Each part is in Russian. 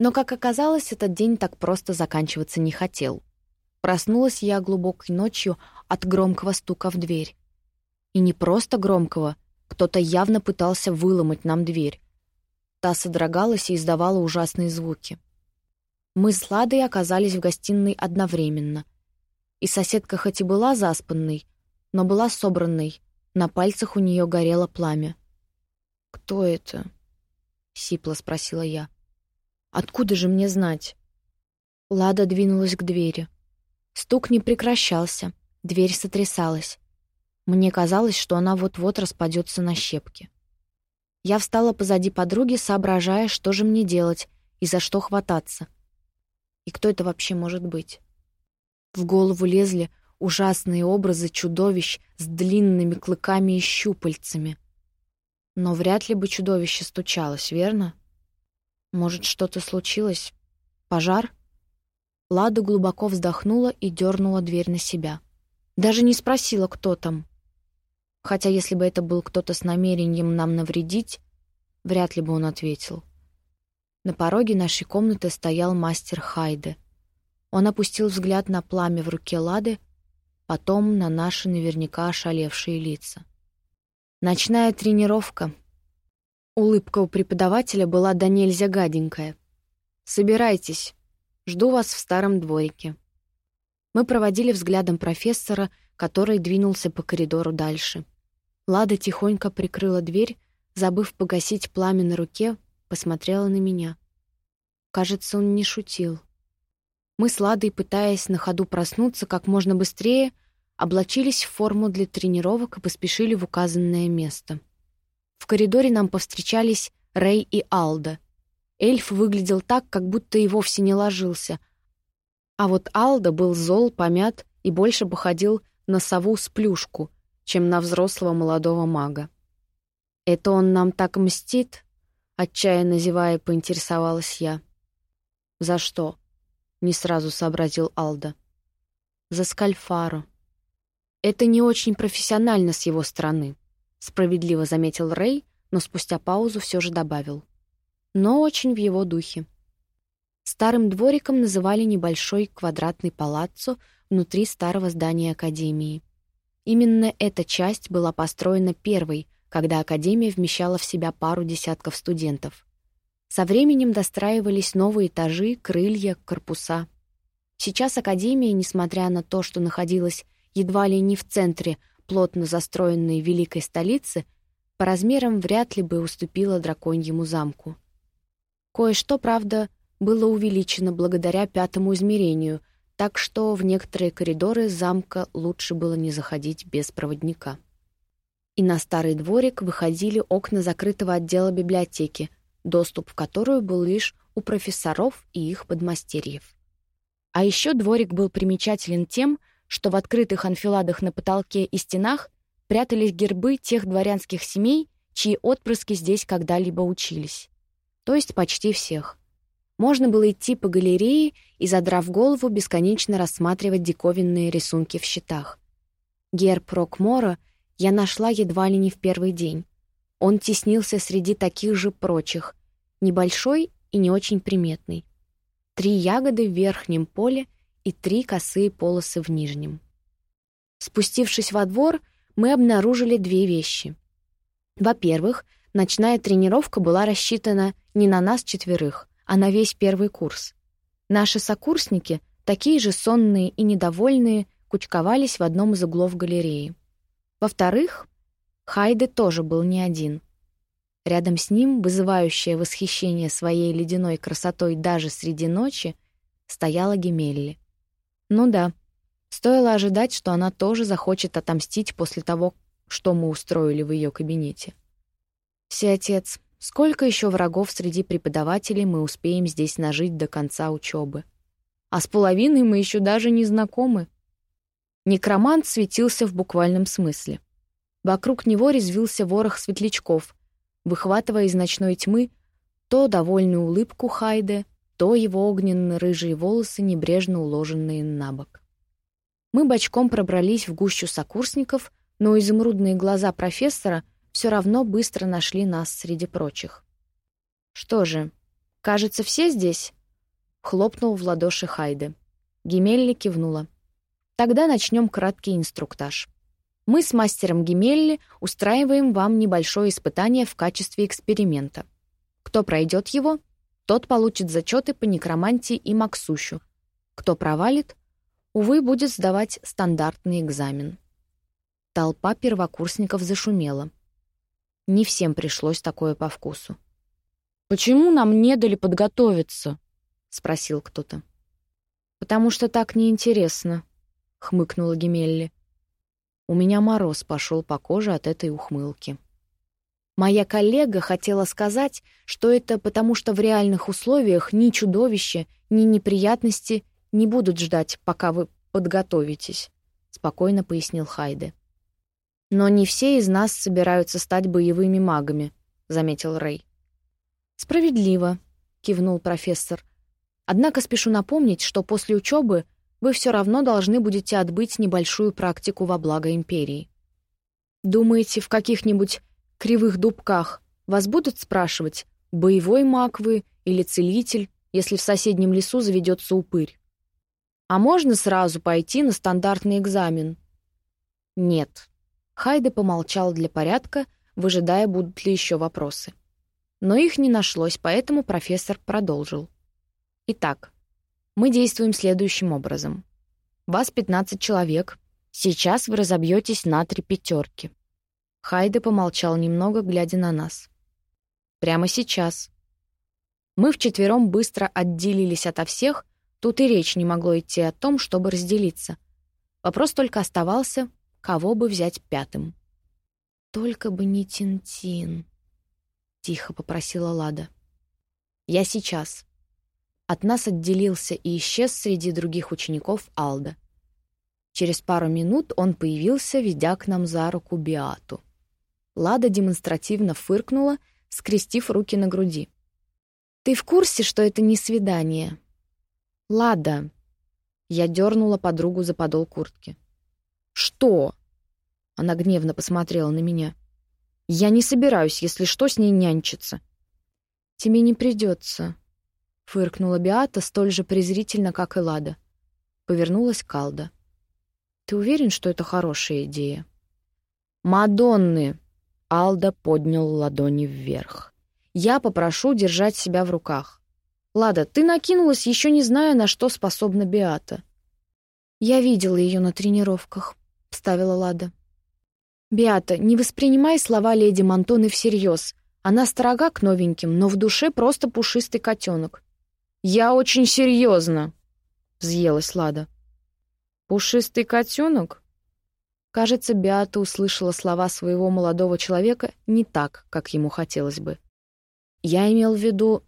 Но, как оказалось, этот день так просто заканчиваться не хотел. Проснулась я глубокой ночью от громкого стука в дверь. И не просто громкого, кто-то явно пытался выломать нам дверь. Та содрогалась и издавала ужасные звуки. Мы с Ладой оказались в гостиной одновременно. И соседка хоть и была заспанной, но была собранной, на пальцах у нее горело пламя. «Кто это?» — сипло спросила я. «Откуда же мне знать?» Лада двинулась к двери. Стук не прекращался, дверь сотрясалась. Мне казалось, что она вот-вот распадется на щепки. Я встала позади подруги, соображая, что же мне делать и за что хвататься. И кто это вообще может быть? В голову лезли ужасные образы чудовищ с длинными клыками и щупальцами. Но вряд ли бы чудовище стучалось, верно? Может, что-то случилось? Пожар? Лада глубоко вздохнула и дернула дверь на себя. Даже не спросила, кто там. Хотя если бы это был кто-то с намерением нам навредить, вряд ли бы он ответил. На пороге нашей комнаты стоял мастер Хайде. Он опустил взгляд на пламя в руке Лады, потом на наши наверняка ошалевшие лица. Ночная тренировка. Улыбка у преподавателя была до нельзя гаденькая. «Собирайтесь. Жду вас в старом дворике». Мы проводили взглядом профессора, который двинулся по коридору дальше. Лада тихонько прикрыла дверь, забыв погасить пламя на руке, посмотрела на меня. Кажется, он не шутил. Мы с Ладой, пытаясь на ходу проснуться как можно быстрее, облачились в форму для тренировок и поспешили в указанное место. В коридоре нам повстречались Рэй и Алда. Эльф выглядел так, как будто и вовсе не ложился. А вот Алда был зол, помят и больше походил на сову с плюшку — чем на взрослого молодого мага. «Это он нам так мстит?» — отчаянно зевая, поинтересовалась я. «За что?» — не сразу сообразил Алда. «За Скальфару». «Это не очень профессионально с его стороны», — справедливо заметил Рэй, но спустя паузу все же добавил. «Но очень в его духе». Старым двориком называли небольшой квадратный палаццо внутри старого здания Академии. Именно эта часть была построена первой, когда Академия вмещала в себя пару десятков студентов. Со временем достраивались новые этажи, крылья, корпуса. Сейчас Академия, несмотря на то, что находилась едва ли не в центре плотно застроенной великой столицы, по размерам вряд ли бы уступила драконьему замку. Кое-что, правда, было увеличено благодаря пятому измерению, так что в некоторые коридоры замка лучше было не заходить без проводника. И на старый дворик выходили окна закрытого отдела библиотеки, доступ в которую был лишь у профессоров и их подмастерьев. А еще дворик был примечателен тем, что в открытых анфиладах на потолке и стенах прятались гербы тех дворянских семей, чьи отпрыски здесь когда-либо учились. То есть почти всех. Можно было идти по галерее и, задрав голову, бесконечно рассматривать диковинные рисунки в щитах. Герб Рокмора я нашла едва ли не в первый день. Он теснился среди таких же прочих, небольшой и не очень приметный. Три ягоды в верхнем поле и три косые полосы в нижнем. Спустившись во двор, мы обнаружили две вещи. Во-первых, ночная тренировка была рассчитана не на нас четверых, а на весь первый курс. Наши сокурсники, такие же сонные и недовольные, кучковались в одном из углов галереи. Во-вторых, Хайде тоже был не один. Рядом с ним, вызывающая восхищение своей ледяной красотой даже среди ночи, стояла Гемелли. Ну да, стоило ожидать, что она тоже захочет отомстить после того, что мы устроили в ее кабинете. Всеотец, Сколько еще врагов среди преподавателей мы успеем здесь нажить до конца учебы? А с половиной мы еще даже не знакомы. Некромант светился в буквальном смысле. Вокруг него резвился ворох светлячков, выхватывая из ночной тьмы то довольную улыбку Хайде, то его огненно-рыжие волосы, небрежно уложенные на бок. Мы бочком пробрались в гущу сокурсников, но изумрудные глаза профессора — все равно быстро нашли нас среди прочих. Что же, «Кажется, все здесь?» — хлопнул в ладоши Хайде. Гемелли кивнула. «Тогда начнем краткий инструктаж. Мы с мастером Гемелли устраиваем вам небольшое испытание в качестве эксперимента. Кто пройдет его, тот получит зачеты по некромантии и Максущу. Кто провалит, увы, будет сдавать стандартный экзамен». Толпа первокурсников зашумела. Не всем пришлось такое по вкусу. «Почему нам не дали подготовиться?» — спросил кто-то. «Потому что так неинтересно», — хмыкнула Гемелли. У меня мороз пошел по коже от этой ухмылки. Моя коллега хотела сказать, что это потому, что в реальных условиях ни чудовища, ни неприятности не будут ждать, пока вы подготовитесь, — спокойно пояснил Хайде. «Но не все из нас собираются стать боевыми магами», — заметил Рэй. «Справедливо», — кивнул профессор. «Однако спешу напомнить, что после учебы вы все равно должны будете отбыть небольшую практику во благо империи. Думаете, в каких-нибудь кривых дубках вас будут спрашивать, боевой маг вы или целитель, если в соседнем лесу заведется упырь? А можно сразу пойти на стандартный экзамен? Нет. Хайде помолчал для порядка, выжидая, будут ли еще вопросы. Но их не нашлось, поэтому профессор продолжил. Итак, мы действуем следующим образом. Вас 15 человек. Сейчас вы разобьетесь на три пятерки. Хайде помолчал немного, глядя на нас. Прямо сейчас. Мы вчетвером быстро отделились ото всех, тут и речь не могло идти о том, чтобы разделиться. Вопрос только оставался, кого бы взять пятым. Только бы не Тинтин. — тихо попросила Лада. «Я сейчас». От нас отделился и исчез среди других учеников Алда. Через пару минут он появился, ведя к нам за руку Биату. Лада демонстративно фыркнула, скрестив руки на груди. «Ты в курсе, что это не свидание?» «Лада!» Я дернула подругу за подол куртки. «Что?» Она гневно посмотрела на меня. Я не собираюсь, если что, с ней нянчиться. Тебе не придется, фыркнула Биата столь же презрительно, как и Лада. Повернулась Калда. Ты уверен, что это хорошая идея? Мадонны! Алда поднял ладони вверх. Я попрошу держать себя в руках. Лада, ты накинулась, еще не зная, на что способна Биата. Я видела ее на тренировках, вставила Лада. «Беата, не воспринимай слова леди Монтоны всерьез. Она строга к новеньким, но в душе просто пушистый котенок». «Я очень серьезно», — взъелась Лада. «Пушистый котенок?» Кажется, Беата услышала слова своего молодого человека не так, как ему хотелось бы. «Я имел в виду...»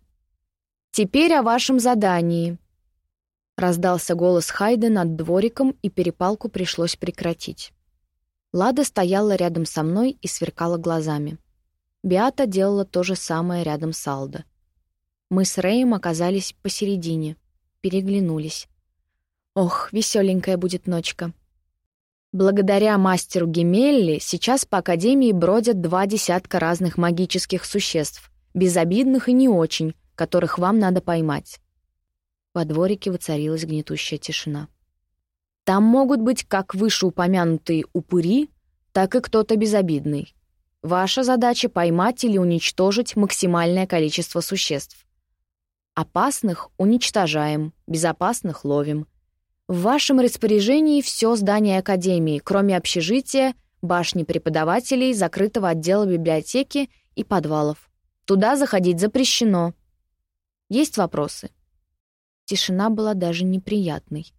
«Теперь о вашем задании», Раздался голос Хайда над двориком, и перепалку пришлось прекратить. Лада стояла рядом со мной и сверкала глазами. Биата делала то же самое рядом с Алдо. Мы с Рэем оказались посередине, переглянулись. Ох, веселенькая будет ночка. Благодаря мастеру Гемелли сейчас по Академии бродят два десятка разных магических существ, безобидных и не очень, которых вам надо поймать. Во дворике воцарилась гнетущая тишина. Там могут быть как вышеупомянутые упыри, так и кто-то безобидный. Ваша задача — поймать или уничтожить максимальное количество существ. Опасных — уничтожаем, безопасных — ловим. В вашем распоряжении все здание Академии, кроме общежития, башни преподавателей, закрытого отдела библиотеки и подвалов. Туда заходить запрещено. Есть вопросы? Тишина была даже неприятной.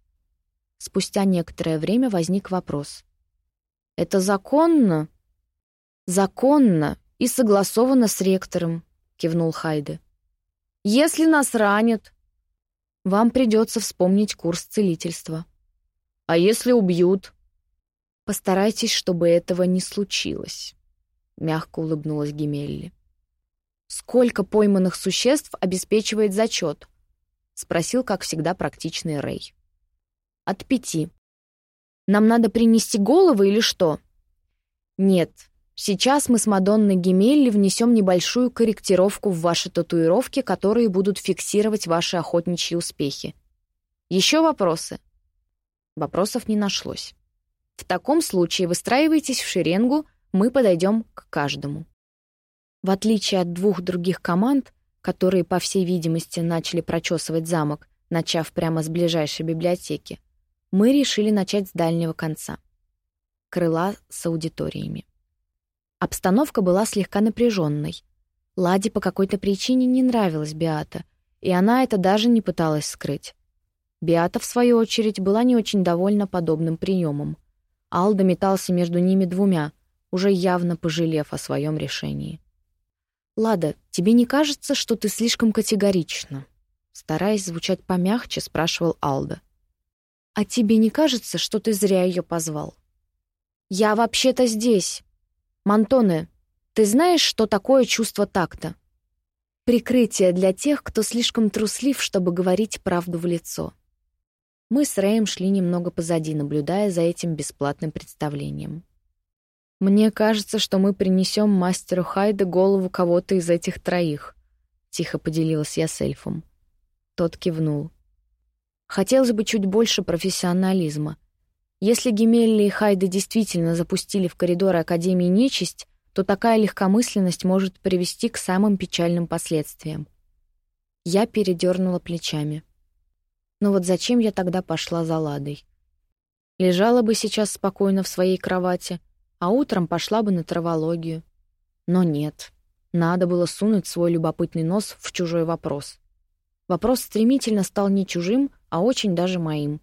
Спустя некоторое время возник вопрос. «Это законно?» «Законно и согласовано с ректором», — кивнул Хайде. «Если нас ранят...» «Вам придется вспомнить курс целительства». «А если убьют?» «Постарайтесь, чтобы этого не случилось», — мягко улыбнулась Гемелли. «Сколько пойманных существ обеспечивает зачет?» — спросил, как всегда, практичный Рэй. От пяти. Нам надо принести головы или что? Нет, Сейчас мы с Мадонной Гемелли внесем небольшую корректировку в ваши татуировки, которые будут фиксировать ваши охотничьи успехи. Еще вопросы? Вопросов не нашлось. В таком случае выстраивайтесь в шеренгу, мы подойдем к каждому. В отличие от двух других команд, которые, по всей видимости, начали прочесывать замок, начав прямо с ближайшей библиотеки, мы решили начать с дальнего конца. Крыла с аудиториями. Обстановка была слегка напряженной. Ладе по какой-то причине не нравилась Биата, и она это даже не пыталась скрыть. Биата, в свою очередь, была не очень довольна подобным приемом. Алда метался между ними двумя, уже явно пожалев о своем решении. «Лада, тебе не кажется, что ты слишком категорична?» Стараясь звучать помягче, спрашивал Алда. «А тебе не кажется, что ты зря ее позвал?» «Я вообще-то здесь!» Мантоне, ты знаешь, что такое чувство такта? Прикрытие для тех, кто слишком труслив, чтобы говорить правду в лицо. Мы с Рэем шли немного позади, наблюдая за этим бесплатным представлением. «Мне кажется, что мы принесем мастеру Хайда голову кого-то из этих троих», — тихо поделилась я с эльфом. Тот кивнул. «Хотелось бы чуть больше профессионализма. Если Гемелли и Хайда действительно запустили в коридоры Академии нечисть, то такая легкомысленность может привести к самым печальным последствиям. Я передернула плечами. Но вот зачем я тогда пошла за Ладой? Лежала бы сейчас спокойно в своей кровати, а утром пошла бы на травологию. Но нет. Надо было сунуть свой любопытный нос в чужой вопрос. Вопрос стремительно стал не чужим, а очень даже моим.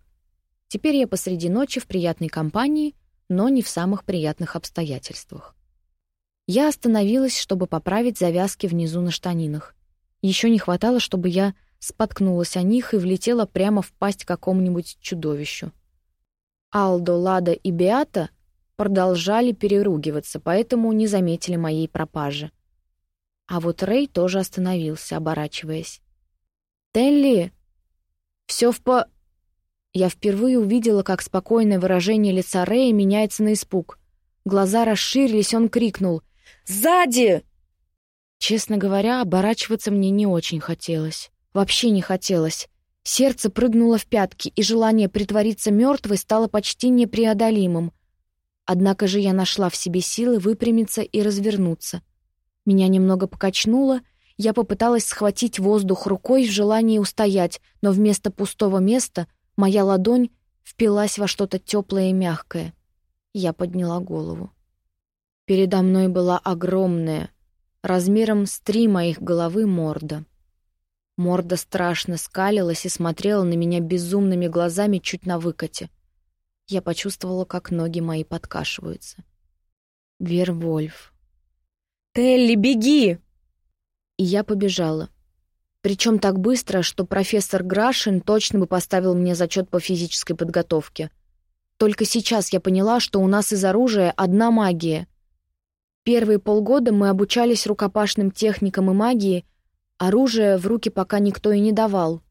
Теперь я посреди ночи в приятной компании, но не в самых приятных обстоятельствах. Я остановилась, чтобы поправить завязки внизу на штанинах. Еще не хватало, чтобы я споткнулась о них и влетела прямо в пасть какому-нибудь чудовищу. Алдо, Лада и Беата продолжали переругиваться, поэтому не заметили моей пропажи. А вот Рэй тоже остановился, оборачиваясь. «Телли, все в по...» Я впервые увидела, как спокойное выражение лица Рэя меняется на испуг. Глаза расширились, он крикнул «Сзади!». Честно говоря, оборачиваться мне не очень хотелось. Вообще не хотелось. Сердце прыгнуло в пятки, и желание притвориться мертвой стало почти непреодолимым. Однако же я нашла в себе силы выпрямиться и развернуться. Меня немного покачнуло, я попыталась схватить воздух рукой в желании устоять, но вместо пустого места — Моя ладонь впилась во что-то теплое и мягкое. Я подняла голову. Передо мной была огромная, размером с три моих головы морда. Морда страшно скалилась и смотрела на меня безумными глазами чуть на выкате. Я почувствовала, как ноги мои подкашиваются. Вервольф. «Телли, беги!» И я побежала. Причем так быстро, что профессор Грашин точно бы поставил мне зачет по физической подготовке. Только сейчас я поняла, что у нас из оружия одна магия. Первые полгода мы обучались рукопашным техникам и магии, оружие в руки пока никто и не давал.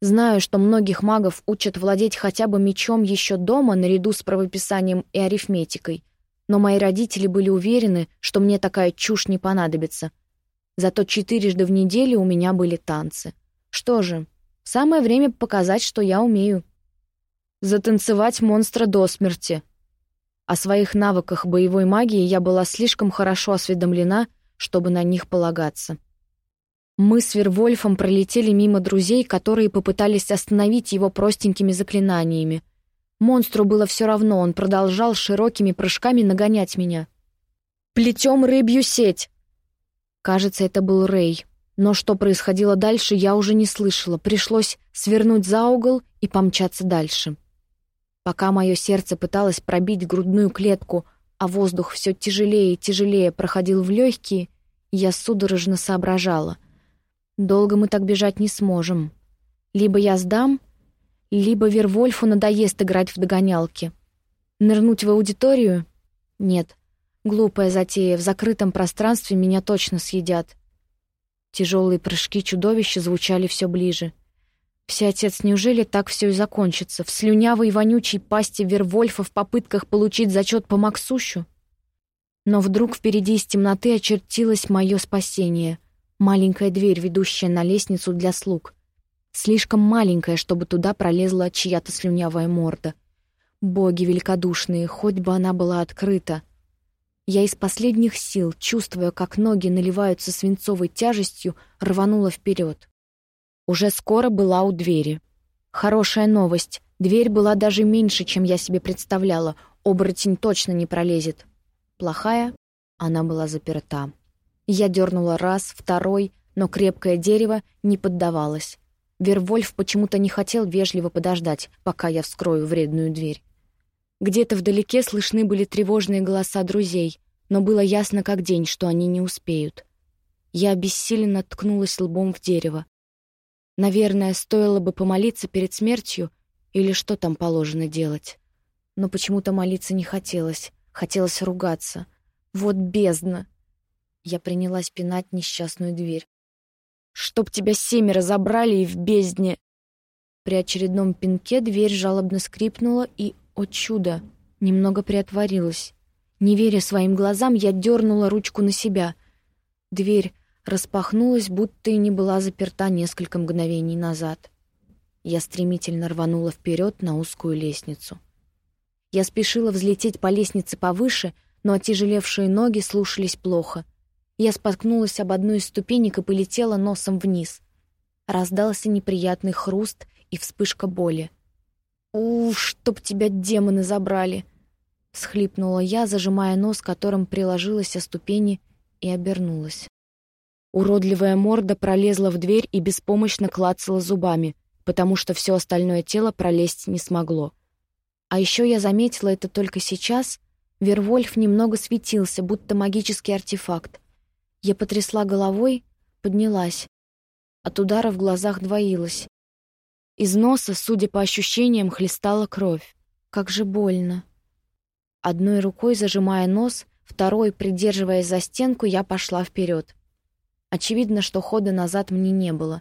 Знаю, что многих магов учат владеть хотя бы мечом еще дома наряду с правописанием и арифметикой, но мои родители были уверены, что мне такая чушь не понадобится — Зато четырежды в неделю у меня были танцы. Что же, самое время показать, что я умею. Затанцевать монстра до смерти. О своих навыках боевой магии я была слишком хорошо осведомлена, чтобы на них полагаться. Мы с Вервольфом пролетели мимо друзей, которые попытались остановить его простенькими заклинаниями. Монстру было все равно, он продолжал широкими прыжками нагонять меня. «Плетем рыбью сеть!» Кажется, это был Рэй. Но что происходило дальше, я уже не слышала. Пришлось свернуть за угол и помчаться дальше. Пока мое сердце пыталось пробить грудную клетку, а воздух все тяжелее и тяжелее проходил в легкие, я судорожно соображала. Долго мы так бежать не сможем. Либо я сдам, либо Вервольфу надоест играть в догонялки. Нырнуть в аудиторию? Нет. Глупая затея, в закрытом пространстве меня точно съедят. Тяжелые прыжки чудовища звучали все ближе. Всеотец, неужели так все и закончится? В слюнявой вонючей пасти Вервольфа в попытках получить зачет по Максущу? Но вдруг впереди из темноты очертилось мое спасение. Маленькая дверь, ведущая на лестницу для слуг. Слишком маленькая, чтобы туда пролезла чья-то слюнявая морда. Боги великодушные, хоть бы она была открыта. Я из последних сил, чувствуя, как ноги наливаются свинцовой тяжестью, рванула вперед. Уже скоро была у двери. Хорошая новость. Дверь была даже меньше, чем я себе представляла. Оборотень точно не пролезет. Плохая? Она была заперта. Я дернула раз, второй, но крепкое дерево не поддавалось. Вервольф почему-то не хотел вежливо подождать, пока я вскрою вредную дверь. Где-то вдалеке слышны были тревожные голоса друзей, но было ясно как день, что они не успеют. Я обессиленно ткнулась лбом в дерево. Наверное, стоило бы помолиться перед смертью или что там положено делать. Но почему-то молиться не хотелось, хотелось ругаться. Вот бездна! Я принялась пинать несчастную дверь. «Чтоб тебя семеро забрали и в бездне!» При очередном пинке дверь жалобно скрипнула и о чудо! Немного приотворилась. Не веря своим глазам, я дернула ручку на себя. Дверь распахнулась, будто и не была заперта несколько мгновений назад. Я стремительно рванула вперед на узкую лестницу. Я спешила взлететь по лестнице повыше, но отяжелевшие ноги слушались плохо. Я споткнулась об одну из ступенек и полетела носом вниз. Раздался неприятный хруст и вспышка боли. «У, чтоб тебя демоны забрали!» — схлипнула я, зажимая нос, которым приложилась о ступени, и обернулась. Уродливая морда пролезла в дверь и беспомощно клацала зубами, потому что все остальное тело пролезть не смогло. А еще я заметила это только сейчас. Вервольф немного светился, будто магический артефакт. Я потрясла головой, поднялась. От удара в глазах двоилась. Из носа, судя по ощущениям, хлестала кровь. Как же больно. Одной рукой зажимая нос, второй, придерживаясь за стенку, я пошла вперед. Очевидно, что хода назад мне не было,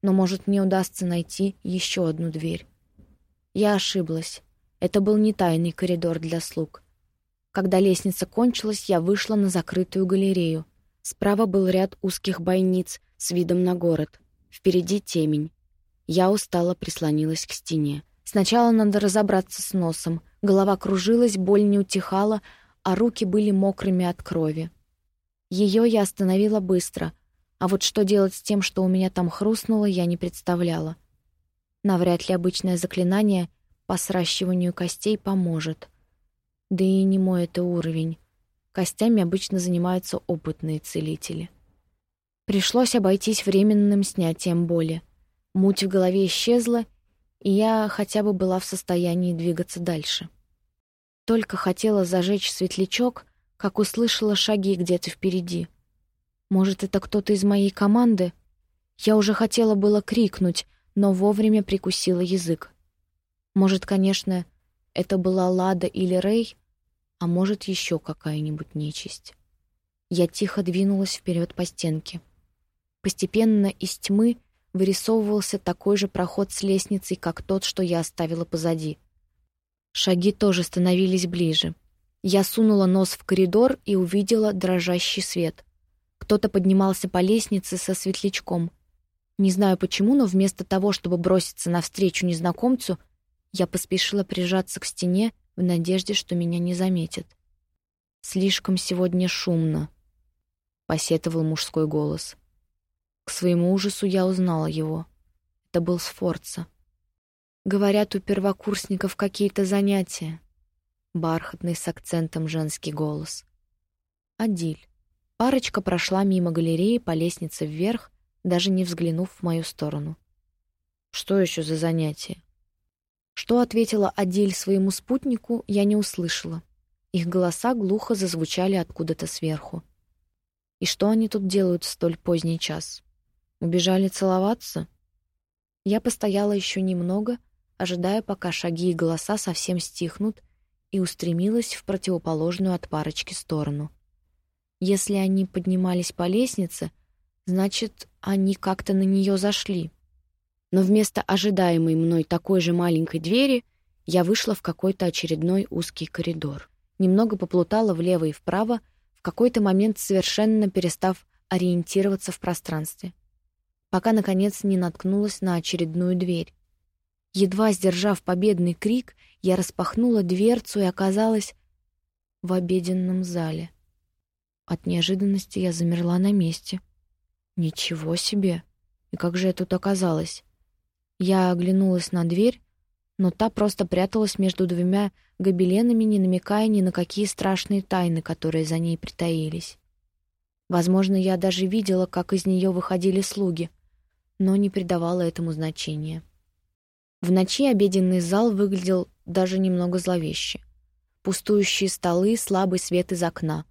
но, может, мне удастся найти еще одну дверь. Я ошиблась. Это был не тайный коридор для слуг. Когда лестница кончилась, я вышла на закрытую галерею. Справа был ряд узких бойниц с видом на город. Впереди темень. Я устало прислонилась к стене. Сначала надо разобраться с носом. Голова кружилась, боль не утихала, а руки были мокрыми от крови. Ее я остановила быстро, а вот что делать с тем, что у меня там хрустнуло, я не представляла. Навряд ли обычное заклинание по сращиванию костей поможет. Да и не мой это уровень. Костями обычно занимаются опытные целители. Пришлось обойтись временным снятием боли. Муть в голове исчезла, и я хотя бы была в состоянии двигаться дальше. Только хотела зажечь светлячок, как услышала шаги где-то впереди. Может, это кто-то из моей команды? Я уже хотела было крикнуть, но вовремя прикусила язык. Может, конечно, это была Лада или Рэй, а может, еще какая-нибудь нечисть. Я тихо двинулась вперед по стенке. Постепенно из тьмы вырисовывался такой же проход с лестницей, как тот, что я оставила позади. Шаги тоже становились ближе. Я сунула нос в коридор и увидела дрожащий свет. Кто-то поднимался по лестнице со светлячком. Не знаю почему, но вместо того, чтобы броситься навстречу незнакомцу, я поспешила прижаться к стене в надежде, что меня не заметят. «Слишком сегодня шумно», — посетовал мужской голос. К своему ужасу я узнала его. Это был Сфорца. Говорят, у первокурсников какие-то занятия. Бархатный с акцентом женский голос. Адиль. Парочка прошла мимо галереи по лестнице вверх, даже не взглянув в мою сторону. Что еще за занятие? Что ответила Адиль своему спутнику, я не услышала. Их голоса глухо зазвучали откуда-то сверху. И что они тут делают в столь поздний час? Убежали целоваться? Я постояла еще немного, ожидая, пока шаги и голоса совсем стихнут, и устремилась в противоположную от парочки сторону. Если они поднимались по лестнице, значит, они как-то на нее зашли. Но вместо ожидаемой мной такой же маленькой двери я вышла в какой-то очередной узкий коридор. Немного поплутала влево и вправо, какой-то момент совершенно перестав ориентироваться в пространстве, пока, наконец, не наткнулась на очередную дверь. Едва сдержав победный крик, я распахнула дверцу и оказалась в обеденном зале. От неожиданности я замерла на месте. Ничего себе! И как же я тут оказалась? Я оглянулась на дверь, но та просто пряталась между двумя гобеленами, не намекая ни на какие страшные тайны, которые за ней притаились. Возможно, я даже видела, как из нее выходили слуги, но не придавала этому значения. В ночи обеденный зал выглядел даже немного зловеще. Пустующие столы, слабый свет из окна.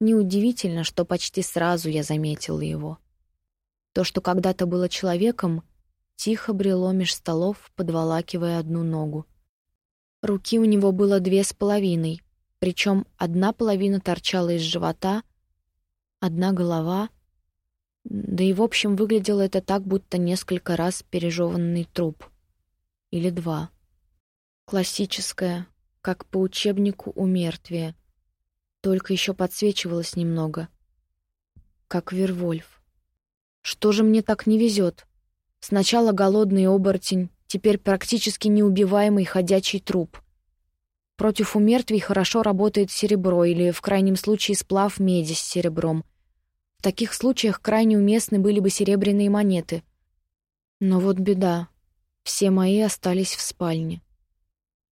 Неудивительно, что почти сразу я заметила его. То, что когда-то было человеком, тихо брело меж столов, подволакивая одну ногу. Руки у него было две с половиной, причем одна половина торчала из живота, одна голова, да и в общем выглядело это так, будто несколько раз пережеванный труп. Или два. Классическое, как по учебнику у мертвия, только еще подсвечивалось немного, как Вервольф. Что же мне так не везет? Сначала голодный оборотень, теперь практически неубиваемый ходячий труп. Против умертвий хорошо работает серебро или, в крайнем случае, сплав меди с серебром. В таких случаях крайне уместны были бы серебряные монеты. Но вот беда. Все мои остались в спальне.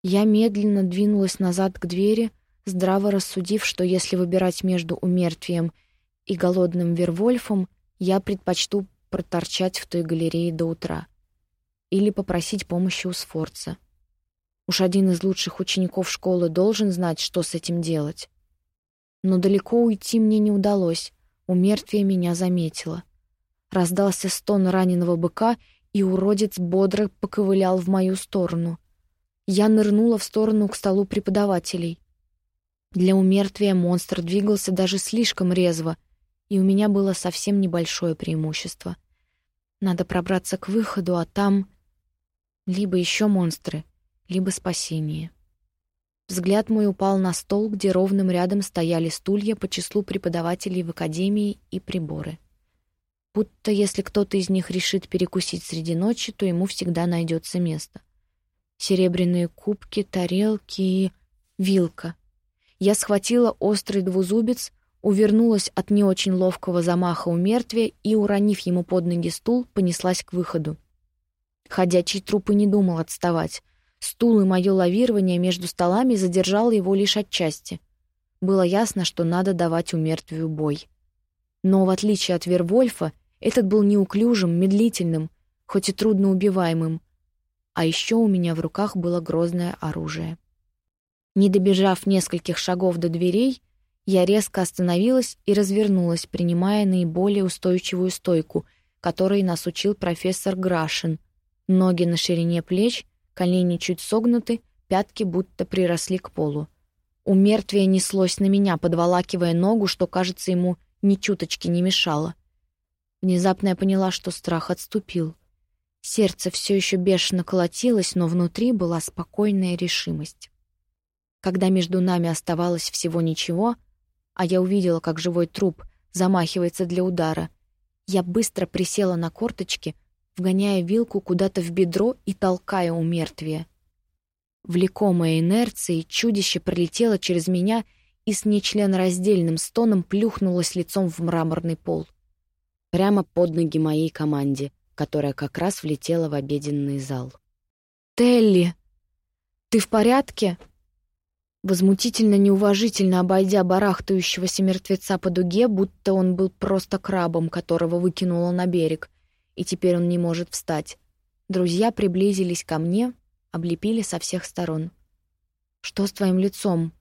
Я медленно двинулась назад к двери, здраво рассудив, что если выбирать между умертвием и голодным Вервольфом, я предпочту проторчать в той галерее до утра. Или попросить помощи у Сфорца. Уж один из лучших учеников школы должен знать, что с этим делать. Но далеко уйти мне не удалось. У мертвия меня заметила. Раздался стон раненого быка, и уродец бодро поковылял в мою сторону. Я нырнула в сторону к столу преподавателей. Для умертвия монстр двигался даже слишком резво, и у меня было совсем небольшое преимущество. Надо пробраться к выходу, а там либо еще монстры, либо спасение. Взгляд мой упал на стол, где ровным рядом стояли стулья по числу преподавателей в академии и приборы. Будто если кто-то из них решит перекусить среди ночи, то ему всегда найдется место. Серебряные кубки, тарелки и вилка. Я схватила острый двузубец, увернулась от не очень ловкого замаха у мертвия и, уронив ему под ноги стул, понеслась к выходу. Ходячий труп и не думал отставать. Стул и мое лавирование между столами задержало его лишь отчасти. Было ясно, что надо давать у мертвию бой. Но, в отличие от Вервольфа, этот был неуклюжим, медлительным, хоть и трудно убиваемым. А еще у меня в руках было грозное оружие. Не добежав нескольких шагов до дверей, я резко остановилась и развернулась, принимая наиболее устойчивую стойку, которой нас учил профессор Грашин. Ноги на ширине плеч, колени чуть согнуты, пятки будто приросли к полу. У мертвия неслось на меня, подволакивая ногу, что, кажется, ему ни чуточки не мешало. Внезапно я поняла, что страх отступил. Сердце все еще бешено колотилось, но внутри была спокойная решимость. Когда между нами оставалось всего ничего — а я увидела, как живой труп замахивается для удара. Я быстро присела на корточки, вгоняя вилку куда-то в бедро и толкая у мертвия. Влекомая инерцией, чудище пролетело через меня и с нечленораздельным стоном плюхнулось лицом в мраморный пол. Прямо под ноги моей команде, которая как раз влетела в обеденный зал. «Телли, ты в порядке?» Возмутительно неуважительно обойдя барахтающегося мертвеца по дуге, будто он был просто крабом, которого выкинуло на берег, и теперь он не может встать. Друзья приблизились ко мне, облепили со всех сторон. «Что с твоим лицом?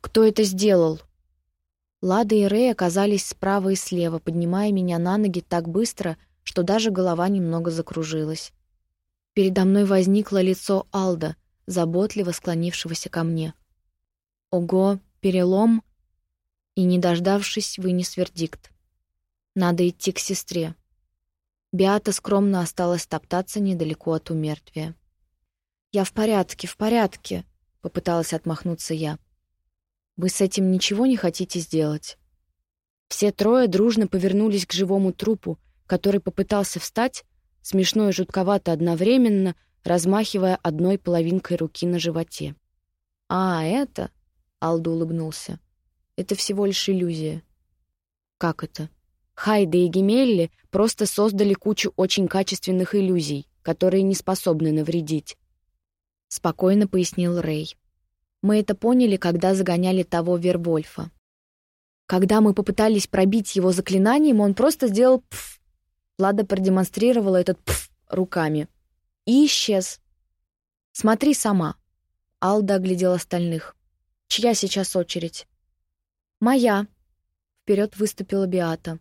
Кто это сделал?» Лада и Рэй оказались справа и слева, поднимая меня на ноги так быстро, что даже голова немного закружилась. Передо мной возникло лицо Алда, заботливо склонившегося ко мне — Ого, перелом. И, не дождавшись, вынес вердикт. Надо идти к сестре. Биата скромно осталась топтаться недалеко от умертвия. «Я в порядке, в порядке», — попыталась отмахнуться я. Вы с этим ничего не хотите сделать?» Все трое дружно повернулись к живому трупу, который попытался встать, смешно и жутковато одновременно, размахивая одной половинкой руки на животе. «А, это...» — Алда улыбнулся. «Это всего лишь иллюзия». «Как это?» Хайда и Гемелли просто создали кучу очень качественных иллюзий, которые не способны навредить. Спокойно пояснил Рэй. Мы это поняли, когда загоняли того Вервольфа. Когда мы попытались пробить его заклинанием, он просто сделал пф. Лада продемонстрировала этот пф руками. И исчез. «Смотри сама». Алда оглядел остальных. «Чья сейчас очередь?» «Моя». Вперед выступила Биата.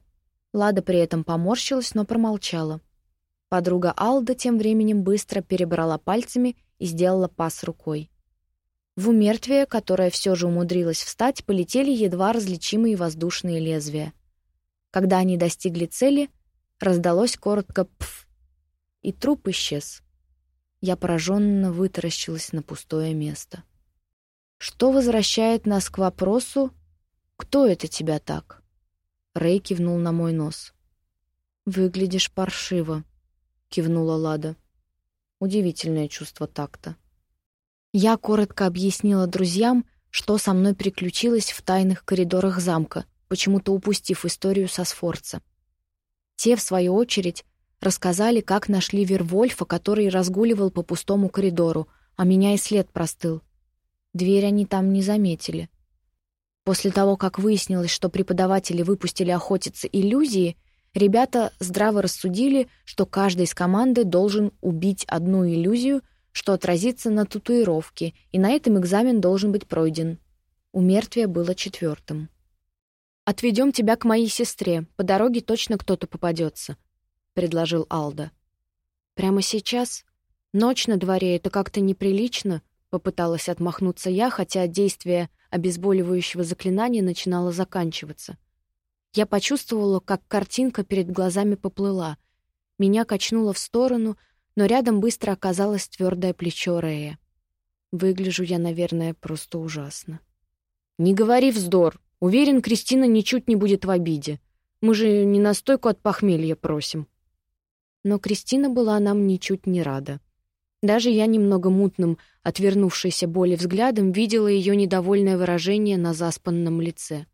Лада при этом поморщилась, но промолчала. Подруга Алда тем временем быстро перебрала пальцами и сделала пас рукой. В умертвие, которое все же умудрилось встать, полетели едва различимые воздушные лезвия. Когда они достигли цели, раздалось коротко «пф», и труп исчез. Я пораженно вытаращилась на пустое место. Что возвращает нас к вопросу «Кто это тебя так?» Рэй кивнул на мой нос. «Выглядишь паршиво», — кивнула Лада. Удивительное чувство такта. Я коротко объяснила друзьям, что со мной приключилось в тайных коридорах замка, почему-то упустив историю со Сфорца. Те, в свою очередь, рассказали, как нашли Вервольфа, который разгуливал по пустому коридору, а меня и след простыл. Дверь они там не заметили. После того, как выяснилось, что преподаватели выпустили охотиться иллюзии, ребята здраво рассудили, что каждый из команды должен убить одну иллюзию, что отразится на татуировке, и на этом экзамен должен быть пройден. У мертвия было четвертым. «Отведем тебя к моей сестре. По дороге точно кто-то попадется», — предложил Алда. «Прямо сейчас? Ночь на дворе — это как-то неприлично», — попыталась отмахнуться я, хотя действие обезболивающего заклинания начинало заканчиваться. Я почувствовала, как картинка перед глазами поплыла. Меня качнуло в сторону, но рядом быстро оказалось твердое плечо Рея. Выгляжу я, наверное, просто ужасно. «Не говори вздор. Уверен, Кристина ничуть не будет в обиде. Мы же не настойку от похмелья просим». Но Кристина была нам ничуть не рада. Даже я немного мутным, отвернувшейся боли взглядом, видела ее недовольное выражение на заспанном лице.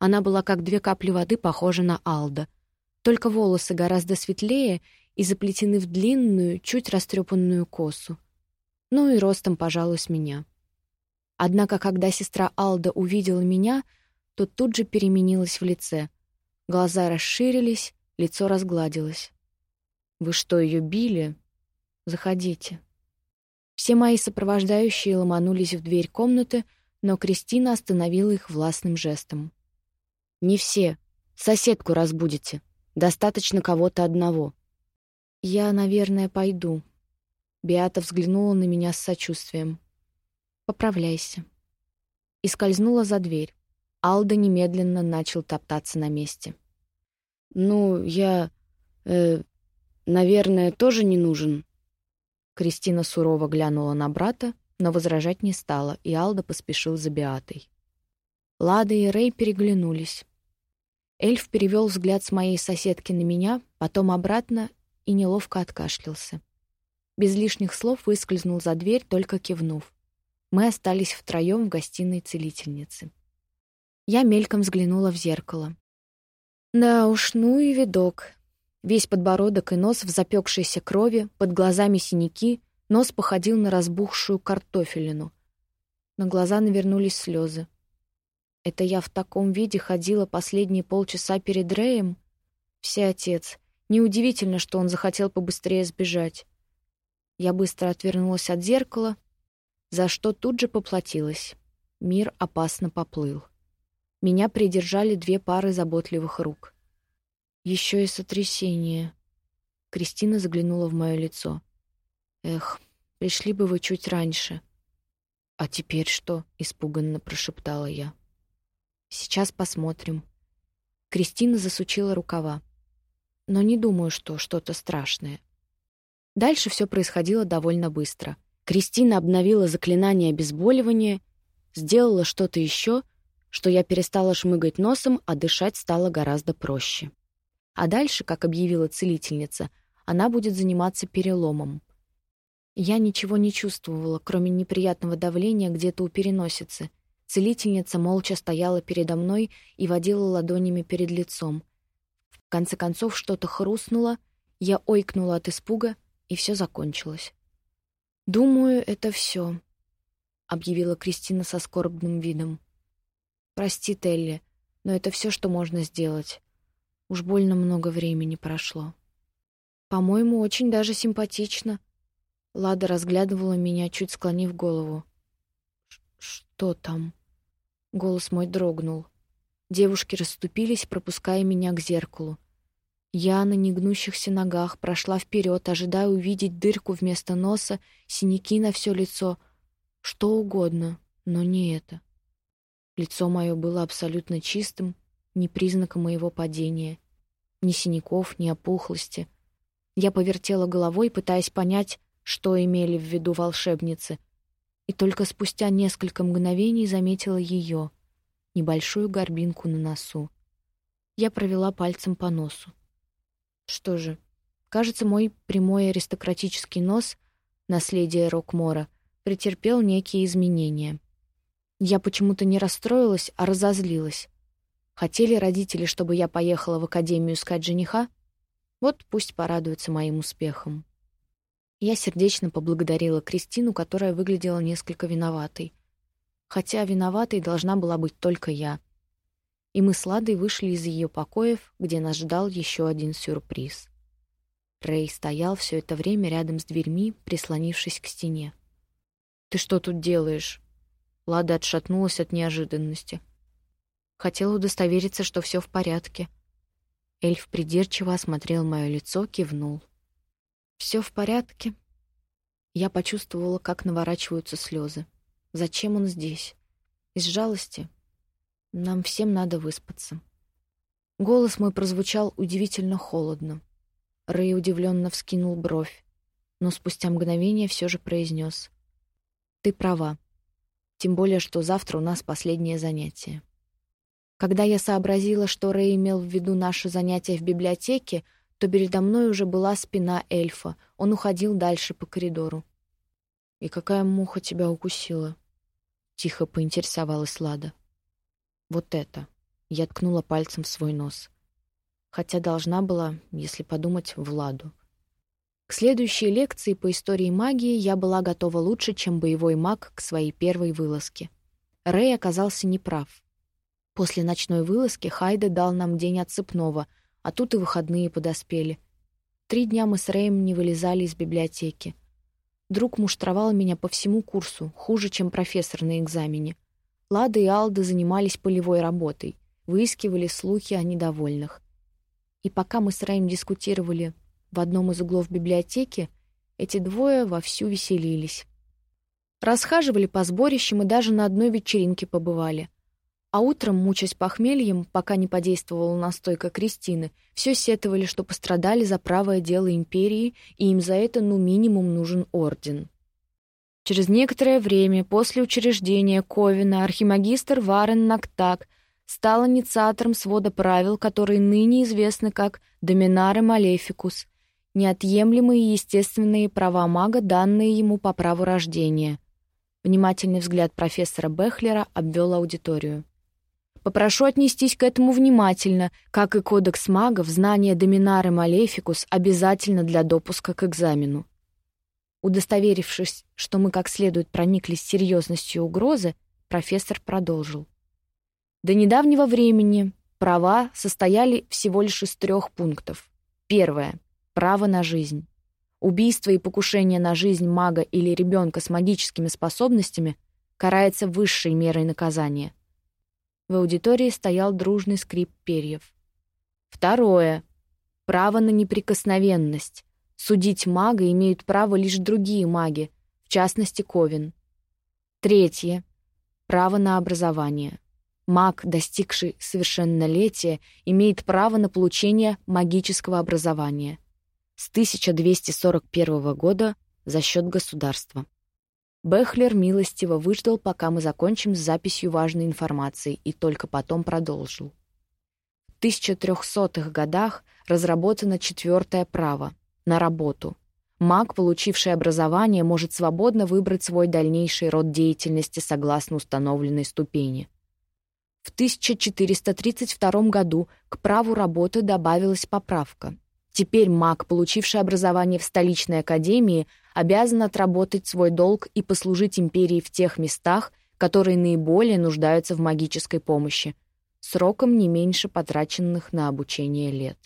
Она была как две капли воды похожа на Алда. Только волосы гораздо светлее и заплетены в длинную, чуть растрепанную косу. Ну и ростом, пожалуй, с меня. Однако, когда сестра Алда увидела меня, то тут же переменилась в лице. Глаза расширились, лицо разгладилось. «Вы что, ее били?» Заходите». Все мои сопровождающие ломанулись в дверь комнаты, но Кристина остановила их властным жестом. «Не все. Соседку разбудите. Достаточно кого-то одного». «Я, наверное, пойду». Биата взглянула на меня с сочувствием. «Поправляйся». И скользнула за дверь. Алда немедленно начал топтаться на месте. «Ну, я... Э, наверное, тоже не нужен», Кристина сурово глянула на брата, но возражать не стала, и Алда поспешил за Биатой. Лада и Рэй переглянулись. Эльф перевел взгляд с моей соседки на меня, потом обратно и неловко откашлялся. Без лишних слов выскользнул за дверь, только кивнув. Мы остались втроем в гостиной целительницы. Я мельком взглянула в зеркало. Да уж, ну и видок. Весь подбородок и нос в запекшейся крови, под глазами синяки, нос походил на разбухшую картофелину. На глаза навернулись слезы. Это я в таком виде ходила последние полчаса перед Рэем? Все отец. Неудивительно, что он захотел побыстрее сбежать. Я быстро отвернулась от зеркала, за что тут же поплатилась. Мир опасно поплыл. Меня придержали две пары заботливых рук. Еще и сотрясение. Кристина заглянула в мое лицо. Эх, пришли бы вы чуть раньше. А теперь что? испуганно прошептала я. Сейчас посмотрим. Кристина засучила рукава. Но не думаю, что что-то страшное. Дальше все происходило довольно быстро. Кристина обновила заклинание обезболивания, сделала что-то еще, что я перестала шмыгать носом, а дышать стало гораздо проще. А дальше, как объявила целительница, она будет заниматься переломом. Я ничего не чувствовала, кроме неприятного давления где-то у переносицы. Целительница молча стояла передо мной и водила ладонями перед лицом. В конце концов что-то хрустнуло, я ойкнула от испуга, и все закончилось. «Думаю, это все», — объявила Кристина со скорбным видом. «Прости, Телли, но это все, что можно сделать. Уж больно много времени прошло». «По-моему, очень даже симпатично», Лада разглядывала меня, чуть склонив голову. «Что там?» Голос мой дрогнул. Девушки расступились, пропуская меня к зеркалу. Я на негнущихся ногах прошла вперед, ожидая увидеть дырку вместо носа, синяки на все лицо, что угодно, но не это. Лицо мое было абсолютно чистым, ни признака моего падения, ни синяков, ни опухлости. Я повертела головой, пытаясь понять, что имели в виду волшебницы, и только спустя несколько мгновений заметила ее, небольшую горбинку на носу. Я провела пальцем по носу. Что же, кажется, мой прямой аристократический нос, наследие Рокмора, претерпел некие изменения. Я почему-то не расстроилась, а разозлилась. Хотели родители, чтобы я поехала в академию искать жениха? Вот пусть порадуются моим успехом. Я сердечно поблагодарила Кристину, которая выглядела несколько виноватой. Хотя виноватой должна была быть только я. И мы с Ладой вышли из ее покоев, где нас ждал еще один сюрприз. Рэй стоял все это время рядом с дверьми, прислонившись к стене. «Ты что тут делаешь?» Лада отшатнулась от неожиданности. Хотела удостовериться, что все в порядке. Эльф придирчиво осмотрел мое лицо, кивнул. Все в порядке. Я почувствовала, как наворачиваются слезы. Зачем он здесь? Из жалости? Нам всем надо выспаться. Голос мой прозвучал удивительно холодно. Рэй удивленно вскинул бровь, но спустя мгновение все же произнес: «Ты права. Тем более, что завтра у нас последнее занятие». Когда я сообразила, что Рэй имел в виду наше занятие в библиотеке, то передо мной уже была спина эльфа. Он уходил дальше по коридору. «И какая муха тебя укусила?» — тихо поинтересовалась Лада. «Вот это!» — я ткнула пальцем в свой нос. Хотя должна была, если подумать, в Ладу. К следующей лекции по истории магии я была готова лучше, чем боевой маг к своей первой вылазке. Рэй оказался неправ. После ночной вылазки Хайда дал нам день отсыпного — а тут и выходные подоспели. Три дня мы с Рэем не вылезали из библиотеки. Друг муштровал меня по всему курсу, хуже, чем профессор на экзамене. Лада и Алда занимались полевой работой, выискивали слухи о недовольных. И пока мы с Рэем дискутировали в одном из углов библиотеки, эти двое вовсю веселились. Расхаживали по сборищам и даже на одной вечеринке побывали — а утром, мучаясь похмельем, пока не подействовала настойка Кристины, все сетовали, что пострадали за правое дело империи, и им за это ну минимум нужен орден. Через некоторое время после учреждения Ковина архимагистр Варен Нактак стал инициатором свода правил, которые ныне известны как «Доминары Малефикус», неотъемлемые естественные права мага, данные ему по праву рождения. Внимательный взгляд профессора Бехлера обвел аудиторию. Попрошу отнестись к этому внимательно, как и кодекс магов, знание Доминары Малефикус обязательно для допуска к экзамену. Удостоверившись, что мы как следует прониклись серьезностью угрозы, профессор продолжил. До недавнего времени права состояли всего лишь из трех пунктов. Первое — право на жизнь. Убийство и покушение на жизнь мага или ребенка с магическими способностями карается высшей мерой наказания — в аудитории стоял дружный скрип перьев. Второе. Право на неприкосновенность. Судить мага имеют право лишь другие маги, в частности, Ковин. Третье. Право на образование. Маг, достигший совершеннолетия, имеет право на получение магического образования с 1241 года за счет государства. Бехлер милостиво выждал, пока мы закончим с записью важной информации, и только потом продолжил. В 1300-х годах разработано четвертое право — на работу. Маг, получивший образование, может свободно выбрать свой дальнейший род деятельности согласно установленной ступени. В 1432 году к праву работы добавилась поправка. Теперь маг, получивший образование в столичной академии, обязан отработать свой долг и послужить империи в тех местах, которые наиболее нуждаются в магической помощи, сроком не меньше потраченных на обучение лет.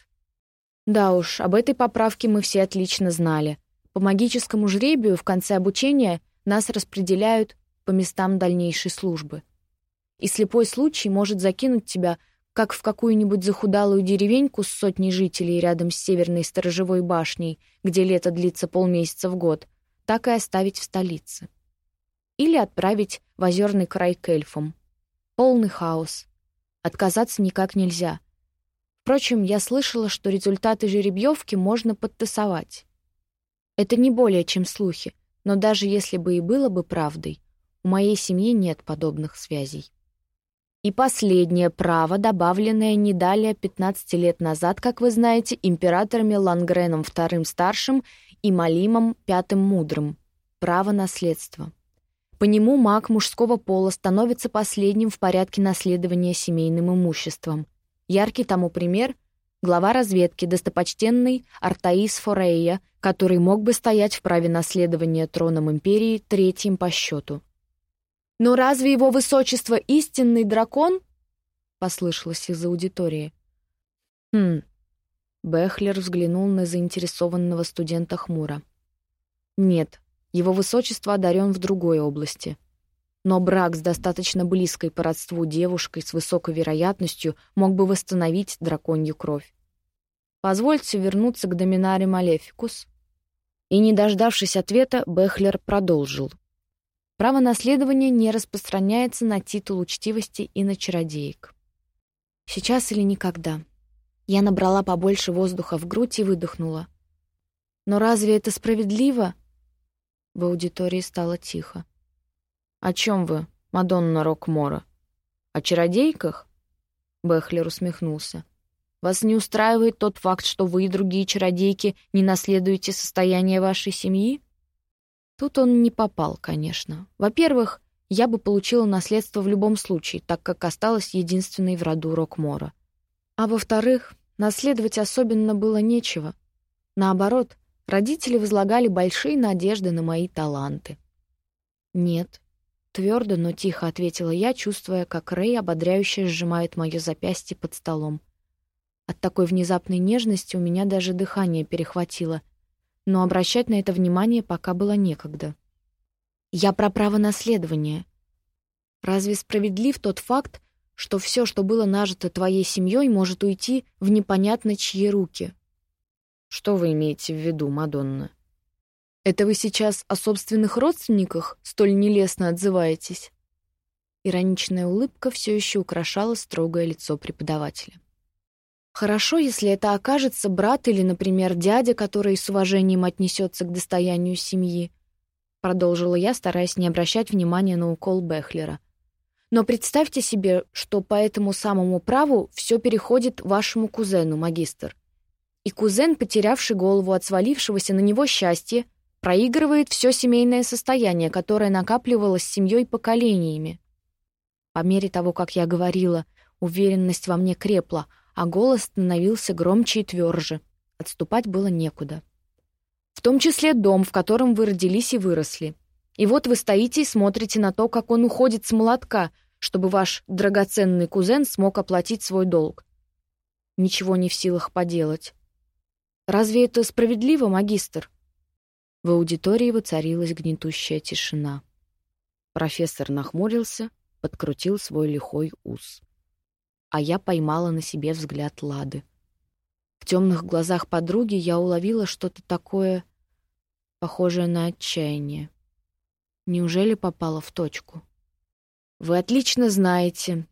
Да уж, об этой поправке мы все отлично знали. По магическому жребию в конце обучения нас распределяют по местам дальнейшей службы — и слепой случай может закинуть тебя как в какую-нибудь захудалую деревеньку с сотней жителей рядом с северной сторожевой башней, где лето длится полмесяца в год, так и оставить в столице. Или отправить в озерный край к эльфам. Полный хаос. Отказаться никак нельзя. Впрочем, я слышала, что результаты жеребьевки можно подтасовать. Это не более чем слухи, но даже если бы и было бы правдой, у моей семьи нет подобных связей. И последнее право, добавленное не далее 15 лет назад, как вы знаете, императорами Лангреном II Старшим и Малимом V Мудрым — право наследства. По нему маг мужского пола становится последним в порядке наследования семейным имуществом. Яркий тому пример — глава разведки, достопочтенный Артаис Форейя, который мог бы стоять в праве наследования троном империи третьим по счету. «Но разве его высочество истинный дракон?» — послышалось из аудитории. «Хм...» — Бехлер взглянул на заинтересованного студента хмуро. «Нет, его высочество одарен в другой области. Но брак с достаточно близкой по родству девушкой с высокой вероятностью мог бы восстановить драконью кровь. Позвольте вернуться к доминаре Малефикус». И, не дождавшись ответа, Бехлер продолжил — Право наследования не распространяется на титул учтивости и на чародеек. Сейчас или никогда. Я набрала побольше воздуха в грудь и выдохнула. Но разве это справедливо? В аудитории стало тихо. «О чем вы, Мадонна Рокмора? О чародейках?» Бехлер усмехнулся. «Вас не устраивает тот факт, что вы и другие чародейки не наследуете состояние вашей семьи?» Тут он не попал, конечно. Во-первых, я бы получила наследство в любом случае, так как осталась единственной в роду Рокмора. А во-вторых, наследовать особенно было нечего. Наоборот, родители возлагали большие надежды на мои таланты. «Нет», — твердо, но тихо ответила я, чувствуя, как Рэй ободряюще сжимает мое запястье под столом. От такой внезапной нежности у меня даже дыхание перехватило — но обращать на это внимание пока было некогда. Я про право наследования. Разве справедлив тот факт, что все, что было нажито твоей семьей, может уйти в непонятно чьи руки? Что вы имеете в виду, Мадонна? Это вы сейчас о собственных родственниках столь нелестно отзываетесь? Ироничная улыбка все еще украшала строгое лицо преподавателя. Хорошо, если это окажется брат или, например, дядя, который с уважением отнесется к достоянию семьи, продолжила я, стараясь не обращать внимания на укол Бехлера. Но представьте себе, что по этому самому праву все переходит вашему кузену, магистр. И кузен, потерявший голову от свалившегося на него счастья, проигрывает все семейное состояние, которое накапливалось семьей поколениями. По мере того, как я говорила, уверенность во мне крепла — а голос становился громче и тверже. Отступать было некуда. В том числе дом, в котором вы родились и выросли. И вот вы стоите и смотрите на то, как он уходит с молотка, чтобы ваш драгоценный кузен смог оплатить свой долг. Ничего не в силах поделать. Разве это справедливо, магистр? В аудитории воцарилась гнетущая тишина. Профессор нахмурился, подкрутил свой лихой ус а я поймала на себе взгляд Лады. В темных глазах подруги я уловила что-то такое, похожее на отчаяние. Неужели попала в точку? Вы отлично знаете,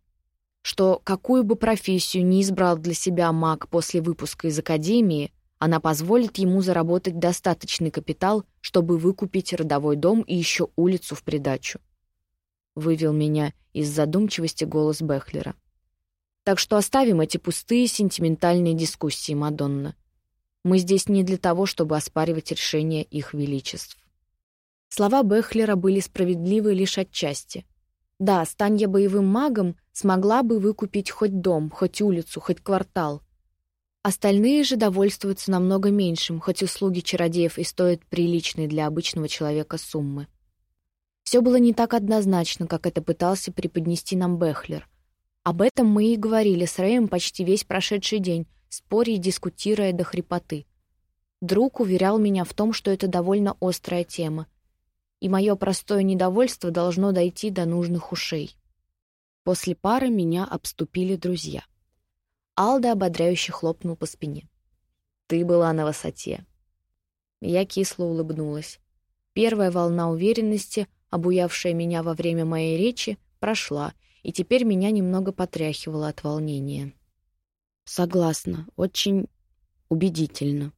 что какую бы профессию ни избрал для себя маг после выпуска из академии, Она позволит ему заработать достаточный капитал, чтобы выкупить родовой дом и еще улицу в придачу. Вывел меня из задумчивости голос Бехлера. Так что оставим эти пустые сентиментальные дискуссии, Мадонна. Мы здесь не для того, чтобы оспаривать решения их величеств. Слова Бехлера были справедливы лишь отчасти. Да, стань я боевым магом, смогла бы выкупить хоть дом, хоть улицу, хоть квартал. Остальные же довольствуются намного меньшим, хоть услуги чародеев и стоят приличные для обычного человека суммы. Все было не так однозначно, как это пытался преподнести нам Бехлер. Об этом мы и говорили с Рэем почти весь прошедший день, споря и дискутируя до хрипоты. Друг уверял меня в том, что это довольно острая тема, и мое простое недовольство должно дойти до нужных ушей. После пары меня обступили друзья. Алда ободряюще хлопнул по спине. «Ты была на высоте». Я кисло улыбнулась. Первая волна уверенности, обуявшая меня во время моей речи, прошла, и теперь меня немного потряхивало от волнения. «Согласна, очень убедительно».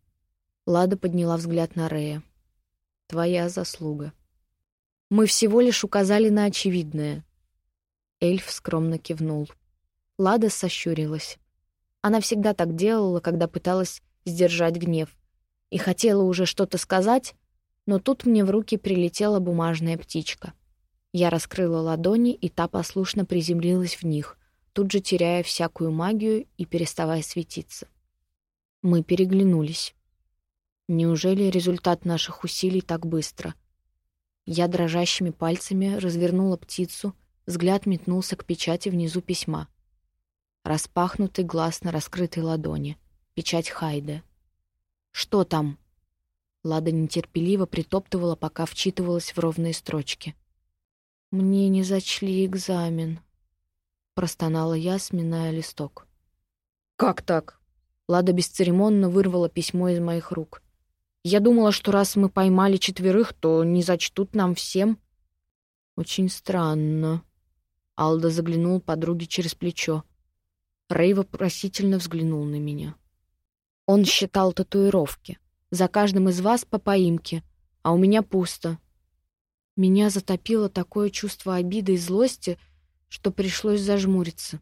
Лада подняла взгляд на Рея. «Твоя заслуга». «Мы всего лишь указали на очевидное». Эльф скромно кивнул. Лада сощурилась. Она всегда так делала, когда пыталась сдержать гнев. И хотела уже что-то сказать, но тут мне в руки прилетела бумажная птичка — я раскрыла ладони, и та послушно приземлилась в них, тут же теряя всякую магию и переставая светиться. Мы переглянулись. Неужели результат наших усилий так быстро? Я дрожащими пальцами развернула птицу, взгляд метнулся к печати внизу письма. Распахнутый глаз на раскрытой ладони. Печать Хайде. «Что там?» Лада нетерпеливо притоптывала, пока вчитывалась в ровные строчки. «Мне не зачли экзамен», — простонала я, сминая листок. «Как так?» Лада бесцеремонно вырвала письмо из моих рук. «Я думала, что раз мы поймали четверых, то не зачтут нам всем». «Очень странно». Алда заглянул подруге через плечо. Рэй вопросительно взглянул на меня. «Он считал татуировки. За каждым из вас по поимке, а у меня пусто. Меня затопило такое чувство обиды и злости, что пришлось зажмуриться.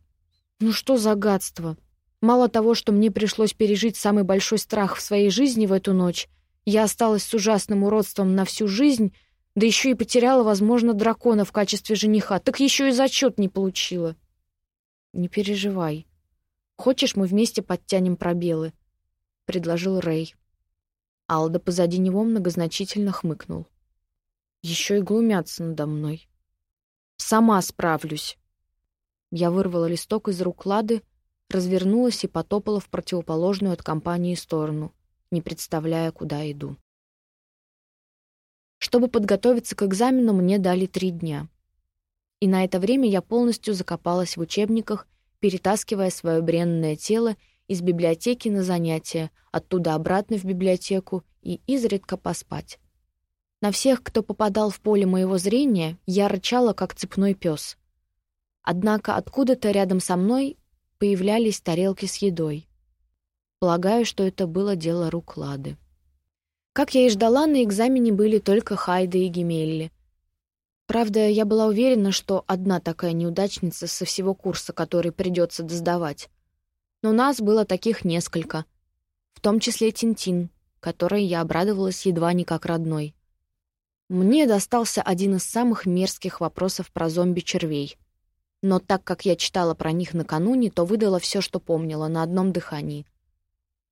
Ну что за гадство? Мало того, что мне пришлось пережить самый большой страх в своей жизни в эту ночь, я осталась с ужасным уродством на всю жизнь, да еще и потеряла, возможно, дракона в качестве жениха, так еще и зачет не получила. Не переживай. Хочешь, мы вместе подтянем пробелы? — предложил Рэй. Алда позади него многозначительно хмыкнул. Еще и глумятся надо мной. Сама справлюсь. Я вырвала листок из рук Лады, развернулась и потопала в противоположную от компании сторону, не представляя, куда иду. Чтобы подготовиться к экзамену, мне дали три дня. И на это время я полностью закопалась в учебниках, перетаскивая свое бренное тело из библиотеки на занятия, оттуда обратно в библиотеку и изредка поспать. На всех, кто попадал в поле моего зрения, я рычала, как цепной пес. Однако откуда-то рядом со мной появлялись тарелки с едой. Полагаю, что это было дело рук Лады. Как я и ждала, на экзамене были только Хайда и Гемелли. Правда, я была уверена, что одна такая неудачница со всего курса, который придется доздавать. Но нас было таких несколько, в том числе Тинтин, которой я обрадовалась едва не как родной. Мне достался один из самых мерзких вопросов про зомби-червей. Но так как я читала про них накануне, то выдала все, что помнила, на одном дыхании.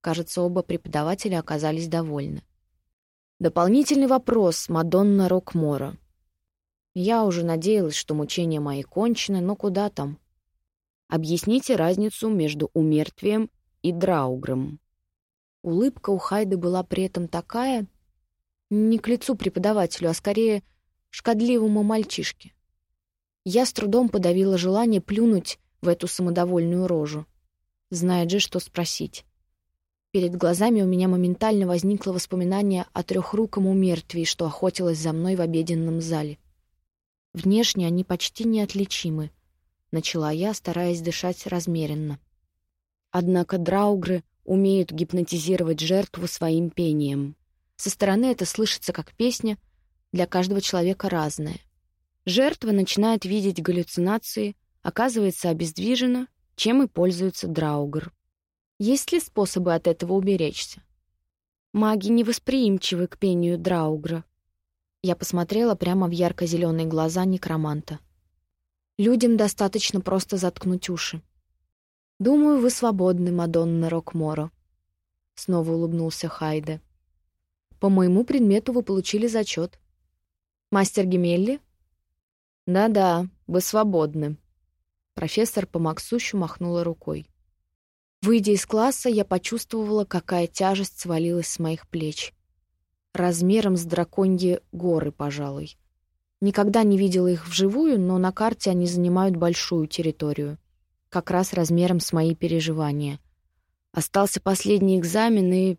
Кажется, оба преподавателя оказались довольны. Дополнительный вопрос Мадонна Рокмора. Я уже надеялась, что мучения мои кончены, но куда там? Объясните разницу между умертвием и драугром. Улыбка у Хайды была при этом такая, не к лицу преподавателю, а скорее шкодливому мальчишке. Я с трудом подавила желание плюнуть в эту самодовольную рожу. Знает же, что спросить. Перед глазами у меня моментально возникло воспоминание о трехруком умертвии, что охотилось за мной в обеденном зале. Внешне они почти неотличимы, начала я, стараясь дышать размеренно. Однако драугры умеют гипнотизировать жертву своим пением. Со стороны это слышится как песня, для каждого человека разная. Жертва начинает видеть галлюцинации, оказывается обездвижена, чем и пользуется Драугер. Есть ли способы от этого уберечься? Маги невосприимчивы к пению Драугра. Я посмотрела прямо в ярко-зеленые глаза некроманта. Людям достаточно просто заткнуть уши. «Думаю, вы свободны, Мадонна Рокморо», — снова улыбнулся Хайде. «По моему предмету вы получили зачет. Мастер Гемелли?» «Да-да, вы свободны». Профессор по Максущу махнула рукой. Выйдя из класса, я почувствовала, какая тяжесть свалилась с моих плеч. Размером с драконьи горы, пожалуй. Никогда не видела их вживую, но на карте они занимают большую территорию как раз размером с мои переживания. Остался последний экзамен и...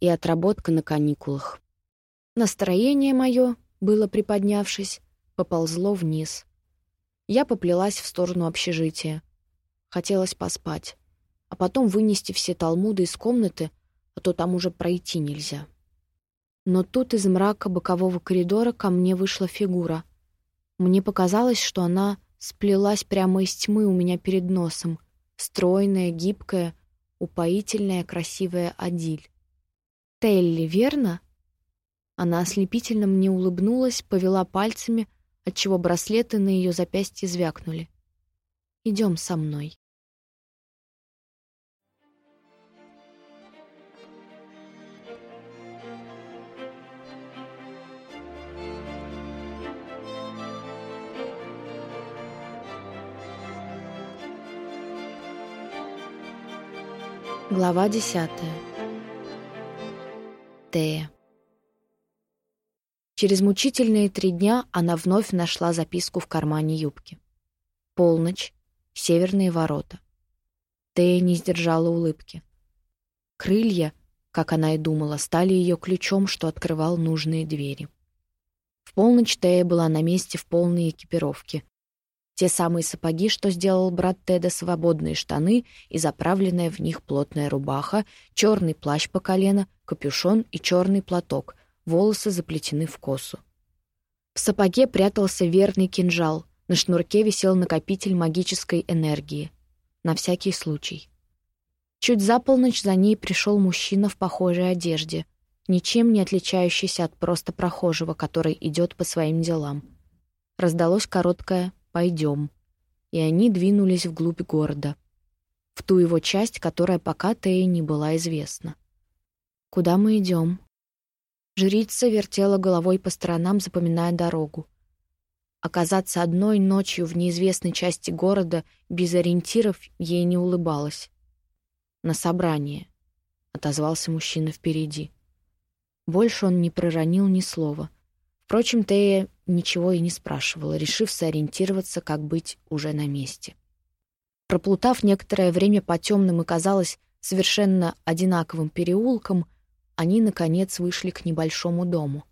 и отработка на каникулах. Настроение мое, было приподнявшись, поползло вниз. Я поплелась в сторону общежития. Хотелось поспать, а потом вынести все талмуды из комнаты, а то там уже пройти нельзя. Но тут из мрака бокового коридора ко мне вышла фигура. Мне показалось, что она сплелась прямо из тьмы у меня перед носом. Стройная, гибкая, упоительная, красивая Адиль. «Телли, верно?» Она ослепительно мне улыбнулась, повела пальцами, отчего браслеты на ее запястье звякнули. «Идем со мной». Глава десятая. Тея. Через мучительные три дня она вновь нашла записку в кармане юбки. Полночь, северные ворота. Тея не сдержала улыбки. Крылья, как она и думала, стали ее ключом, что открывал нужные двери. В полночь Тея была на месте в полной экипировке, те самые сапоги, что сделал брат Теда, свободные штаны и заправленная в них плотная рубаха, черный плащ по колено, капюшон и черный платок, волосы заплетены в косу. В сапоге прятался верный кинжал, на шнурке висел накопитель магической энергии. На всякий случай. Чуть за полночь за ней пришел мужчина в похожей одежде, ничем не отличающийся от просто прохожего, который идет по своим делам. Раздалось короткое пойдем». И они двинулись вглубь города, в ту его часть, которая пока Тее не была известна. «Куда мы идем?» Жрица вертела головой по сторонам, запоминая дорогу. Оказаться одной ночью в неизвестной части города без ориентиров ей не улыбалось. «На собрание», — отозвался мужчина впереди. Больше он не проронил ни слова. Впрочем, Тея ничего и не спрашивала, решив сориентироваться, как быть уже на месте. Проплутав некоторое время по темным и, казалось, совершенно одинаковым переулкам, они, наконец, вышли к небольшому дому.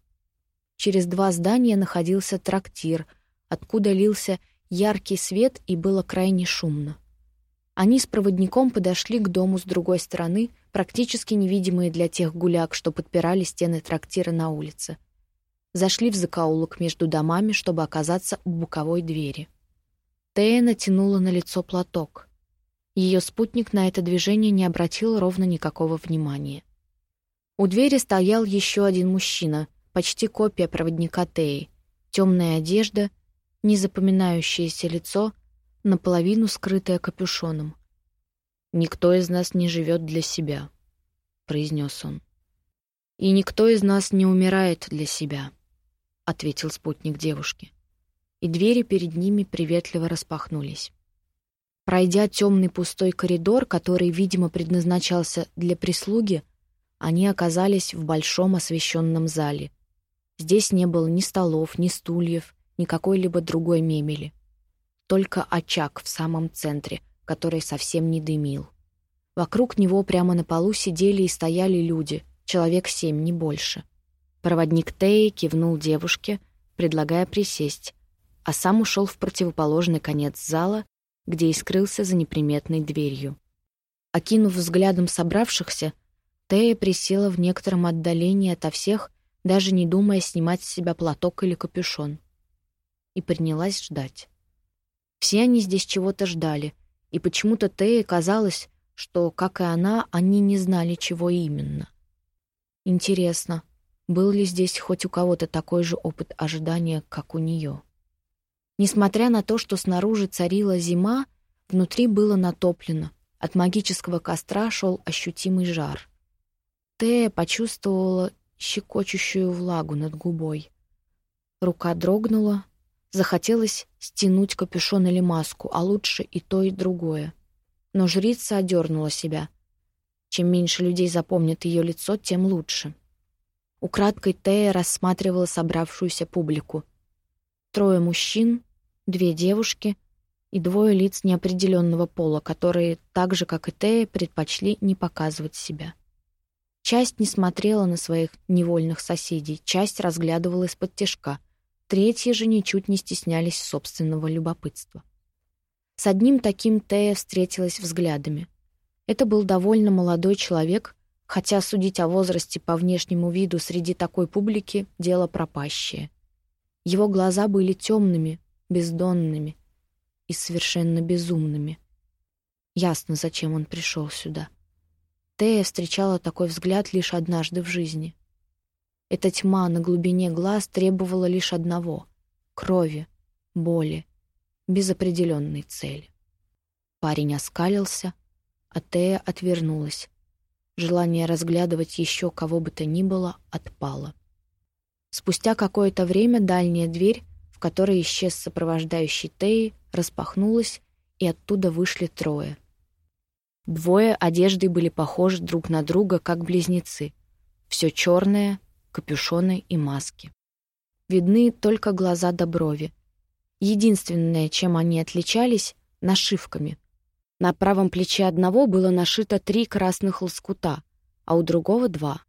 Через два здания находился трактир, откуда лился яркий свет и было крайне шумно. Они с проводником подошли к дому с другой стороны, практически невидимые для тех гуляк, что подпирали стены трактира на улице зашли в закоулок между домами, чтобы оказаться у боковой двери. Тея натянула на лицо платок. Ее спутник на это движение не обратил ровно никакого внимания. У двери стоял еще один мужчина, почти копия проводника Теи. Темная одежда, незапоминающееся лицо, наполовину скрытое капюшоном. «Никто из нас не живет для себя», — произнес он. «И никто из нас не умирает для себя» ответил спутник девушки. И двери перед ними приветливо распахнулись. Пройдя темный пустой коридор, который, видимо, предназначался для прислуги, они оказались в большом освещенном зале. Здесь не было ни столов, ни стульев, ни какой-либо другой мебели. Только очаг в самом центре, который совсем не дымил. Вокруг него прямо на полу сидели и стояли люди, человек семь, не больше — Проводник Теи кивнул девушке, предлагая присесть, а сам ушел в противоположный конец зала, где и скрылся за неприметной дверью. Окинув взглядом собравшихся, Тея присела в некотором отдалении ото всех, даже не думая снимать с себя платок или капюшон. И принялась ждать. Все они здесь чего-то ждали, и почему-то Тее казалось, что, как и она, они не знали, чего именно. Интересно, был ли здесь хоть у кого-то такой же опыт ожидания, как у нее? Несмотря на то, что снаружи царила зима, внутри было натоплено. От магического костра шел ощутимый жар. Тея почувствовала щекочущую влагу над губой. Рука дрогнула, захотелось стянуть капюшон или маску, а лучше и то, и другое. Но жрица одернула себя. Чем меньше людей запомнят ее лицо, тем лучше. Украдкой Тея рассматривала собравшуюся публику. Трое мужчин, две девушки и двое лиц неопределенного пола, которые, так же, как и Тея, предпочли не показывать себя. Часть не смотрела на своих невольных соседей, часть разглядывала из-под тяжка, третьи же ничуть не стеснялись собственного любопытства. С одним таким Тея встретилась взглядами. Это был довольно молодой человек, хотя судить о возрасте по внешнему виду среди такой публики — дело пропащее. Его глаза были темными, бездонными и совершенно безумными. Ясно, зачем он пришел сюда. Тея встречала такой взгляд лишь однажды в жизни. Эта тьма на глубине глаз требовала лишь одного — крови, боли, без определенной цели. Парень оскалился, а Тея отвернулась. Желание разглядывать еще кого бы то ни было отпало. Спустя какое-то время дальняя дверь, в которой исчез сопровождающий Теи, распахнулась, и оттуда вышли трое. Двое одежды были похожи друг на друга, как близнецы. Все черное, капюшоны и маски. Видны только глаза до брови, Единственное, чем они отличались — нашивками. На правом плече одного было нашито три красных лоскута, а у другого — два.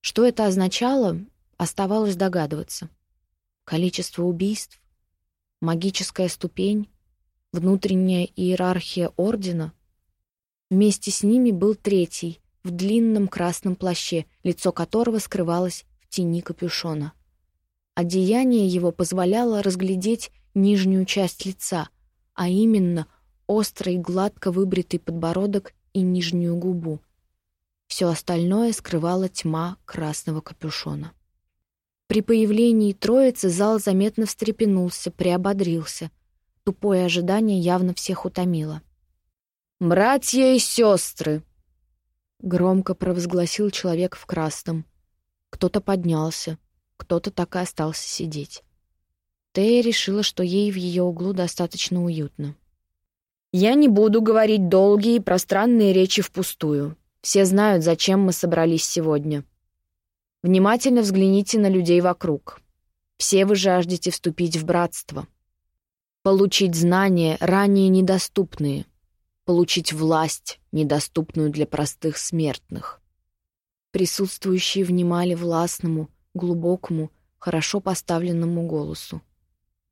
Что это означало, оставалось догадываться. Количество убийств, магическая ступень, внутренняя иерархия Ордена. Вместе с ними был третий, в длинном красном плаще, лицо которого скрывалось в тени капюшона. Одеяние его позволяло разглядеть нижнюю часть лица, а именно острый гладко выбритый подбородок и нижнюю губу. Все остальное скрывала тьма красного капюшона. При появлении троицы зал заметно встрепенулся, приободрился. Тупое ожидание явно всех утомило. «Братья и сестры!» Громко провозгласил человек в красном. Кто-то поднялся, кто-то так и остался сидеть. Тея решила, что ей в ее углу достаточно уютно. «Я не буду говорить долгие и пространные речи впустую. Все знают, зачем мы собрались сегодня. Внимательно взгляните на людей вокруг. Все вы жаждете вступить в братство. Получить знания, ранее недоступные. Получить власть, недоступную для простых смертных. Присутствующие внимали властному, глубокому, хорошо поставленному голосу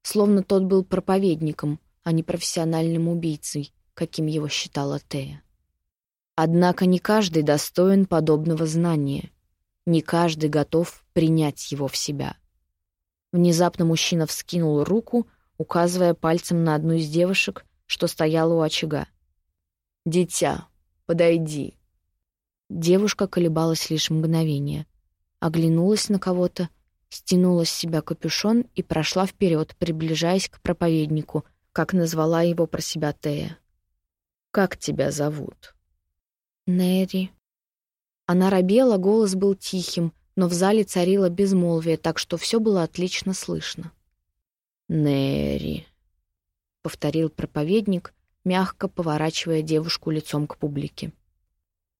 словно тот был проповедником, а не профессиональным убийцей, каким его считала Тея. Однако не каждый достоин подобного знания, не каждый готов принять его в себя. Внезапно мужчина вскинул руку, указывая пальцем на одну из девушек, что стояла у очага. «Дитя, подойди». Девушка колебалась лишь мгновение, оглянулась на кого-то стянула с себя капюшон и прошла вперед, приближаясь к проповеднику, как назвала его про себя Тея. «Как тебя зовут?» «Нэри». Она робела, голос был тихим, но в зале царило безмолвие, так что все было отлично слышно. «Нэри», — повторил проповедник, мягко поворачивая девушку лицом к публике.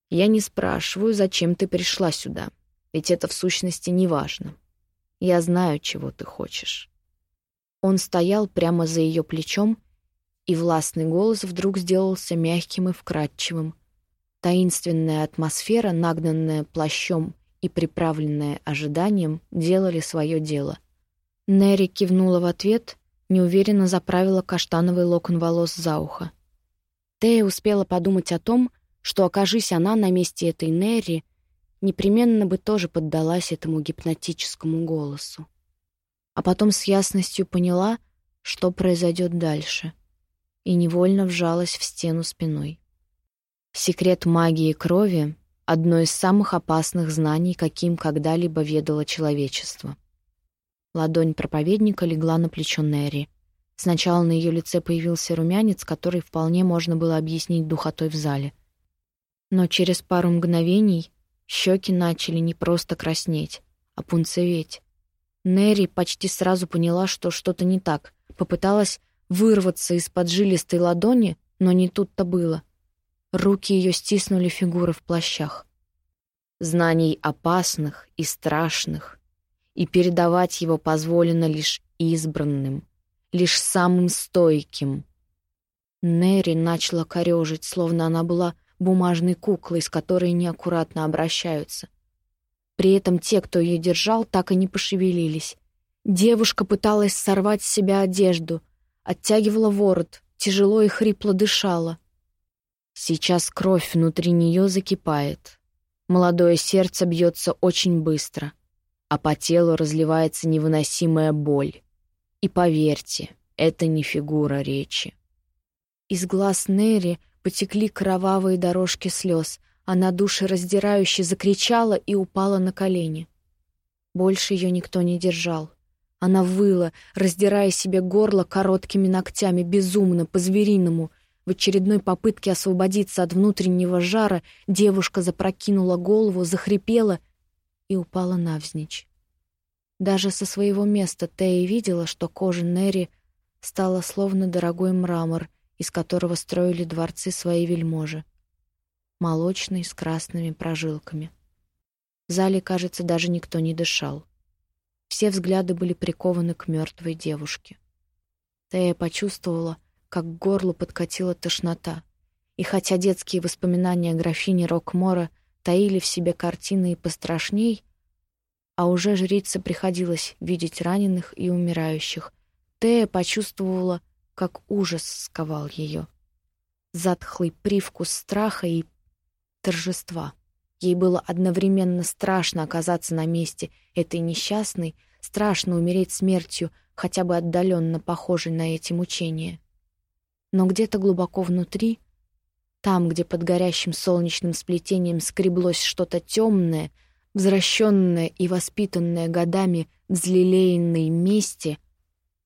«Я не спрашиваю, зачем ты пришла сюда, ведь это в сущности не важно. Я знаю, чего ты хочешь». Он стоял прямо за ее плечом, и властный голос вдруг сделался мягким и вкрадчивым. Таинственная атмосфера, нагнанная плащом и приправленная ожиданием, делали свое дело. Нерри кивнула в ответ, неуверенно заправила каштановый локон волос за ухо. Тея успела подумать о том, что, окажись она на месте этой Нерри, непременно бы тоже поддалась этому гипнотическому голосу. А потом с ясностью поняла, что произойдет дальше, и невольно вжалась в стену спиной. Секрет магии крови — одно из самых опасных знаний, каким когда-либо ведало человечество. Ладонь проповедника легла на плечо Нерри. Сначала на ее лице появился румянец, который вполне можно было объяснить духотой в зале. Но через пару мгновений щеки начали не просто краснеть, а пунцеветь. Нерри почти сразу поняла, что что-то не так. Попыталась вырваться из-под жилистой ладони, но не тут-то было. Руки ее стиснули фигуры в плащах. Знаний опасных и страшных, и передавать его позволено лишь избранным, лишь самым стойким. Нерри начала корежить, словно она была бумажной куклой, с которой неаккуратно обращаются — при этом те, кто ее держал, так и не пошевелились. Девушка пыталась сорвать с себя одежду, оттягивала ворот, тяжело и хрипло дышала. Сейчас кровь внутри нее закипает. Молодое сердце бьется очень быстро, а по телу разливается невыносимая боль. И поверьте, это не фигура речи. Из глаз Нерри потекли кровавые дорожки слез, она душераздирающе закричала и упала на колени. Больше ее никто не держал. Она выла, раздирая себе горло короткими ногтями, безумно, по-звериному. В очередной попытке освободиться от внутреннего жара девушка запрокинула голову, захрипела и упала навзничь. Даже со своего места Тея видела, что кожа Нерри стала словно дорогой мрамор, из которого строили дворцы свои вельможи молочный, с красными прожилками. В зале, кажется, даже никто не дышал. Все взгляды были прикованы к мертвой девушке. Тея почувствовала, как к горлу подкатила тошнота. И хотя детские воспоминания графини Рокмора таили в себе картины и пострашней, а уже жрице приходилось видеть раненых и умирающих, Тея почувствовала, как ужас сковал ее. Затхлый привкус страха и торжества. Ей было одновременно страшно оказаться на месте этой несчастной, страшно умереть смертью, хотя бы отдаленно похожей на эти мучения. Но где-то глубоко внутри, там, где под горящим солнечным сплетением скреблось что-то темное, возвращенное и воспитанное годами взлелеянной мести,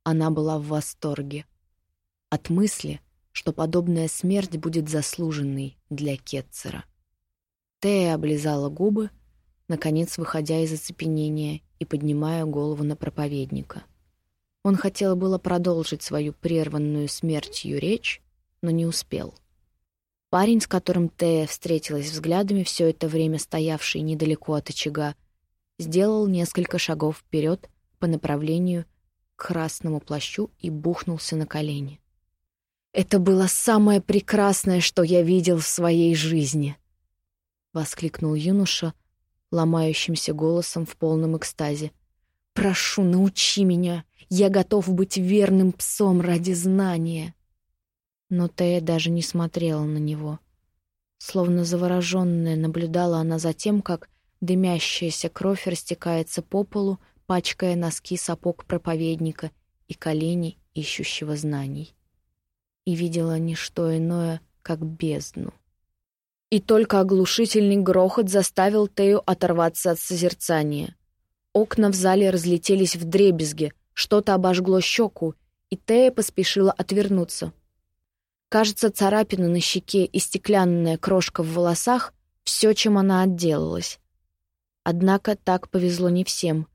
она была в восторге. От мысли, что подобная смерть будет заслуженной для Кетцера. Тея облизала губы, наконец выходя из оцепенения и поднимая голову на проповедника. Он хотел было продолжить свою прерванную смертью речь, но не успел. Парень, с которым Тея встретилась взглядами, все это время стоявший недалеко от очага, сделал несколько шагов вперед по направлению к красному плащу и бухнулся на колени. «Это было самое прекрасное, что я видел в своей жизни!» — воскликнул юноша, ломающимся голосом в полном экстазе. «Прошу, научи меня! Я готов быть верным псом ради знания!» Но Тея даже не смотрела на него. Словно завороженная наблюдала она за тем, как дымящаяся кровь растекается по полу, пачкая носки сапог проповедника и колени ищущего знаний. И видела не что иное, как бездну и только оглушительный грохот заставил Тею оторваться от созерцания. Окна в зале разлетелись в дребезги, что-то обожгло щеку, и Тея поспешила отвернуться. Кажется, царапина на щеке и стеклянная крошка в волосах — все, чем она отделалась. Однако так повезло не всем.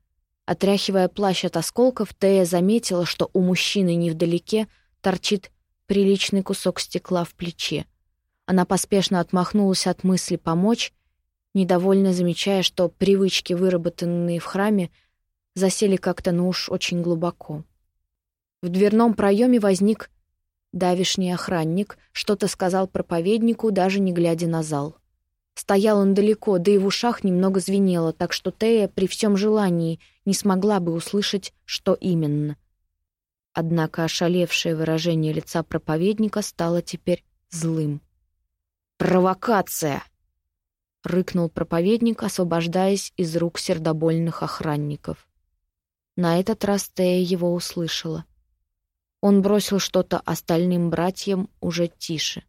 Отряхивая плащ от осколков, Тея заметила, что у мужчины невдалеке торчит приличный кусок стекла в плече. Она поспешно отмахнулась от мысли помочь, недовольно замечая, что привычки, выработанные в храме, засели как-то ну уж очень глубоко. В дверном проеме возник давишний охранник, что-то сказал проповеднику, даже не глядя на зал. Стоял он далеко, да и в ушах немного звенело, так что Тея при всем желании не смогла бы услышать, что именно. Однако ошалевшее выражение лица проповедника стало теперь злым. «Провокация!» — рыкнул проповедник, освобождаясь из рук сердобольных охранников. На этот раз Тея его услышала. Он бросил что-то остальным братьям уже тише.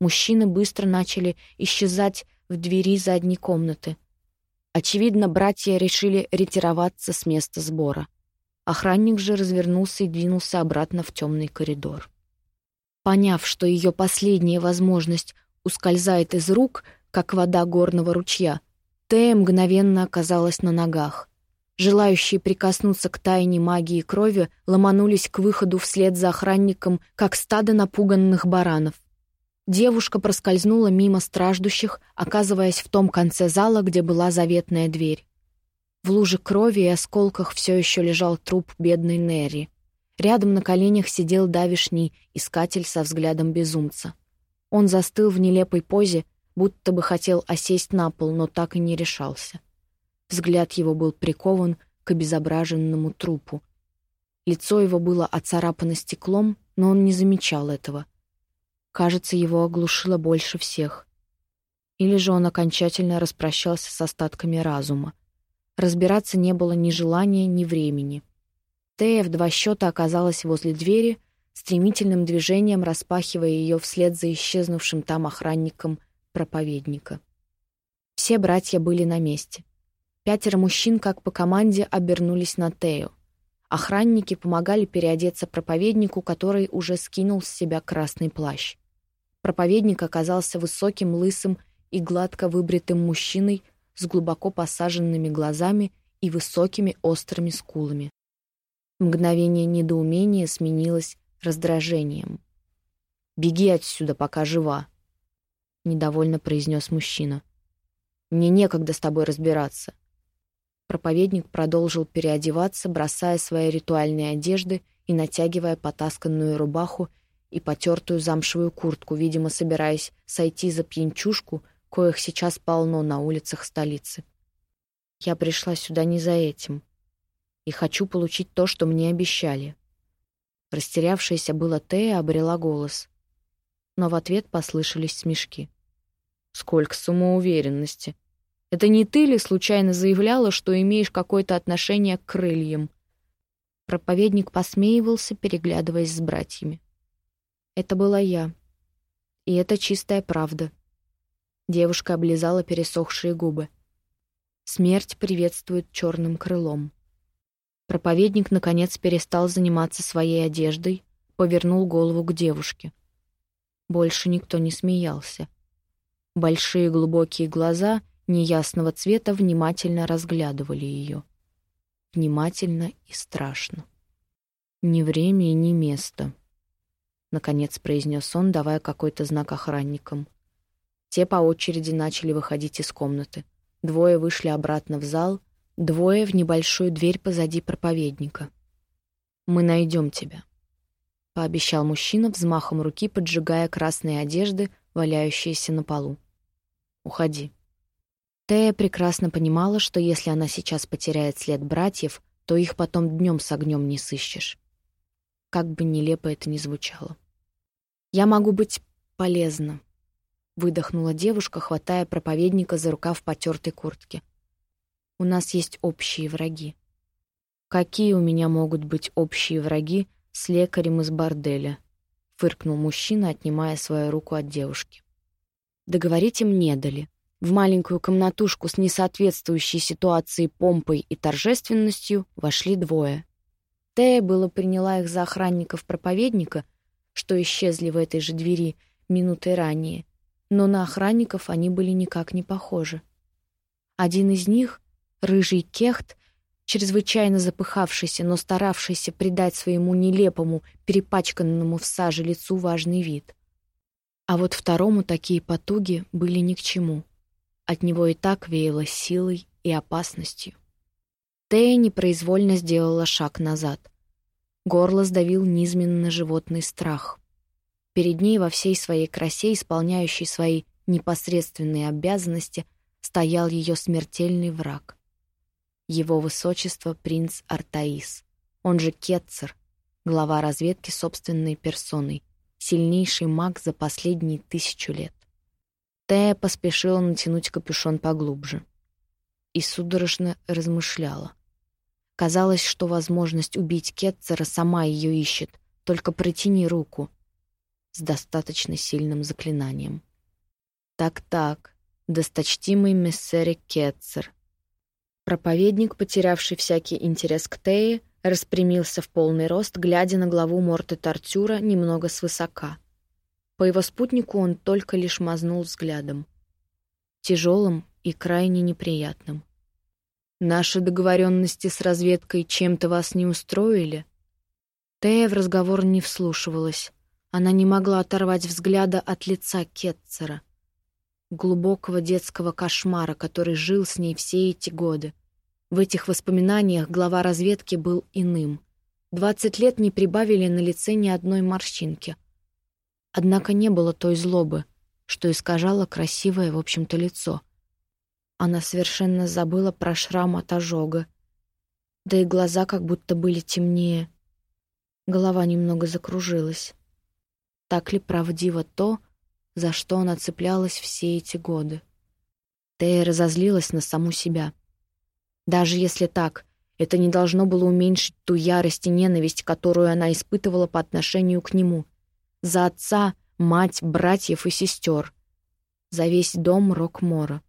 Мужчины быстро начали исчезать в двери задней комнаты. Очевидно, братья решили ретироваться с места сбора. Охранник же развернулся и двинулся обратно в темный коридор. Поняв, что ее последняя возможность ускользает из рук, как вода горного ручья, Тея мгновенно оказалась на ногах. Желающие прикоснуться к тайне магии крови ломанулись к выходу вслед за охранником, как стадо напуганных баранов. Девушка проскользнула мимо страждущих, оказываясь в том конце зала, где была заветная дверь. В луже крови и осколках все еще лежал труп бедной Нерри. Рядом на коленях сидел давишний искатель со взглядом безумца. Он застыл в нелепой позе, будто бы хотел осесть на пол, но так и не решался. Взгляд его был прикован к обезображенному трупу. Лицо его было оцарапано стеклом, но он не замечал этого. Кажется, его оглушило больше всех. Или же он окончательно распрощался с остатками разума. Разбираться не было ни желания, ни времени. Тея в два счета оказалась возле двери, стремительным движением распахивая ее вслед за исчезнувшим там охранником проповедника. Все братья были на месте. Пятеро мужчин, как по команде, обернулись на Тею. Охранники помогали переодеться проповеднику, который уже скинул с себя красный плащ. Проповедник оказался высоким, лысым и гладко выбритым мужчиной с глубоко посаженными глазами и высокими острыми скулами. Мгновение недоумения сменилось раздражением. «Беги отсюда, пока жива», — недовольно произнес мужчина. «Мне некогда с тобой разбираться». Проповедник продолжил переодеваться, бросая свои ритуальные одежды и натягивая потасканную рубаху и потертую замшевую куртку, видимо, собираясь сойти за пьянчушку, коих сейчас полно на улицах столицы. Я пришла сюда не за этим. И хочу получить то, что мне обещали. Растерявшаяся была Тея обрела голос. Но в ответ послышались смешки. Сколько самоуверенности. Это не ты ли случайно заявляла, что имеешь какое-то отношение к крыльям? Проповедник посмеивался, переглядываясь с братьями. Это была я. И это чистая правда. Девушка облизала пересохшие губы. Смерть приветствует черным крылом. Проповедник, наконец, перестал заниматься своей одеждой, повернул голову к девушке. Больше никто не смеялся. Большие глубокие глаза неясного цвета внимательно разглядывали ее. Внимательно и страшно. Ни время и ни место. Наконец произнес он, давая какой-то знак охранникам. Те по очереди начали выходить из комнаты. Двое вышли обратно в зал, двое — в небольшую дверь позади проповедника. «Мы найдем тебя», — пообещал мужчина взмахом руки, поджигая красные одежды, валяющиеся на полу. «Уходи». Тея прекрасно понимала, что если она сейчас потеряет след братьев, то их потом днем с огнем не сыщешь. Как бы нелепо это ни звучало. «Я могу быть полезна», — выдохнула девушка, хватая проповедника за рукав потертой куртки. «У нас есть общие враги». «Какие у меня могут быть общие враги с лекарем из борделя?» — фыркнул мужчина, отнимая свою руку от девушки. Договорить им не дали. В маленькую комнатушку с несоответствующей ситуацией помпой и торжественностью вошли двое. Тея было приняла их за охранников проповедника, что исчезли в этой же двери минутой ранее, но на охранников они были никак не похожи. Один из них, рыжий кехт, чрезвычайно запыхавшийся, но старавшийся придать своему нелепому, перепачканному в саже лицу важный вид. А вот второму такие потуги были ни к чему. От него и так веяло силой и опасностью. Тея непроизвольно сделала шаг назад. Горло сдавил низменно животный страх. Перед ней во всей своей красе, исполняющей свои непосредственные обязанности, стоял ее смертельный враг. Его высочество принц Артаис, он же Кетцер, глава разведки собственной персоной, сильнейший маг за последние тысячу лет. Тея поспешила натянуть капюшон поглубже. И судорожно размышляла. Казалось, что возможность убить Кетцера сама ее ищет, только протяни руку с достаточно сильным заклинанием. Так-так, досточтимый мессерик Кетцер. Проповедник, потерявший всякий интерес к Тее, распрямился в полный рост, глядя на главу Морты Тартюра немного свысока. По его спутнику он только лишь мазнул взглядом. Тяжелым и крайне неприятным. «Наши договоренности с разведкой чем-то вас не устроили?» Тея в разговор не вслушивалась. Она не могла оторвать взгляда от лица Кетцера — глубокого детского кошмара, который жил с ней все эти годы. В этих воспоминаниях глава разведки был иным. Двадцать лет не прибавили на лице ни одной морщинки. Однако не было той злобы, что искажало красивое, в общем-то, лицо. Она совершенно забыла про шрам от ожога. Да и глаза как будто были темнее. Голова немного закружилась. Так ли правдиво то, за что она цеплялась все эти годы. Тея разозлилась на саму себя. Даже если так, это не должно было уменьшить ту ярость и ненависть, которую она испытывала по отношению к нему. За отца, мать, братьев и сестер. За весь дом Рокмора.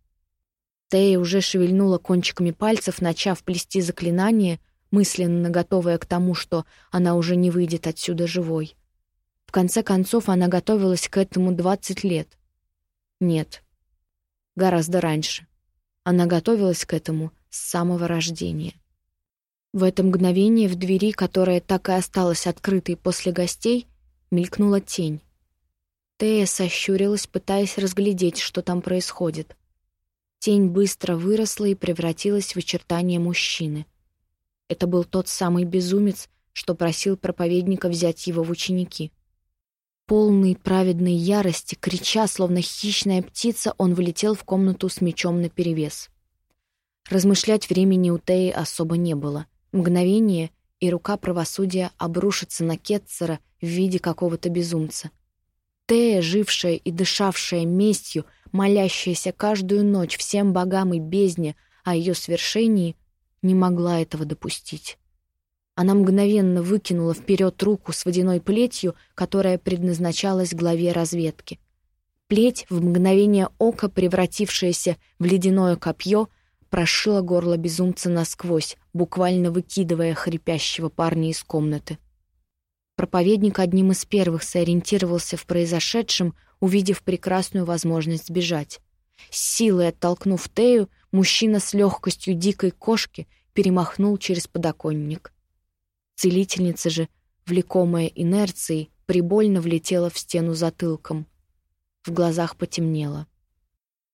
Тея уже шевельнула кончиками пальцев, начав плести заклинание, мысленно готовая к тому, что она уже не выйдет отсюда живой конце концов, она готовилась к этому 20 лет. Нет, гораздо раньше. Она готовилась к этому с самого рождения. В это мгновение в двери, которая так и осталась открытой после гостей, мелькнула тень. Тея сощурилась, пытаясь разглядеть, что там происходит. Тень быстро выросла и превратилась в очертание мужчины. Это был тот самый безумец, что просил проповедника взять его в ученики. Полный праведной ярости, крича, словно хищная птица, он вылетел в комнату с мечом наперевес. Размышлять времени у Теи особо не было. Мгновение, и рука правосудия обрушится на Кетцера в виде какого-то безумца. Тея, жившая и дышавшая местью, молящаяся каждую ночь всем богам и бездне о ее свершении, не могла этого допустить. Она мгновенно выкинула вперед руку с водяной плетью, которая предназначалась главе разведки. Плеть, в мгновение ока превратившаяся в ледяное копье, прошила горло безумца насквозь, буквально выкидывая хрипящего парня из комнаты. Проповедник одним из первых сориентировался в произошедшем, увидев прекрасную возможность сбежать. С силой оттолкнув Тею, мужчина с легкостью дикой кошки перемахнул через подоконник. Целительница же, влекомая инерцией, прибольно влетела в стену затылком. В глазах потемнело.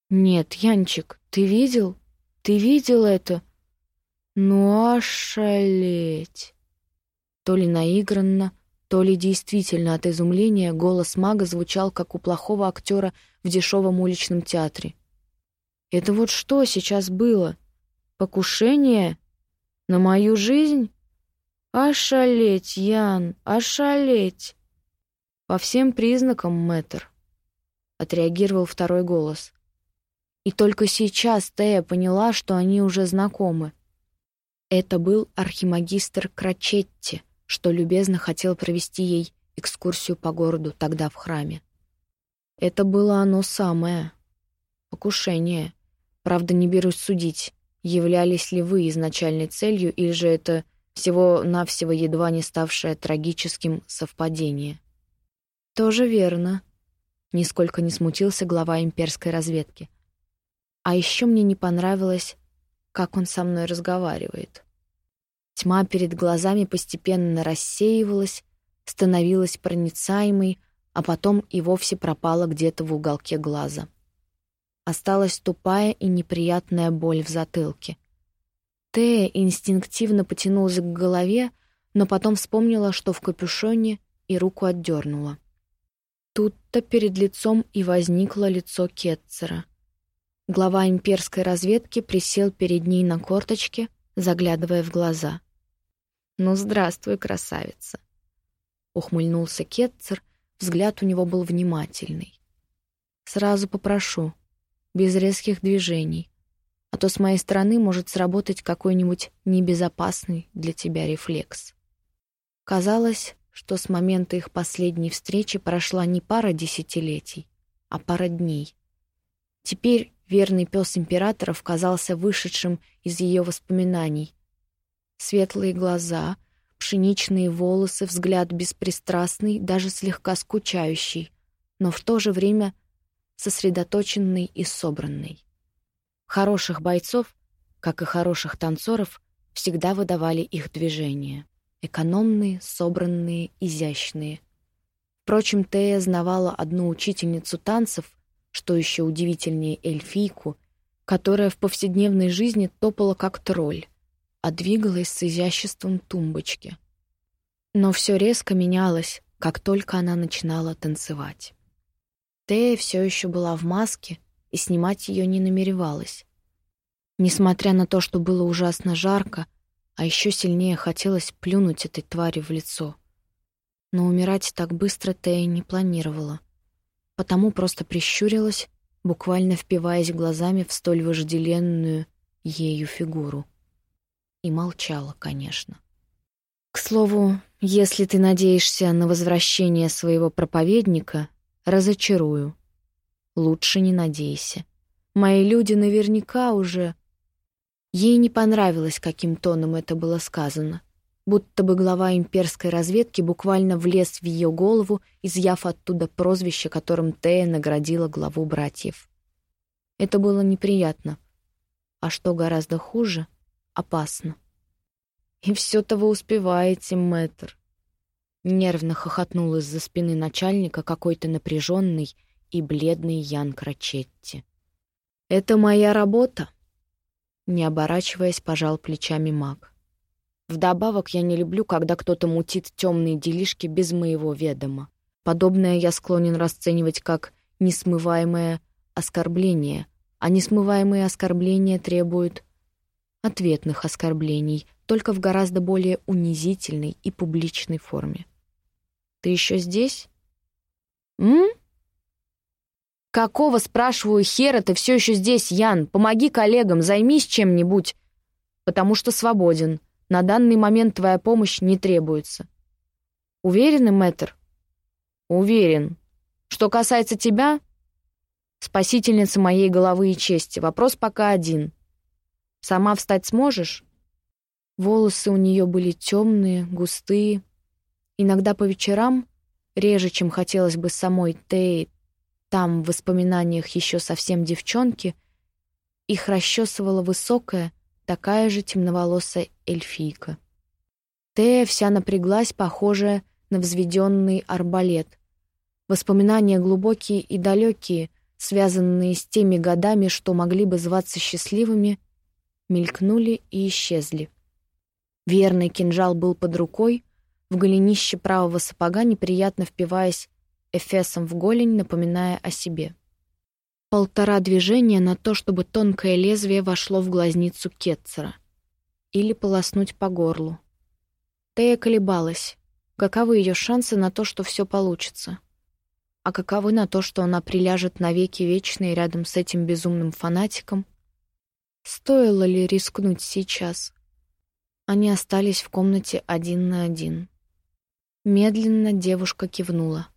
«Нет, Янчик, ты видел? Ты видел это? Ну, ошалеть!» То ли наигранно, то ли действительно от изумления голос мага звучал, как у плохого актера в дешевом уличном театре. «Это вот что сейчас было? Покушение? На мою жизнь?» «Ошалеть, Ян, ошалеть!» «По всем признакам, мэтр», — отреагировал второй голос. И только сейчас Тея поняла, что они уже знакомы. Это был архимагистр Крачетти, что любезно хотел провести ей экскурсию по городу тогда в храме. Это было оно самое. Покушение. Правда, не берусь судить, являлись ли вы изначальной целью, или же это всего-навсего едва не ставшее трагическим совпадение. «Тоже верно», — нисколько не смутился глава имперской разведки. «А еще мне не понравилось, как он со мной разговаривает». Тьма перед глазами постепенно рассеивалась, становилась проницаемой, а потом и вовсе пропала где-то в уголке глаза. Осталась тупая и неприятная боль в затылке. Тея инстинктивно потянулась к голове, но потом вспомнила, что в капюшоне, и руку отдернула. Тут-то перед лицом и возникло лицо Кетцера. Глава имперской разведки присел перед ней на корточке, заглядывая в глаза. «Ну, здравствуй, красавица!» Ухмыльнулся Кетцер, взгляд у него был внимательный. Сразу попрошу, без резких движений, а то с моей стороны может сработать какой-нибудь небезопасный для тебя рефлекс. Казалось, что с момента их последней встречи прошла не пара десятилетий, а пара дней. Теперь верный пес императоров казался вышедшим из ее воспоминаний. Светлые глаза, пшеничные волосы, взгляд беспристрастный, даже слегка скучающий, но в то же время сосредоточенный и собранный. Хороших бойцов, как и хороших танцоров, всегда выдавали их движения. Экономные, собранные, изящные. Впрочем, Тея знавала одну учительницу танцев, что еще удивительнее эльфийку, которая в повседневной жизни топала как тролль, а двигалась с изяществом тумбочки. Но все резко менялось, как только она начинала танцевать. Тея все еще была в маске и снимать ее не намеревалась. Несмотря на то, что было ужасно жарко, а еще сильнее хотелось плюнуть этой твари в лицо. Но умирать так быстро Тея не планировала. Потому просто прищурилась, буквально впиваясь глазами в столь вожделенную ею фигуру. И молчала, конечно. К слову, если ты надеешься на возвращение своего проповедника, разочарую. Лучше не надейся. Мои люди наверняка уже Ей не понравилось, каким тоном это было сказано. Будто бы глава имперской разведки буквально влез в ее голову, изъяв оттуда прозвище, которым Тея наградила главу братьев. Это было неприятно. А что гораздо хуже — опасно. «И все-то вы успеваете, мэтр!» Нервно хохотнул из-за спины начальника какой-то напряженный и бледный Ян Крачетти. «Это моя работа!» Не оборачиваясь, пожал плечами маг. Вдобавок, я не люблю, когда кто-то мутит темные делишки без моего ведома. Подобное я склонен расценивать как несмываемое оскорбление, а несмываемые оскорбления требуют ответных оскорблений, только в гораздо более унизительной и публичной форме. «Ты еще здесь?» «М?» «Какого, спрашиваю, хера ты все еще здесь, Ян? Помоги коллегам, займись чем-нибудь. Потому что свободен. На данный момент твоя помощь не требуется». «Уверены, мэтр?» «Уверен. Что касается тебя, спасительница моей головы и чести, вопрос пока один. Сама встать сможешь?» Волосы у нее были темные, густые. Иногда по вечерам, реже, чем хотелось бы самой Тей, там, в воспоминаниях еще совсем девчонки, их расчесывала высокая, такая же темноволосая эльфийка. Тея вся напряглась, похожая на взведенный арбалет. Воспоминания глубокие и далекие, связанные с теми годами, что могли бы зваться счастливыми, мелькнули и исчезли. Верный кинжал был под рукой, в голенище правого сапога, неприятно впиваясь эфесом в голень, напоминая о себе. Полтора движения на то, чтобы тонкое лезвие вошло в глазницу Кетцера. Или полоснуть по горлу. Тея колебалась. Каковы ее шансы на то, что все получится? А каковы на то, что она приляжет навеки вечные рядом с этим безумным фанатиком? Стоило ли рискнуть сейчас? Они остались в комнате один на один. Медленно девушка кивнула.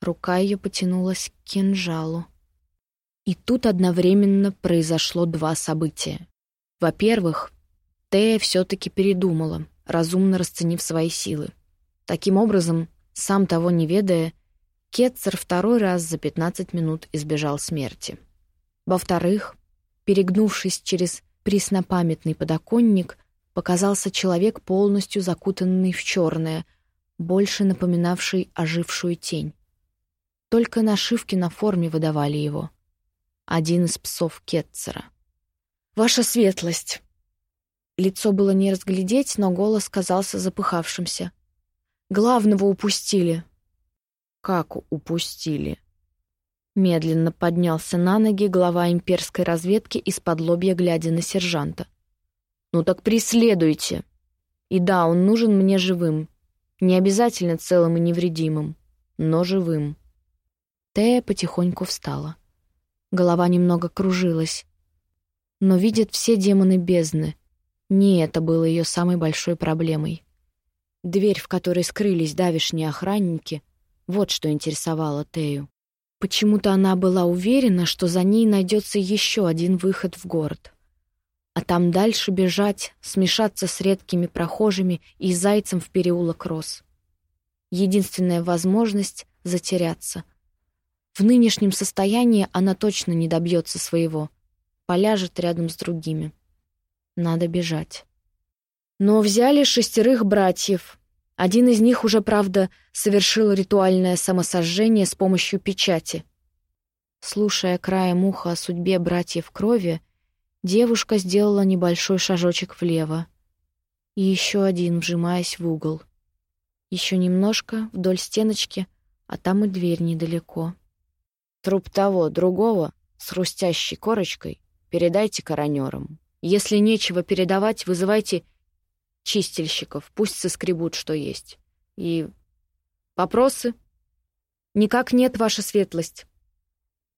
Рука ее потянулась к кинжалу. И тут одновременно произошло два события. Во-первых, Тея все-таки передумала, разумно расценив свои силы. Таким образом, сам того не ведая, Кетцер второй раз за 15 минут избежал смерти. Во-вторых, перегнувшись через преснопамятный подоконник, показался человек, полностью закутанный в черное, больше напоминавший ожившую тень. Только нашивки на форме выдавали его. Один из псов Кетцера. «Ваша светлость!» Лицо было не разглядеть, но голос казался запыхавшимся. «Главного упустили». «Как упустили?» Медленно поднялся на ноги глава имперской разведки из-под лобья, глядя на сержанта. «Ну так преследуйте!» «И да, он нужен мне живым. Не обязательно целым и невредимым, но живым». Тея потихоньку встала. Голова немного кружилась. Но видят все демоны бездны. Не это было ее самой большой проблемой. Дверь, в которой скрылись давишние охранники, вот что интересовало Тею. Почему-то она была уверена, что за ней найдется еще один выход в город. А там дальше бежать, смешаться с редкими прохожими и зайцем в переулок Рос. Единственная возможность — затеряться. В нынешнем состоянии она точно не добьется своего. Поляжет рядом с другими. Надо бежать. Но взяли шестерых братьев, один из них уже, правда, совершил ритуальное самосожжение с помощью печати. Слушая краем уха о судьбе братьев крови, девушка сделала небольшой шажочек влево. И еще один, вжимаясь в угол. Еще немножко вдоль стеночки, а там и дверь недалеко. Труп того, другого, с хрустящей корочкой, передайте коронерам. Если нечего передавать, вызывайте чистильщиков, пусть соскребут, что есть. И вопросы? Никак нет, ваша светлость.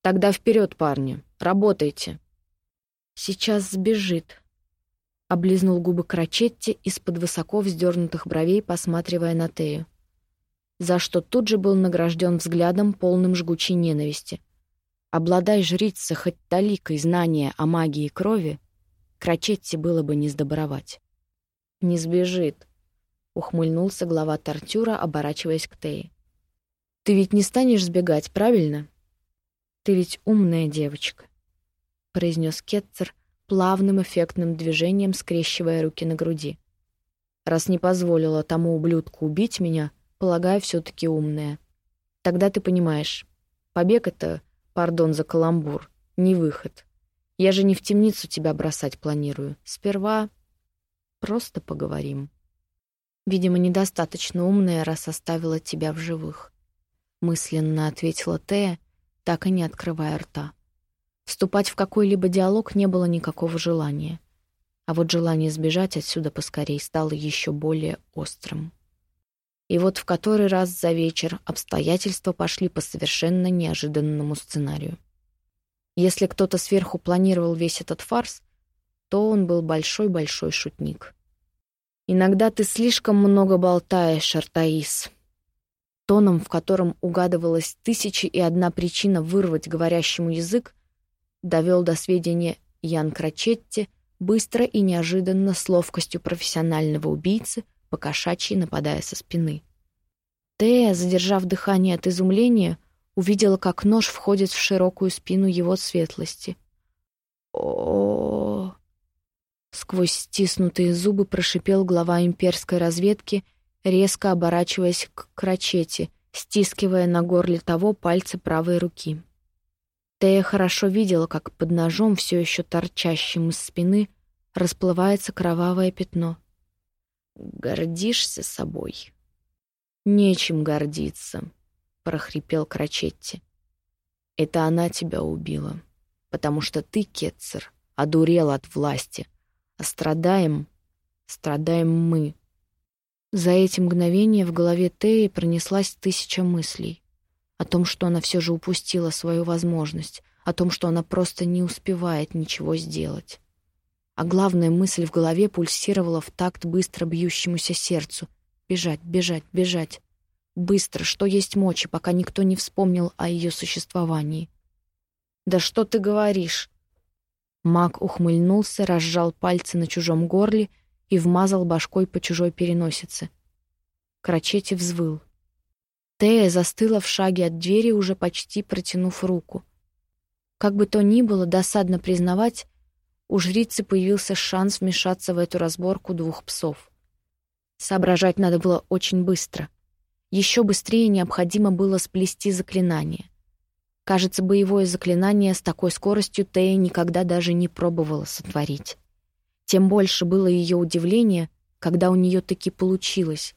Тогда вперед, парни, работайте. Сейчас сбежит. Облизнул губы Крачетти из-под высоко вздернутых бровей, посматривая на Тею. За что тут же был награжден взглядом, полным жгучей ненависти. Обладай жрица хоть таликой знания о магии крови, Крачетти было бы не сдобровать. «Не сбежит», — ухмыльнулся глава Тартюра, оборачиваясь к Тее. «Ты ведь не станешь сбегать, правильно?» «Ты ведь умная девочка», — произнес Кетцер плавным эффектным движением, скрещивая руки на груди. «Раз не позволила тому ублюдку убить меня, полагаю, все таки умная. Тогда ты понимаешь, побег — это, пардон за каламбур, не выход. Я же не в темницу тебя бросать планирую. Сперва Просто поговорим. Видимо, недостаточно умная, раз оставила тебя в живых. Мысленно ответила Тея, так и не открывая рта. Вступать в какой-либо диалог не было никакого желания. А вот желание сбежать отсюда поскорей стало еще более острым. И вот в который раз за вечер обстоятельства пошли по совершенно неожиданному сценарию. Если кто-то сверху планировал весь этот фарс, то он был большой-большой шутник. «Иногда ты слишком много болтаешь, Артаис». Тоном, в котором угадывалась тысячи и одна причина вырвать говорящему язык, довел до сведения Ян Крачетти быстро и неожиданно с ловкостью профессионального убийцы, покошачьи нападая со спины. Тея, задержав дыхание от изумления, увидела, как нож входит в широкую спину его светлости. О, Сквозь стиснутые зубы прошипел глава имперской разведки, резко оборачиваясь к крачете, стискивая на горле того пальцы правой руки. Тея хорошо видела, как под ножом, все еще торчащим из спины, расплывается кровавое пятно. «Гордишься собой?» «Нечем гордиться», — прохрипел Крачетти. «Это она тебя убила, потому что ты, Кетцер, одурел от власти, а страдаем, страдаем мы. За эти мгновения в голове Теи пронеслась тысяча мыслей. О том, что она все же упустила свою возможность, о том, что она просто не успевает ничего сделать. А главная мысль в голове пульсировала в такт быстро бьющемуся сердцу. Бежать, бежать, бежать. Быстро, что есть мочи, пока никто не вспомнил о ее существовании. «Да что ты говоришь?» Маг ухмыльнулся, разжал пальцы на чужом горле и вмазал башкой по чужой переносице. Крачети взвыл. Тея застыла в шаге от двери, уже почти протянув руку. Как бы то ни было, досадно признавать, у жрицы появился шанс вмешаться в эту разборку двух псов. Соображать надо было очень быстро. Еще быстрее необходимо было сплести заклинание. Кажется, боевое заклинание с такой скоростью Тея никогда даже не пробовала сотворить. Тем больше было ее удивление, когда у нее таки получилось.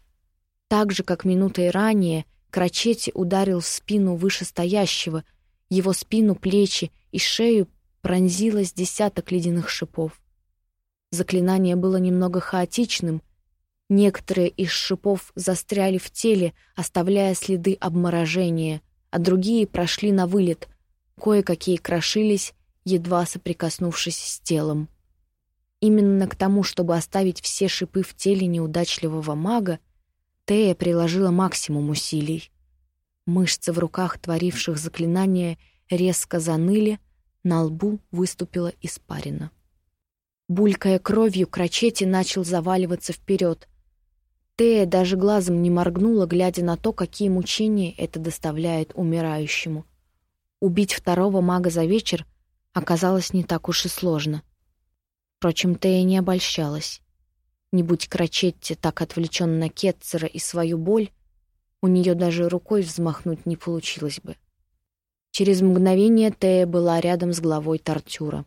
Так же, как минутой ранее, Крачети ударил в спину вышестоящего, его спину, плечи и шею пронзилось десяток ледяных шипов. Заклинание было немного хаотичным. Некоторые из шипов застряли в теле, оставляя следы обморожения — а другие прошли на вылет, кое-какие крошились, едва соприкоснувшись с телом. Именно к тому, чтобы оставить все шипы в теле неудачливого мага, Тея приложила максимум усилий. Мышцы в руках, творивших заклинания, резко заныли, на лбу выступила испарина. Булькая кровью, Крачети начал заваливаться вперед. Тея даже глазом не моргнула, глядя на то, какие мучения это доставляет умирающему. Убить второго мага за вечер оказалось не так уж и сложно. Впрочем, Тея не обольщалась. Не будь Крачетти так отвлечен на Кетцера и свою боль, у нее даже рукой взмахнуть не получилось бы. Через мгновение Тея была рядом с главой Тартюра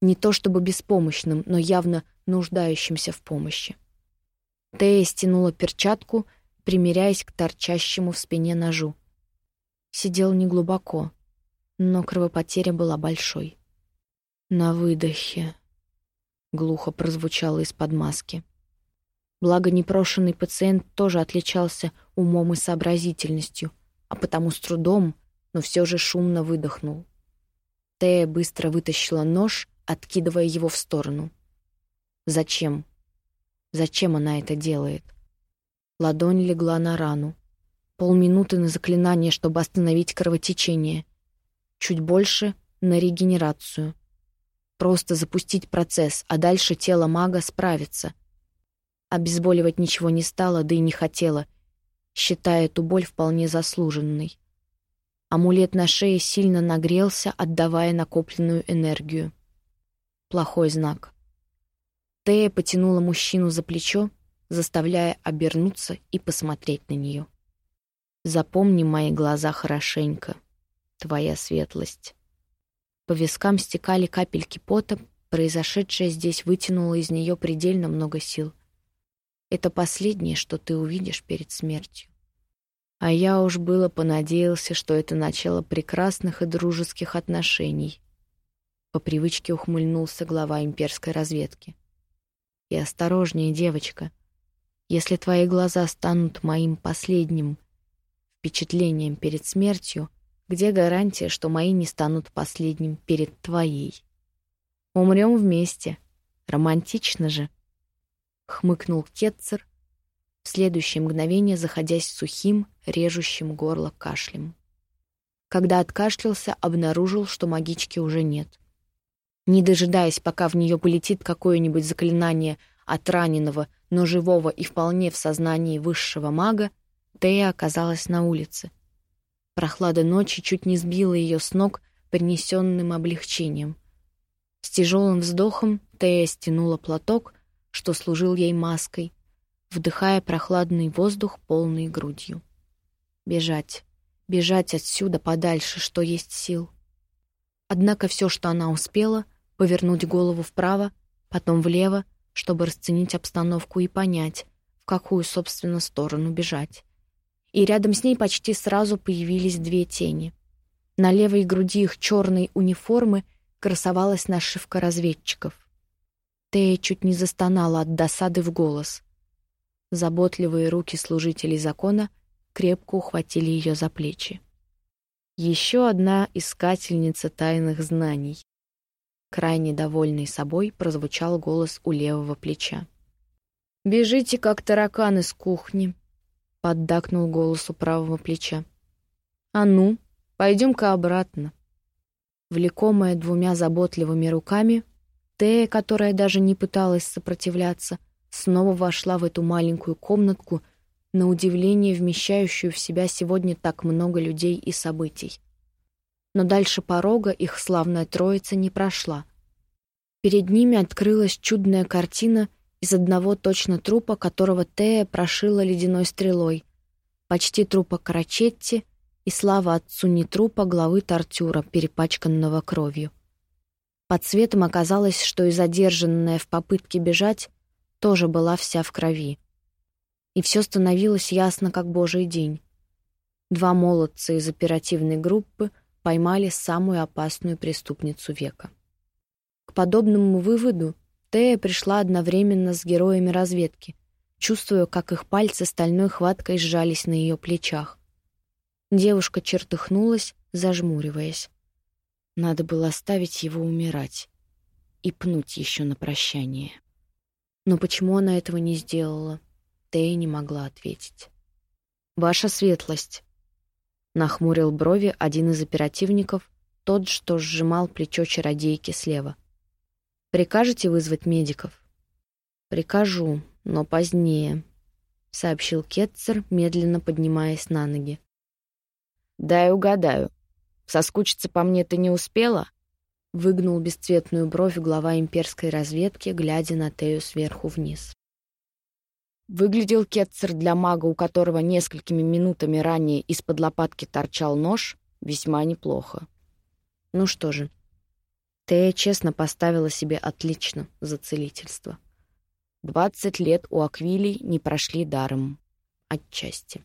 не то чтобы беспомощным, но явно нуждающимся в помощи. Тея стянула перчатку, примеряясь к торчащему в спине ножу. Сидел неглубоко, но кровопотеря была большой. «На выдохе», — глухо прозвучало из-под маски. Благо непрошенный пациент тоже отличался умом и сообразительностью, а потому с трудом, но все же шумно выдохнул. Тея быстро вытащила нож откидывая его в сторону. Зачем? Зачем она это делает? Ладонь легла на рану. Полминуты на заклинание, чтобы остановить кровотечение. Чуть больше — на регенерацию. Просто запустить процесс, а дальше тело мага справится. Обезболивать ничего не стало, да и не хотела, считая эту боль вполне заслуженной. Амулет на шее сильно нагрелся, отдавая накопленную энергию. Плохой знак. Тея потянула мужчину за плечо, заставляя обернуться и посмотреть на нее. «Запомни мои глаза хорошенько, твоя светлость». По вискам стекали капельки пота, произошедшее здесь вытянуло из нее предельно много сил. Это последнее, что ты увидишь перед смертью. А я уж было понадеялся, что это начало прекрасных и дружеских отношений, по привычке ухмыльнулся глава имперской разведки. «И осторожнее, девочка. Если твои глаза станут моим последним впечатлением перед смертью, где гарантия, что мои не станут последним перед твоей? Умрем вместе. Романтично же!» Хмыкнул Кетцер, в следующее мгновение заходясь сухим, режущим горло кашлем. Когда откашлялся, обнаружил, что магички уже нет. Не дожидаясь, пока в нее полетит какое-нибудь заклинание от раненого, но живого и вполне в сознании высшего мага, Тея оказалась на улице. Прохлада ночи чуть не сбила ее с ног принесенным облегчением. С тяжелым вздохом Тея стянула платок, что служил ей маской, вдыхая прохладный воздух полной грудью. Бежать, бежать отсюда подальше, что есть сил. Однако все, что она успела, повернуть голову вправо, потом влево, чтобы расценить обстановку и понять, в какую, собственно, сторону бежать. И рядом с ней почти сразу появились две тени. На левой груди их черной униформы красовалась нашивка разведчиков. Тея чуть не застонала от досады в голос. Заботливые руки служителей закона крепко ухватили ее за плечи. Еще одна искательница тайных знаний. Крайне довольный собой прозвучал голос у левого плеча. «Бежите, как тараканы с кухни», — поддакнул голос у правого плеча. «А ну, пойдем-ка обратно». Влекомая двумя заботливыми руками, Тея, которая даже не пыталась сопротивляться, снова вошла в эту маленькую комнатку, на удивление вмещающую в себя сегодня так много людей и событий но дальше порога их славная троица не прошла. Перед ними открылась чудная картина из одного точно трупа, которого Тея прошила ледяной стрелой, почти трупа Карачетти и слава отцу не трупа главы Тартюра, перепачканного кровью. Под светом оказалось, что и задержанная в попытке бежать тоже была вся в крови. И все становилось ясно, как божий день. Два молодца из оперативной группы — поймали самую опасную преступницу века. К подобному выводу Тея пришла одновременно с героями разведки, чувствуя, как их пальцы стальной хваткой сжались на ее плечах. Девушка чертыхнулась, зажмуриваясь. Надо было оставить его умирать и пнуть еще на прощание. Но почему она этого не сделала, Тея не могла ответить. «Ваша светлость!» Нахмурил брови один из оперативников, тот, что сжимал плечо чародейки слева. «Прикажете вызвать медиков?» «Прикажу, но позднее», — сообщил Кетцер, медленно поднимаясь на ноги. «Дай угадаю. Соскучиться по мне ты не успела?» Выгнул бесцветную бровь глава имперской разведки, глядя на Тею сверху вниз. Выглядел Кетцер для мага, у которого несколькими минутами ранее из-под лопатки торчал нож, весьма неплохо. Ну что же, Тея честно поставила себе отлично за целительство. Двадцать лет у Аквилий не прошли даром. Отчасти.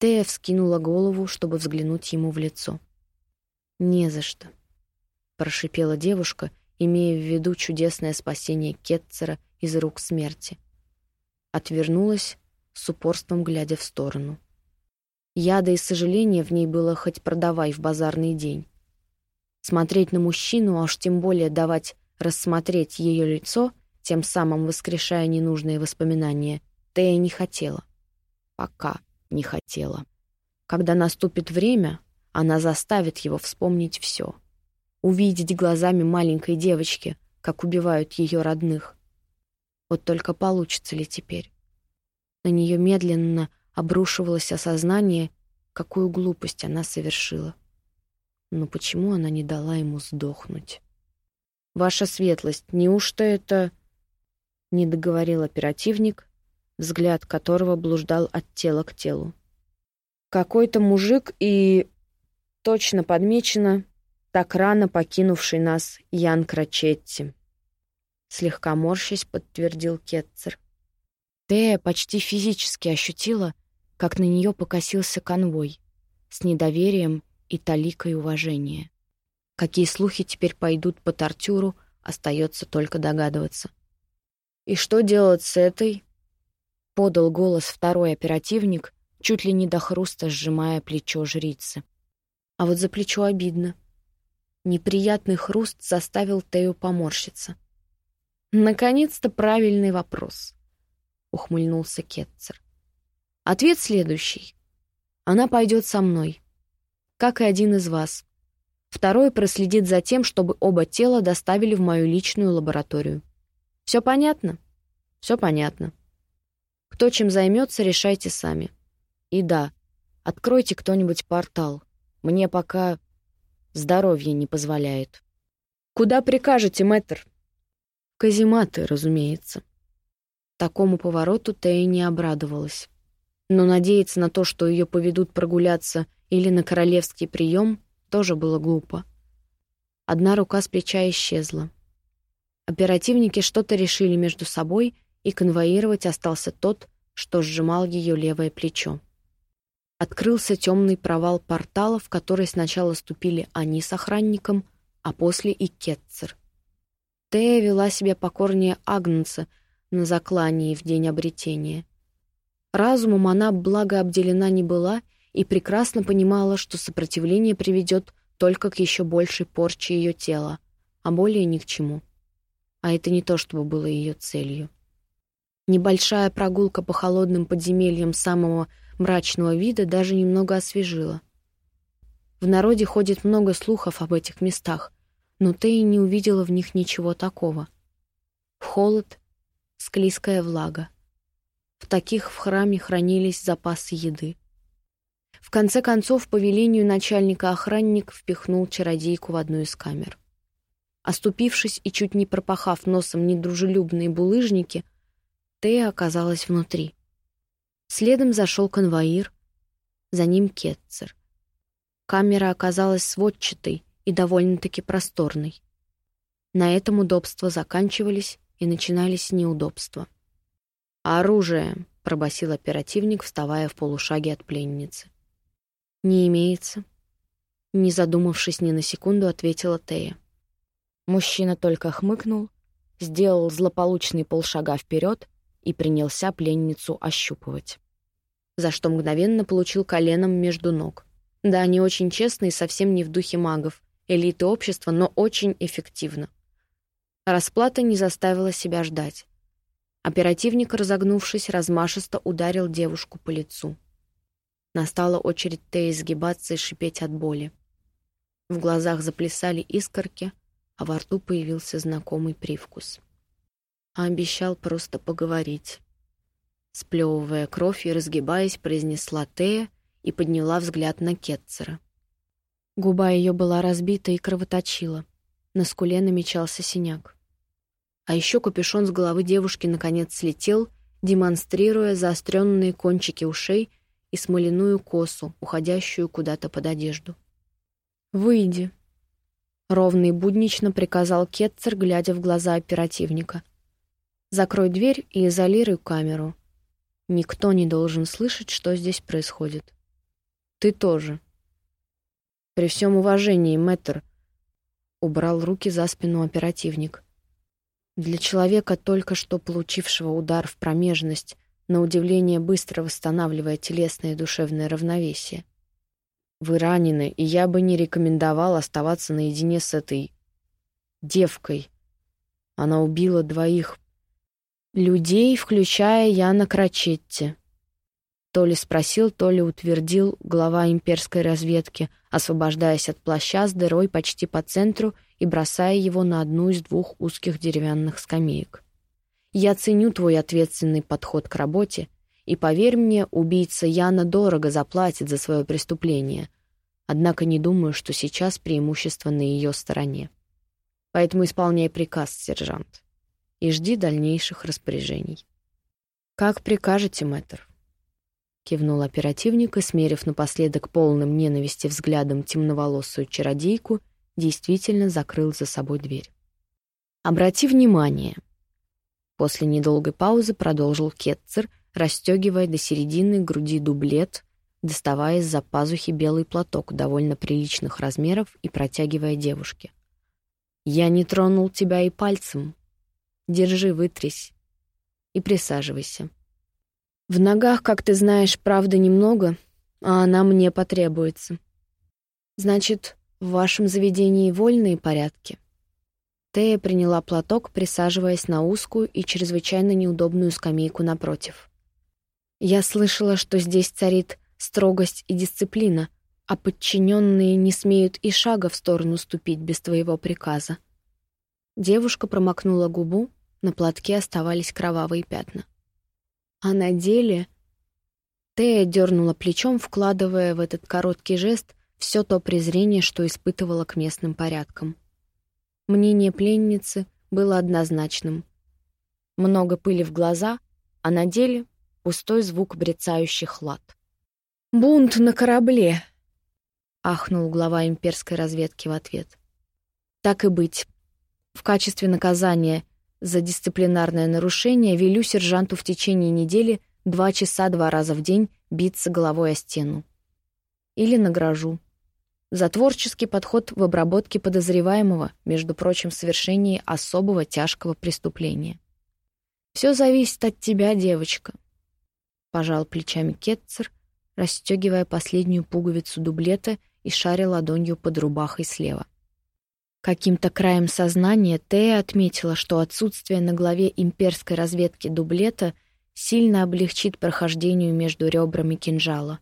Тея вскинула голову, чтобы взглянуть ему в лицо. «Не за что», — прошипела девушка, имея в виду чудесное спасение Кетцера из рук смерти. Отвернулась, с упорством глядя в сторону. Яда и сожаления в ней было хоть продавай в базарный день. Смотреть на мужчину, а уж тем более давать рассмотреть ее лицо — тем самым воскрешая ненужные воспоминания, Тея не хотела. Пока не хотела. Когда наступит время, она заставит его вспомнить все. Увидеть глазами маленькой девочки, как убивают ее родных. Вот только получится ли теперь? На нее медленно обрушивалось осознание, какую глупость она совершила. Но почему она не дала ему сдохнуть? «Ваша светлость, неужто это...» не договорил оперативник, взгляд которого блуждал от тела к телу. Какой-то мужик и точно подмечено так рано покинувший нас Ян Крачетти. Слегка морщись, подтвердил Кетцер. Тея почти физически ощутила, как на нее покосился конвой с недоверием и таликой уважения. Какие слухи теперь пойдут по Тартюру, остается только догадываться. «И что делать с этой?» — подал голос второй оперативник, чуть ли не до хруста сжимая плечо жрицы. А вот за плечо обидно. Неприятный хруст заставил Тею поморщиться. «Наконец-то правильный вопрос», — ухмыльнулся Кетцер. «Ответ следующий. Она пойдет со мной, как и один из вас. Второй проследит за тем, чтобы оба тела доставили в мою личную лабораторию. Все понятно? Все понятно. Кто чем займется, решайте сами. И да, откройте кто-нибудь портал. Мне пока здоровье не позволяет. Куда прикажете, мэтр? Казематы, разумеется. Такому повороту Тея не обрадовалась. Но надеяться на то, что ее поведут прогуляться или на королевский прием, тоже было глупо. Одна рука с плеча исчезла. Оперативники что-то решили между собой, и конвоировать остался тот, что сжимал ее левое плечо. Открылся темный провал портала, в который сначала ступили они с охранником, а после и Кетцер. Тея вела себя покорнее Агнца на заклании в день обретения. Разумом она благо обделена не была и прекрасно понимала, что сопротивление приведет только к еще большей порче ее тела, а более ни к чему а это не то, чтобы было ее целью. Небольшая прогулка по холодным подземельям самого мрачного вида даже немного освежила. В народе ходит много слухов об этих местах, но Тея не увидела в них ничего такого. Холод, склизкая влага. В таких в храме хранились запасы еды. В конце концов, по велению начальника охранник впихнул чародейку в одну из камер. Оступившись и чуть не пропахав носом недружелюбные булыжники, Тея оказалась внутри. Следом зашел конвоир, за ним Кетцер. Камера оказалась сводчатой и довольно-таки просторной. На этом удобства заканчивались и начинались неудобства. «Оружие!» — пробасил оперативник, вставая в полушаге от пленницы. «Не имеется». Не задумавшись ни на секунду, ответила Тея. Мужчина только хмыкнул, сделал злополучный полшага вперед и принялся пленницу ощупывать. За что мгновенно получил коленом между ног. Да, не очень честно и совсем не в духе магов, элиты общества, но очень эффективно. Расплата не заставила себя ждать. Оперативник, разогнувшись, размашисто ударил девушку по лицу. Настала очередь Теи сгибаться и шипеть от боли. В глазах заплясали искорки, а во рту появился знакомый привкус. А обещал просто поговорить. Сплевывая кровь и разгибаясь, произнесла Тея и подняла взгляд на Кетцера. Губа ее была разбита и кровоточила. На скуле намечался синяк. А еще капюшон с головы девушки наконец слетел, демонстрируя заостренные кончики ушей и смоляную косу, уходящую куда-то под одежду. «Выйди», — ровно и буднично приказал Кетцер, глядя в глаза оперативника. «Закрой дверь и изолируй камеру. Никто не должен слышать, что здесь происходит. Ты тоже». «При всем уважении, мэтр», — убрал руки за спину оперативник. Для человека, только что получившего удар в промежность, на удивление быстро восстанавливая телесное и душевное равновесие. Вы ранены, и я бы не рекомендовал оставаться наедине с этой девкой. Она убила двоих людей, включая Яна Крачетти. То ли спросил, то ли утвердил глава имперской разведки, освобождаясь от плаща с дырой почти по центру и бросая его на одну из двух узких деревянных скамеек. «Я ценю твой ответственный подход к работе, и, поверь мне, убийца Яна дорого заплатит за свое преступление, однако не думаю, что сейчас преимущество на ее стороне. Поэтому исполняй приказ, сержант, и жди дальнейших распоряжений». «Как прикажете, мэтр?» Кивнул оперативник и, смерив напоследок полным ненависти взглядом темноволосую чародейку, действительно закрыл за собой дверь. «Обрати внимание!» После недолгой паузы продолжил Кетцер, расстегивая до середины груди дублет, доставая из-за пазухи белый платок довольно приличных размеров и протягивая девушке. «Я не тронул тебя и пальцем. Держи, вытрись и присаживайся. В ногах, как ты знаешь, правда немного, а она мне потребуется. Значит, в вашем заведении вольные порядки?» Тея приняла платок, присаживаясь на узкую и чрезвычайно неудобную скамейку напротив. «Я слышала, что здесь царит строгость и дисциплина, а подчиненные не смеют и шага в сторону ступить без твоего приказа». Девушка промокнула губу, на платке оставались кровавые пятна. А на деле... Тея дернула плечом, вкладывая в этот короткий жест все то презрение, что испытывала к местным порядкам. Мнение пленницы было однозначным. Много пыли в глаза, а на деле пустой звук брецающих лад. «Бунт на корабле!» — ахнул глава имперской разведки в ответ. «Так и быть. В качестве наказания за дисциплинарное нарушение велю сержанту в течение недели два часа два раза в день биться головой о стену. Или награжу. За творческий подход в обработке подозреваемого, между прочим, в совершении особого тяжкого преступления. «Все зависит от тебя, девочка», — пожал плечами Кетцер, расстегивая последнюю пуговицу дублета и шаря ладонью под рубахой слева. Каким-то краем сознания Тея отметила, что отсутствие на главе имперской разведки дублета сильно облегчит прохождению между ребрами кинжала.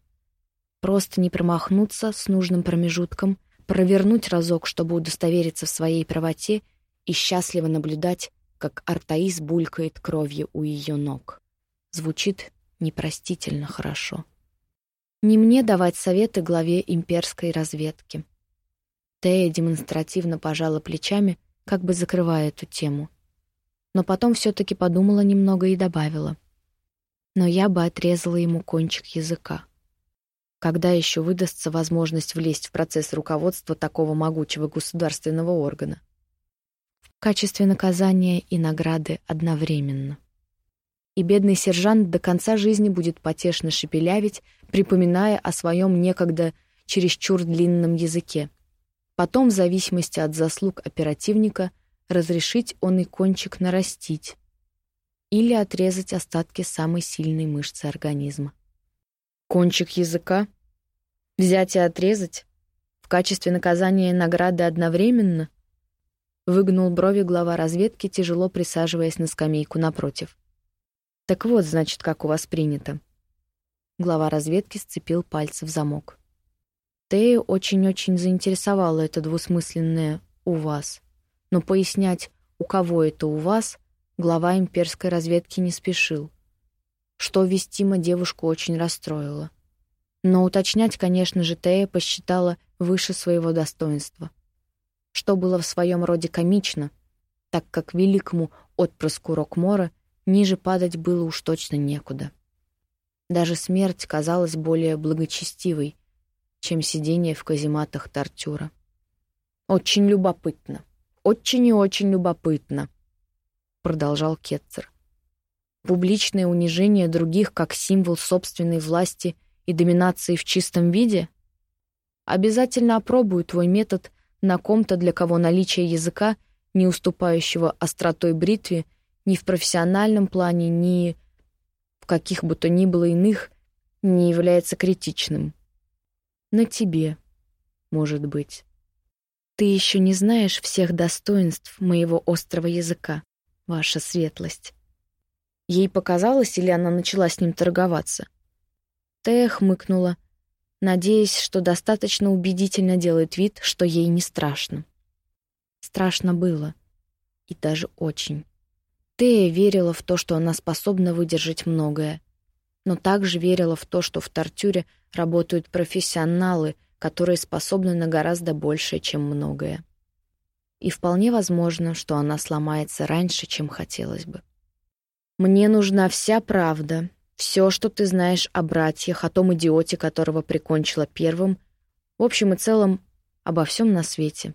Просто не промахнуться с нужным промежутком, провернуть разок, чтобы удостовериться в своей правоте и счастливо наблюдать, как Артаис булькает кровью у ее ног. Звучит непростительно хорошо. Не мне давать советы главе имперской разведки. Тея демонстративно пожала плечами, как бы закрывая эту тему. Но потом все-таки подумала немного и добавила. Но я бы отрезала ему кончик языка. Когда еще выдастся возможность влезть в процесс руководства такого могучего государственного органа? В качестве наказания и награды одновременно. И бедный сержант до конца жизни будет потешно шепелявить, припоминая о своем некогда чересчур длинном языке, Потом, в зависимости от заслуг оперативника, разрешить он и кончик нарастить или отрезать остатки самой сильной мышцы организма. «Кончик языка?» Взять и отрезать? В качестве наказания и награды одновременно? Выгнул брови глава разведки, тяжело присаживаясь на скамейку напротив. Так вот, значит, как у вас принято. Глава разведки сцепил пальцы в замок. Тею очень-очень заинтересовало это двусмысленное «у вас». Но пояснять, у кого это у вас, глава имперской разведки не спешил. Что вестимо девушку очень расстроило. Но уточнять, конечно же, Тея посчитала выше своего достоинства. Что было в своем роде комично, так как великому отпрыску Рокмора ниже падать было уж точно некуда. Даже смерть казалась более благочестивой, чем сидение в казематах Тартюра. «Очень любопытно, очень и очень любопытно», — продолжал Кетцер. «Публичное унижение других как символ собственной власти и доминации в чистом виде? Обязательно опробую твой метод на ком-то, для кого наличие языка, не уступающего остротой бритве, ни в профессиональном плане, ни в каких бы то ни было иных, не является критичным. На тебе, может быть. Ты еще не знаешь всех достоинств моего острого языка, ваша светлость. Ей показалось, или она начала с ним торговаться? Тея хмыкнула, надеясь, что достаточно убедительно делает вид, что ей не страшно. Страшно было. И даже очень. Тея верила в то, что она способна выдержать многое но также верила в то, что в Тартюре работают профессионалы, которые способны на гораздо большее, чем многое. И вполне возможно, что она сломается раньше, чем хотелось бы. «Мне нужна вся правда, все, что ты знаешь о братьях, о том идиоте, которого прикончила первым, в общем и целом, обо всем на свете».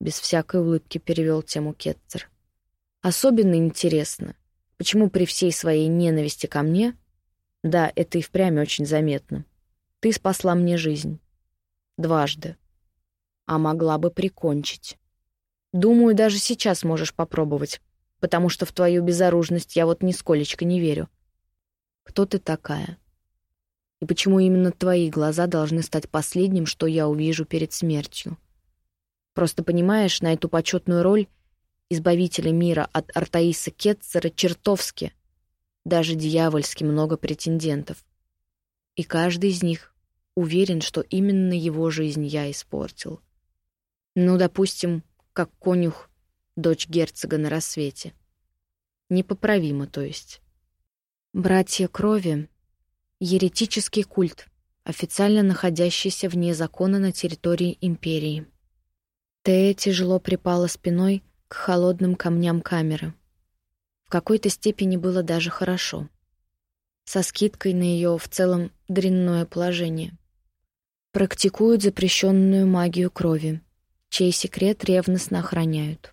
Без всякой улыбки перевел тему Кеттер. «Особенно интересно, почему при всей своей ненависти ко мне да, это и впрямь очень заметно. Ты спасла мне жизнь. Дважды. А могла бы прикончить. Думаю, даже сейчас можешь попробовать, потому что в твою безоружность я вот нисколечко не верю. Кто ты такая? И почему именно твои глаза должны стать последним, что я увижу перед смертью? Просто понимаешь, на эту почетную роль избавителя мира от Артаиса Кетцера чертовски — даже дьявольски много претендентов. И каждый из них уверен, что именно его жизнь я испортил. Ну, допустим, как конюх, дочь герцога на рассвете. Непоправимо, то есть. Братья крови — еретический культ, официально находящийся вне закона на территории империи. Тея тяжело припала спиной к холодным камням камеры — какой-то степени было даже хорошо. Со скидкой на ее в целом дрянное положение. Практикуют запрещенную магию крови, чей секрет ревностно охраняют.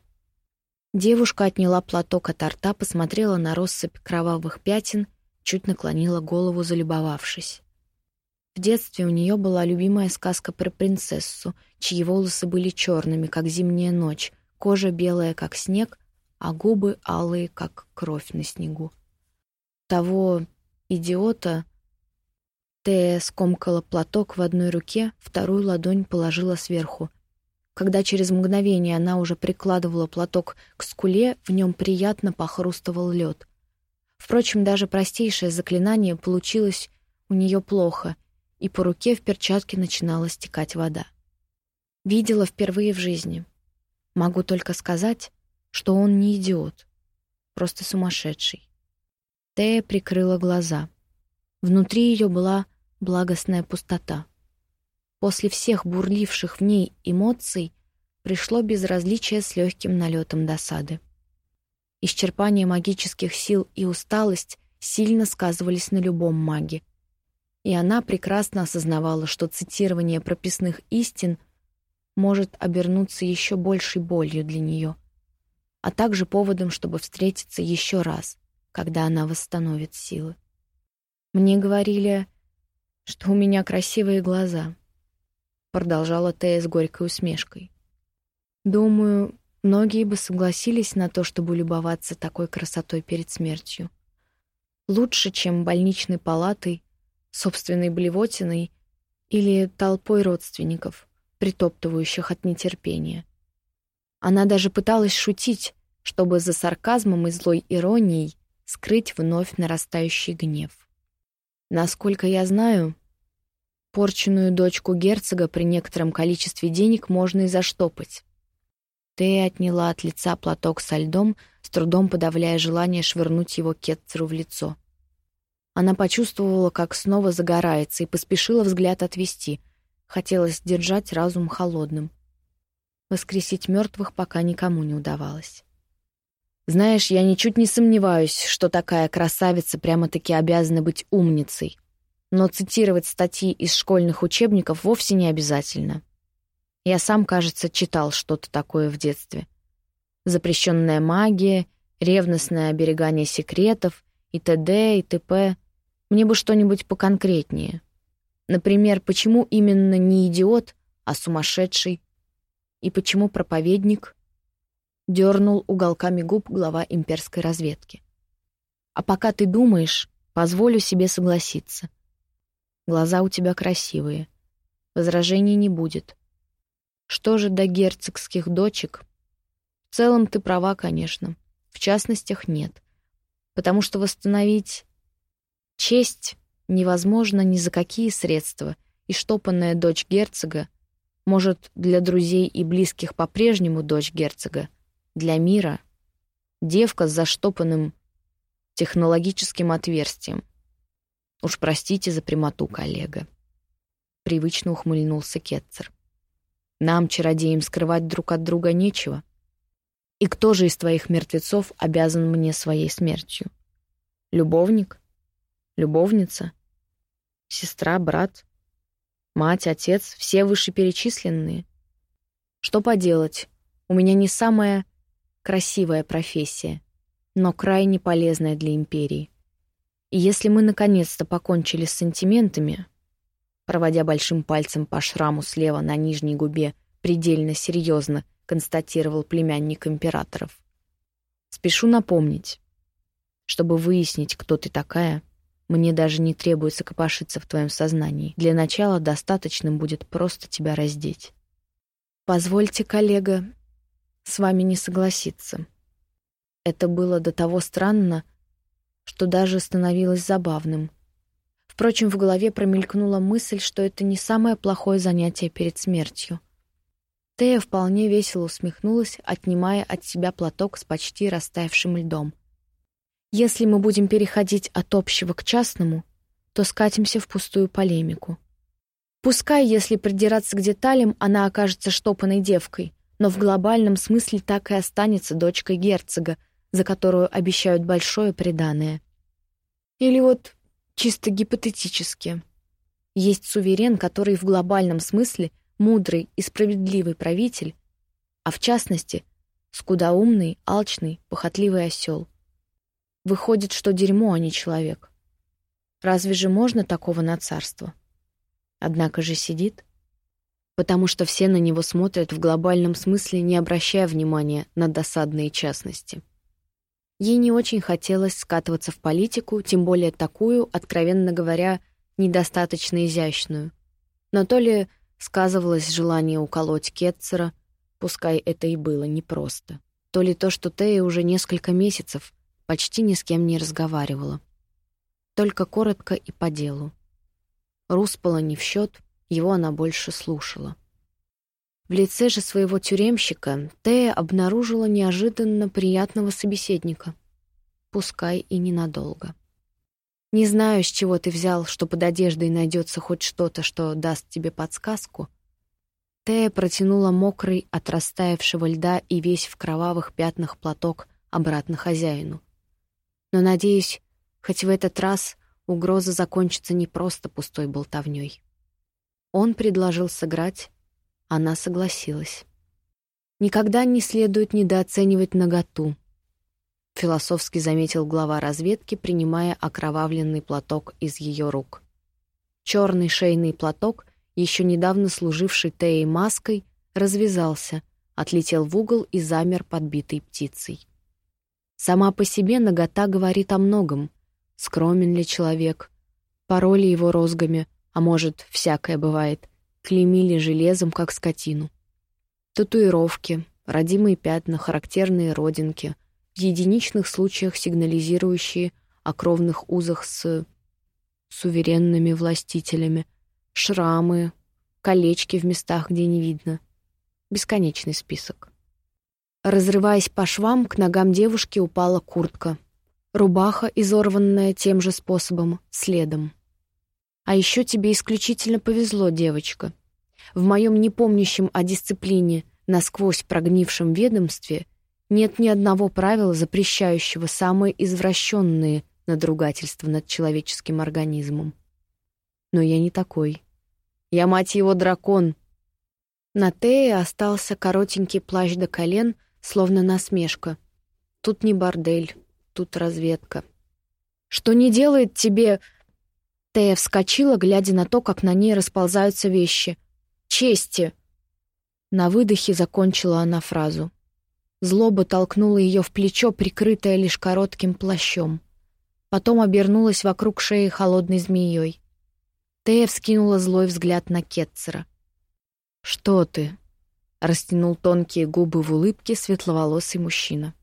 Девушка отняла платок от рта, посмотрела на россыпь кровавых пятен, чуть наклонила голову, залюбовавшись. В детстве у нее была любимая сказка про принцессу, чьи волосы были черными, как зимняя ночь, кожа белая, как снег, а губы алые, как кровь на снегу. Того идиота Тея скомкала платок в одной руке, вторую ладонь положила сверху. Когда через мгновение она уже прикладывала платок к скуле, в нем приятно похрустывал лед. Впрочем, даже простейшее заклинание получилось у нее плохо, и по руке в перчатке начинала стекать вода. Видела впервые в жизни. Могу только сказать, что он не идиот, просто сумасшедший. Тея прикрыла глаза. Внутри ее была благостная пустота. После всех бурливших в ней эмоций пришло безразличие с легким налетом досады. Исчерпание магических сил и усталость сильно сказывались на любом маге. И она прекрасно осознавала, что цитирование прописных истин может обернуться еще большей болью для нее — а также поводом, чтобы встретиться еще раз, когда она восстановит силы. «Мне говорили, что у меня красивые глаза», — продолжала Тея с горькой усмешкой. «Думаю, многие бы согласились на то, чтобы любоваться такой красотой перед смертью. Лучше, чем больничной палатой, собственной блевотиной или толпой родственников, притоптывающих от нетерпения. Она даже пыталась шутить, чтобы за сарказмом и злой иронией скрыть вновь нарастающий гнев. Насколько я знаю, порченную дочку герцога при некотором количестве денег можно и заштопать. Ты отняла от лица платок со льдом, с трудом подавляя желание швырнуть его Кетцеру в лицо. Она почувствовала, как снова загорается, и поспешила взгляд отвести. Хотелось держать разум холодным. Воскресить мертвых пока никому не удавалось. Знаешь, я ничуть не сомневаюсь, что такая красавица прямо-таки обязана быть умницей. Но цитировать статьи из школьных учебников вовсе не обязательно. Я сам, кажется, читал что-то такое в детстве. Запрещенная магия, ревностное оберегание секретов и т.д. и т.п. Мне бы что-нибудь поконкретнее. Например, почему именно не идиот, а сумасшедший? И почему проповедник — дернул уголками губ глава имперской разведки. «А пока ты думаешь, позволю себе согласиться. Глаза у тебя красивые. Возражений не будет. Что же до герцогских дочек? В целом ты права, конечно. В частностях нет. Потому что восстановить честь невозможно ни за какие средства, и штопанная дочь герцога может, для друзей и близких по-прежнему дочь герцога, для мира — девка с заштопанным технологическим отверстием. Уж простите за прямоту, коллега. Привычно ухмыльнулся Кетцер. Нам, чародеям, скрывать друг от друга нечего. И кто же из твоих мертвецов обязан мне своей смертью? Любовник? Любовница? Сестра, брат? Мать, отец, все вышеперечисленные. Что поделать, у меня не самая красивая профессия, но крайне полезная для империи. И если мы наконец-то покончили с сантиментами, проводя большим пальцем по шраму слева на нижней губе, предельно серьезно констатировал племянник императоров. Спешу напомнить, чтобы выяснить, кто ты такая — мне даже не требуется копошиться в твоем сознании. Для начала достаточным будет просто тебя раздеть. Позвольте, коллега, с вами не согласиться. Это было до того странно, что даже становилось забавным. Впрочем, в голове промелькнула мысль, что это не самое плохое занятие перед смертью. Тея вполне весело усмехнулась, отнимая от себя платок с почти растаявшим льдом. Если мы будем переходить от общего к частному, то скатимся в пустую полемику. Пускай, если придираться к деталям, она окажется штопанной девкой, но в глобальном смысле так и останется дочкой герцога, за которую обещают большое преданное. Или вот чисто гипотетически. Есть суверен, который в глобальном смысле мудрый и справедливый правитель, а в частности, скудоумный, алчный, похотливый осел — Выходит, что дерьмо, а не человек. Разве же можно такого на царство? Однако же сидит. Потому что все на него смотрят в глобальном смысле, не обращая внимания на досадные частности. Ей не очень хотелось скатываться в политику, тем более такую, откровенно говоря, недостаточно изящную. Но то ли сказывалось желание уколоть Кетцера, пускай это и было непросто, то ли то, что Тея уже несколько месяцев почти ни с кем не разговаривала. Только коротко и по делу. Руспала не в счет, его она больше слушала. В лице же своего тюремщика Тея обнаружила неожиданно приятного собеседника. Пускай и ненадолго. «Не знаю, с чего ты взял, что под одеждой найдется хоть что-то, что даст тебе подсказку». Тея протянула мокрый от растаявшего льда и весь в кровавых пятнах платок обратно хозяину. Но, надеюсь, хоть в этот раз угроза закончится не просто пустой болтовнёй. Он предложил сыграть, она согласилась. Никогда не следует недооценивать наготу, философски заметил глава разведки, принимая окровавленный платок из ее рук. Черный шейный платок, еще недавно служивший Теей маской, развязался, отлетел в угол и замер подбитой птицей. Сама по себе нагота говорит о многом. Скромен ли человек, пароли его розгами, а может, всякое бывает, клеймили железом, как скотину. Татуировки, родимые пятна, характерные родинки, в единичных случаях сигнализирующие о кровных узах с суверенными властителями, шрамы, колечки в местах, где не видно. Бесконечный список. Разрываясь по швам, к ногам девушки упала куртка. Рубаха, изорванная тем же способом, следом. А еще тебе исключительно повезло, девочка. В моем непомнящем о дисциплине насквозь прогнившем ведомстве нет ни одного правила, запрещающего самые извращенные надругательства над человеческим организмом. Но я не такой. Я, мать его, дракон. На Тее остался коротенький плащ до колен, словно насмешка. Тут не бордель, тут разведка. Что не делает тебе... Тея вскочила, глядя на то, как на ней расползаются вещи. «Чести!» На выдохе закончила она фразу. Злоба толкнула ее в плечо, прикрытое лишь коротким плащом. Потом обернулась вокруг шеи холодной змеей. Тея вскинула злой взгляд на Кетцера. «Что ты?» — растянул тонкие губы в улыбке светловолосый мужчина.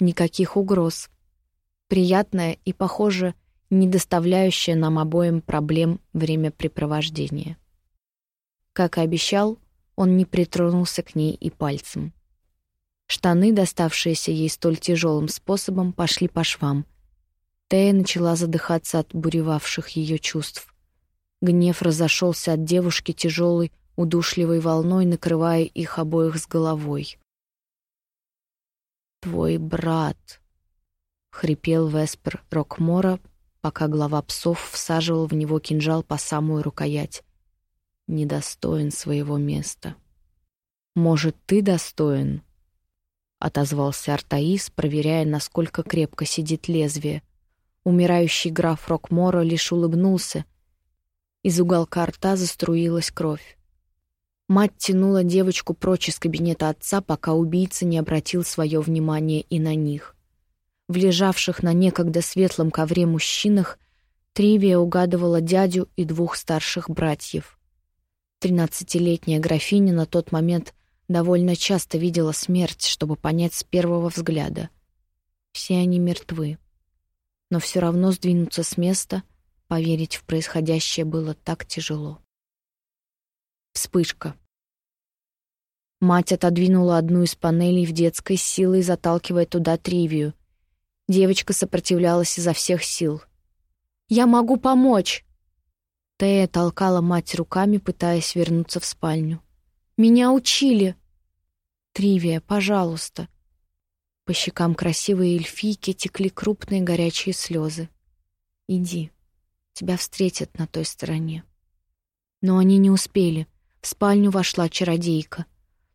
«Никаких угроз. Приятное и, похоже, не доставляющее нам обоим проблем времяпрепровождения. Как и обещал, он не притронулся к ней и пальцем. Штаны, доставшиеся ей столь тяжелым способом, пошли по швам. Тея начала задыхаться от буревавших ее чувств. Гнев разошелся от девушки тяжелой, удушливой волной, накрывая их обоих с головой. «Твой брат», — хрипел Веспер Рокмора, пока глава псов всаживал в него кинжал по самую рукоять недостоин своего места. «Может, ты достоин?» — отозвался Артаис, проверяя, насколько крепко сидит лезвие. Умирающий граф Рокмора лишь улыбнулся. Из уголка рта заструилась кровь. Мать тянула девочку прочь из кабинета отца, пока убийца не обратил свое внимание и на них. В лежавших на некогда светлом ковре мужчинах Тривия угадывала дядю и двух старших братьев. Тринадцатилетняя графиня на тот момент довольно часто видела смерть, чтобы понять с первого взгляда. Все они мертвы. Но все равно сдвинуться с места, поверить в происходящее было так тяжело. Вспышка. Мать отодвинула одну из панелей в детской силой, заталкивая туда тривию. Девочка сопротивлялась изо всех сил. «Я могу помочь!» Тея толкала мать руками, пытаясь вернуться в спальню. «Меня учили!» «Тривия, пожалуйста!» По щекам красивой эльфийки текли крупные горячие слезы. «Иди, тебя встретят на той стороне». Но они не успели. В спальню вошла чародейка.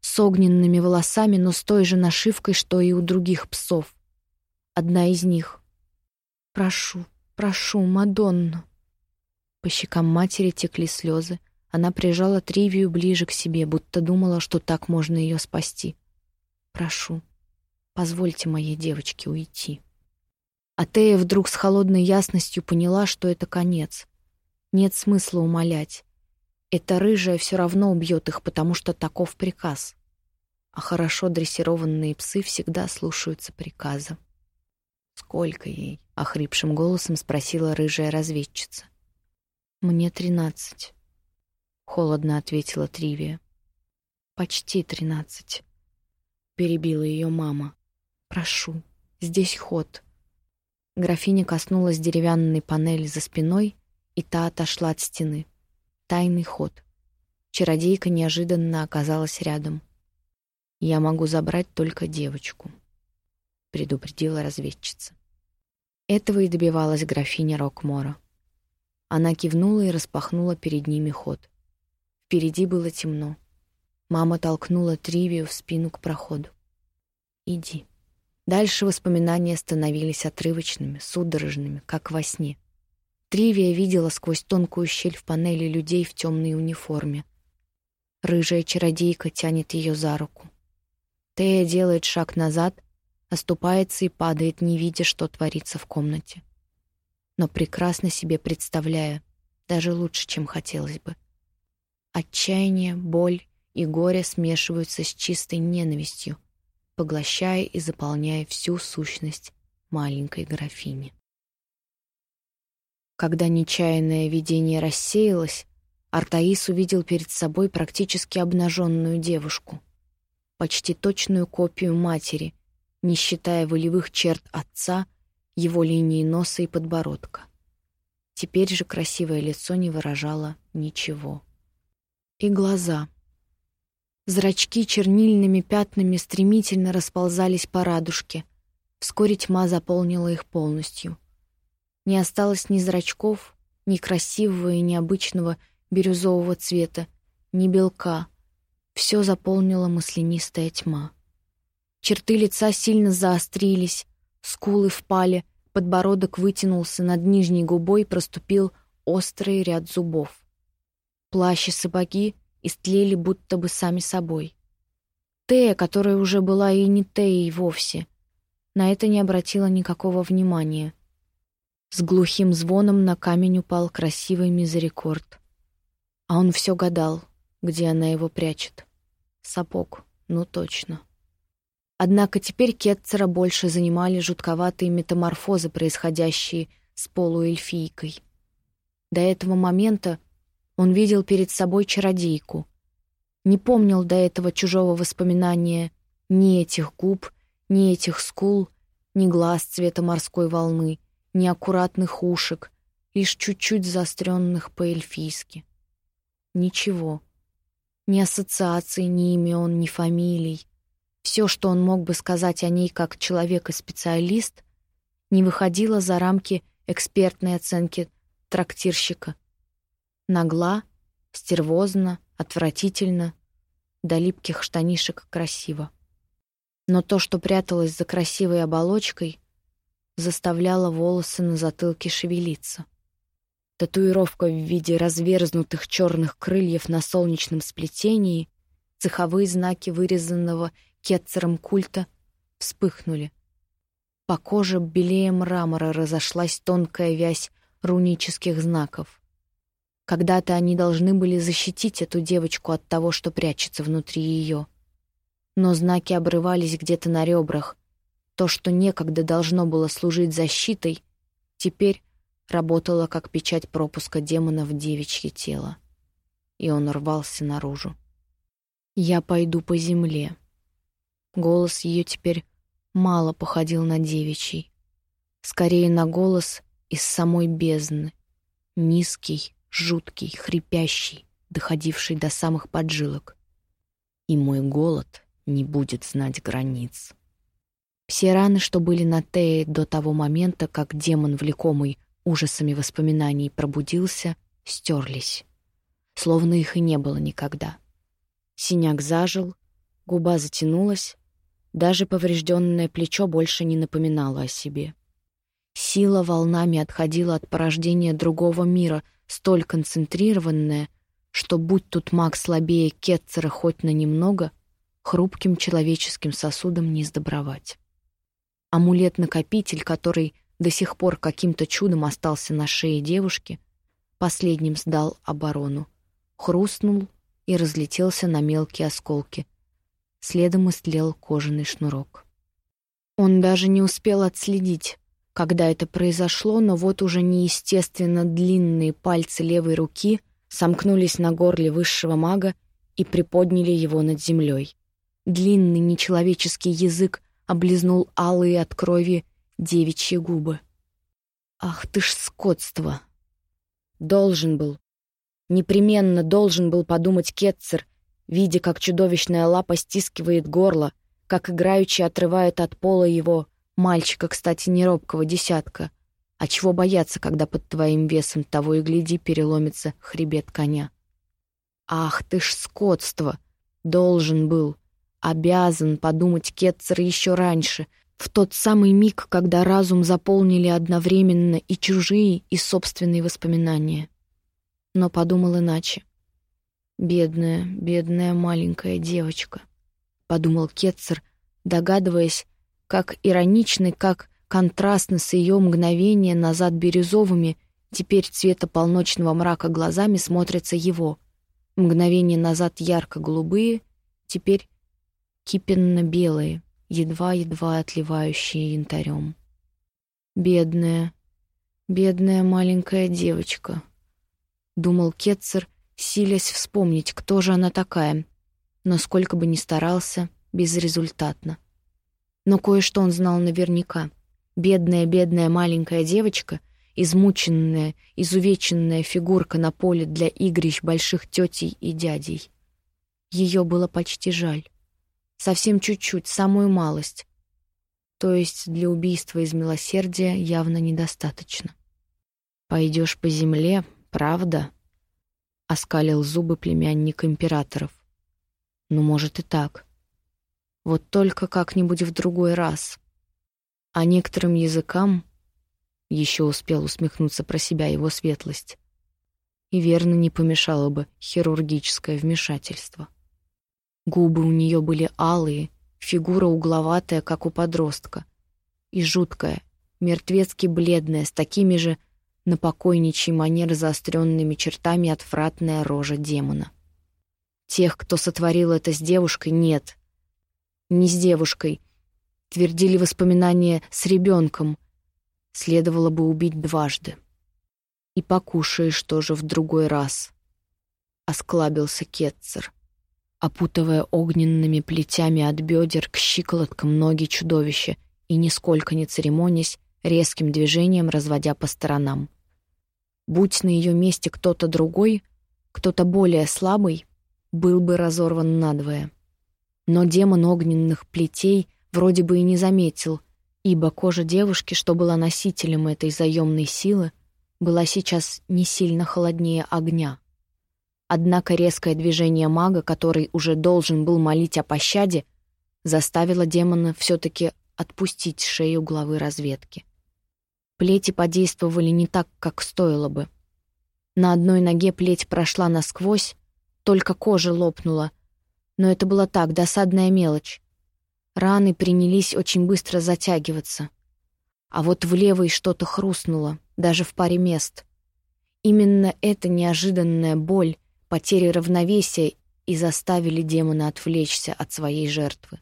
С огненными волосами, но с той же нашивкой, что и у других псов. Одна из них. «Прошу, прошу, Мадонна!» По щекам матери текли слезы. Она прижала Тривию ближе к себе, будто думала, что так можно ее спасти. «Прошу, позвольте моей девочке уйти». А Тея вдруг с холодной ясностью поняла, что это конец. Нет смысла умолять. Эта рыжая все равно убьет их, потому что таков приказ. А хорошо дрессированные псы всегда слушаются приказа. «Сколько ей?» — охрипшим голосом спросила рыжая разведчица. «Мне тринадцать», — холодно ответила Тривия. «Почти тринадцать», — перебила ее мама. «Прошу, здесь ход». Графиня коснулась деревянной панели за спиной, и та отошла от стены. Тайный ход. Чародейка неожиданно оказалась рядом. «Я могу забрать только девочку», — предупредила разведчица. Этого и добивалась графиня Рокмора. Она кивнула и распахнула перед ними ход. Впереди было темно. Мама толкнула Тривию в спину к проходу. «Иди». Дальше воспоминания становились отрывочными, судорожными, как во сне. Тривия видела сквозь тонкую щель в панели людей в темной униформе. Рыжая чародейка тянет ее за руку. Тея делает шаг назад, оступается и падает, не видя, что творится в комнате но прекрасно себе представляя, Даже лучше, чем хотелось бы. Отчаяние, боль и горе смешиваются с чистой ненавистью, поглощая и заполняя всю сущность маленькой графини. Когда нечаянное видение рассеялось, Артаис увидел перед собой практически обнаженную девушку, почти точную копию матери, не считая волевых черт отца, его линии носа и подбородка. Теперь же красивое лицо не выражало ничего. И глаза. Зрачки чернильными пятнами стремительно расползались по радужке. Вскоре тьма заполнила их полностью. Не осталось ни зрачков, ни красивого и необычного бирюзового цвета, ни белка. Все заполнила маслянистая тьма. Черты лица сильно заострились, скулы впали, подбородок вытянулся, над нижней губой проступил острый ряд зубов. Плащ и сапоги истлели будто бы сами собой. Тея, которая уже была и не Теей вовсе, на это не обратила никакого внимания. С глухим звоном на камень упал красивый мизерикорд. А он все гадал, где она его прячет. Сапог, ну точно. Однако теперь Кетцера больше занимали жутковатые метаморфозы, происходящие с полуэльфийкой. До этого момента он видел перед собой чародейку. Не помнил до этого чужого воспоминания ни этих губ, ни этих скул, ни глаз цвета морской волны, ни аккуратных ушек, лишь чуть-чуть заостренных по-эльфийски. Ничего. Ни ассоциаций, ни имен, ни фамилий. Все, что он мог бы сказать о ней как человек и специалист, не выходило за рамки экспертной оценки трактирщика. Нагла, стервозно, отвратительно, до липких штанишек красиво. Но то, что пряталось за красивой оболочкой, заставляло волосы на затылке шевелиться. Татуировка в виде разверзнутых черных крыльев на солнечном сплетении, цеховые знаки вырезанного кетцером культа вспыхнули. По коже белее мрамора разошлась тонкая вязь рунических знаков. Когда-то они должны были защитить эту девочку от того, что прячется внутри ее. Но знаки обрывались где-то на ребрах. То, что некогда должно было служить защитой, теперь работало как печать пропуска демона в девичье тело. И он рвался наружу. «Я пойду по земле», Голос ее теперь мало походил на девичий. Скорее на голос из самой бездны. Низкий, жуткий, хрипящий, доходивший до самых поджилок. И мой голод не будет знать границ. Все раны, что были на Тее до того момента, как демон, влекомый ужасами воспоминаний, пробудился, стерлись. Словно их и не было никогда. Синяк зажил, губа затянулась, даже поврежденное плечо больше не напоминало о себе. Сила волнами отходила от порождения другого мира, столь концентрированная, что, будь тут маг слабее Кетцера хоть на немного, хрупким человеческим сосудом не сдобровать. Амулет-накопитель, который до сих пор каким-то чудом остался на шее девушки, последним сдал оборону, хрустнул и разлетелся на мелкие осколки — Следом истлел кожаный шнурок. Он даже не успел отследить, когда это произошло, но вот уже неестественно длинные пальцы левой руки сомкнулись на горле высшего мага и приподняли его над землей. Длинный нечеловеческий язык облизнул алые от крови девичьи губы. «Ах ты ж скотство!» Должен был, непременно должен был подумать Кетцер видя, как чудовищная лапа стискивает горло, как играючи отрывает от пола его, мальчика, кстати, не робкого десятка. А чего бояться, когда под твоим весом того и гляди переломится хребет коня? Ах ты ж скотство! Должен был, обязан подумать Кетцер еще раньше, в тот самый миг, когда разум заполнили одновременно и чужие, и собственные воспоминания. Но подумал иначе. «Бедная, бедная маленькая девочка», — подумал Кетцер, догадываясь, как ироничный, как контрастно с ее мгновения назад бирюзовыми, Теперь цвета полночного мрака глазами смотрятся его. Мгновение назад ярко-голубые, теперь кипенно-белые, едва-едва отливающие янтарем. Бедная, бедная маленькая девочка. Думал Кетцер, силясь вспомнить, кто же она такая. Но сколько бы ни старался, безрезультатно. Но кое-что он знал наверняка. Бедная, бедная маленькая девочка, измученная, изувеченная фигурка на поле для игрищ больших тетей и дядей. Ее было почти жаль. Совсем чуть-чуть, самую малость. То есть для убийства из милосердия явно недостаточно. Пойдешь по земле, правда?» — оскалил зубы племянник императоров. «Ну, может, и так. Вот только как-нибудь в другой раз. А некоторым языкам еще успел усмехнуться про себя его светлость. И верно не помешало бы хирургическое вмешательство. Губы у нее были алые, фигура угловатая, как у подростка, и жуткая, мертвецки бледная, с такими же на покойничий манер заостренными чертами отвратная рожа демона. Тех, кто сотворил это с девушкой, нет. Не с девушкой. Твердили воспоминания с ребенком. Следовало бы убить дважды. И покушаешь тоже в другой раз. Осклабился Кетцер, опутывая огненными плетями от бедер к щиколоткам ноги чудовища и, нисколько не церемонясь, резким движением разводя по сторонам. Будь на ее месте кто-то другой, кто-то более слабый, был бы разорван надвое. Но демон огненных плетей вроде бы и не заметил, ибо кожа девушки, что была носителем этой заемной силы, была сейчас не сильно холоднее огня. Однако резкое движение мага, который уже должен был молить о пощаде, заставило демона все-таки отпустить шею главы разведки. Плети подействовали не так, как стоило бы. На одной ноге плеть прошла насквозь, только кожа лопнула. Но это было так, досадная мелочь. Раны принялись очень быстро затягиваться. А вот в левой что-то хрустнуло, даже в паре мест. Именно эта неожиданная боль, потеря равновесия и заставили демона отвлечься от своей жертвы.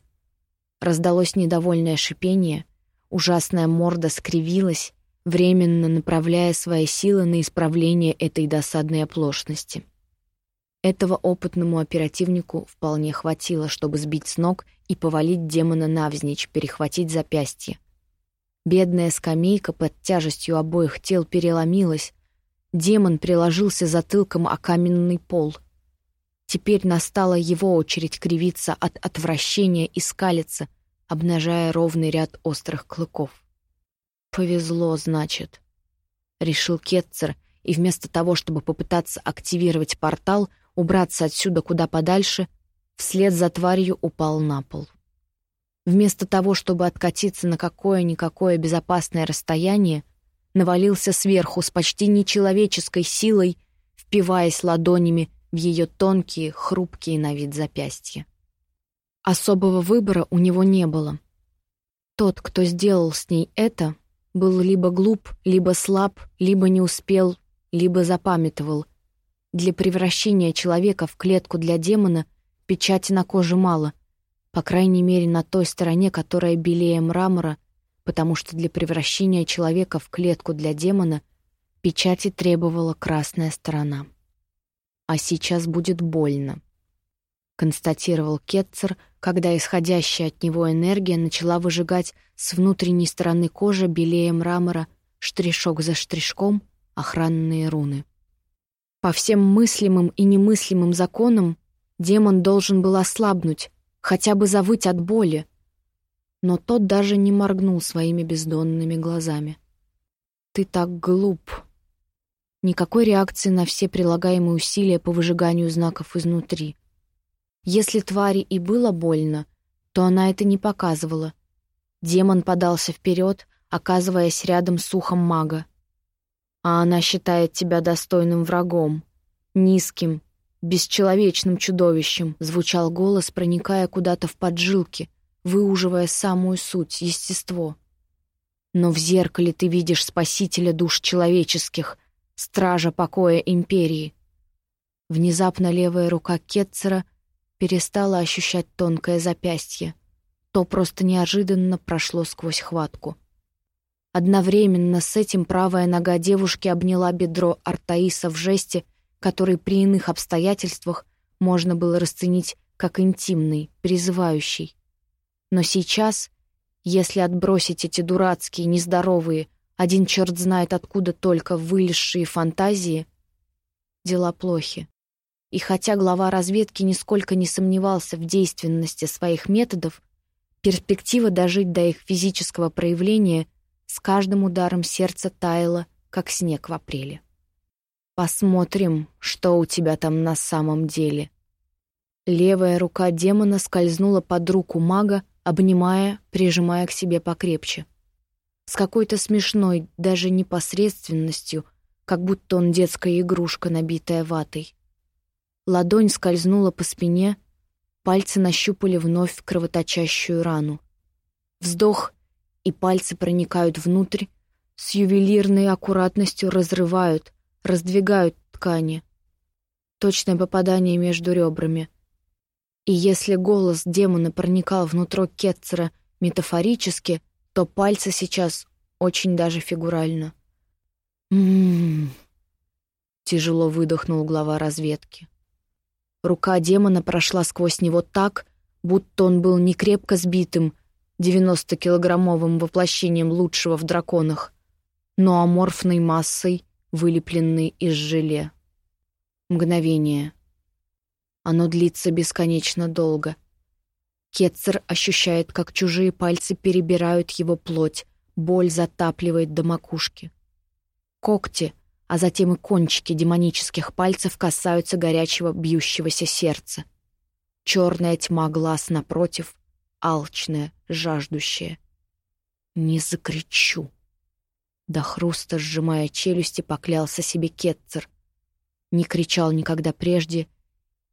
Раздалось недовольное шипение, ужасная морда скривилась, временно направляя свои силы на исправление этой досадной оплошности. Этого опытному оперативнику вполне хватило, чтобы сбить с ног и повалить демона навзничь, перехватить запястье. Бедная скамейка под тяжестью обоих тел переломилась. Демон приложился затылком о каменный пол. Теперь настала его очередь кривиться от отвращения и скалиться, обнажая ровный ряд острых клыков. «Повезло, значит», — решил Кетцер, и вместо того, чтобы попытаться активировать портал, убраться отсюда куда подальше, вслед за тварью упал на пол. Вместо того, чтобы откатиться на какое-никакое безопасное расстояние, навалился сверху с почти нечеловеческой силой, впиваясь ладонями в ее тонкие, хрупкие на вид запястья. Особого выбора у него не было. Тот, кто сделал с ней это, был либо глуп, либо слаб, либо не успел, либо запамятовал. Для превращения человека в клетку для демона печати на коже мало, по крайней мере на той стороне, которая белее мрамора, потому что для превращения человека в клетку для демона печати требовала красная сторона. А сейчас будет больно констатировал Кетцер, когда исходящая от него энергия начала выжигать с внутренней стороны кожи белее мрамора штришок за штришком охранные руны. По всем мыслимым и немыслимым законам демон должен был ослабнуть, хотя бы завыть от боли, но тот даже не моргнул своими бездонными глазами. «Ты так глуп!» Никакой реакции на все прилагаемые усилия по выжиганию знаков изнутри — если твари и было больно, то она это не показывала. Демон подался вперед, оказываясь рядом с ухом мага. А она считает тебя достойным врагом, низким, бесчеловечным чудовищем, звучал голос, проникая куда-то в поджилки, выуживая самую суть, естество. Но в зеркале ты видишь спасителя душ человеческих, стража покоя Империи. Внезапно левая рука Кетцера перестала ощущать тонкое запястье. То просто неожиданно прошло сквозь хватку. Одновременно с этим правая нога девушки обняла бедро Артаиса в жесте, который при иных обстоятельствах можно было расценить как интимный, призывающий. Но сейчас, если отбросить эти дурацкие, нездоровые, один черт знает откуда только вылезшие фантазии, дела плохи. И хотя глава разведки нисколько не сомневался в действенности своих методов, перспектива дожить до их физического проявления с каждым ударом сердца таяла, как снег в апреле. «Посмотрим, что у тебя там на самом деле». Левая рука демона скользнула под руку мага, обнимая, прижимая к себе покрепче. С какой-то смешной, даже непосредственностью, как будто он детская игрушка, набитая ватой. Ладонь скользнула по спине, пальцы нащупали вновь кровоточащую рану. Вздох, и пальцы проникают внутрь, с ювелирной аккуратностью разрывают, раздвигают ткани. Точное попадание между ребрами. И если голос демона проникал внутрь Кетцера метафорически, то пальцы сейчас очень даже фигурально. «М-м-м», тяжело выдохнул глава разведки. Рука демона прошла сквозь него так, будто он был не крепко сбитым, 90-килограммовым воплощением лучшего в драконах, но аморфной массой, вылепленной из желе. Мгновение. Оно длится бесконечно долго. Кетцер ощущает, как чужие пальцы перебирают его плоть, боль затапливает до макушки. Когти — а затем и кончики демонических пальцев касаются горячего бьющегося сердца. Черная тьма глаз напротив, алчная, жаждущая. «Не закричу!» До хруста, сжимая челюсти, поклялся себе Кетцер. Не кричал никогда прежде,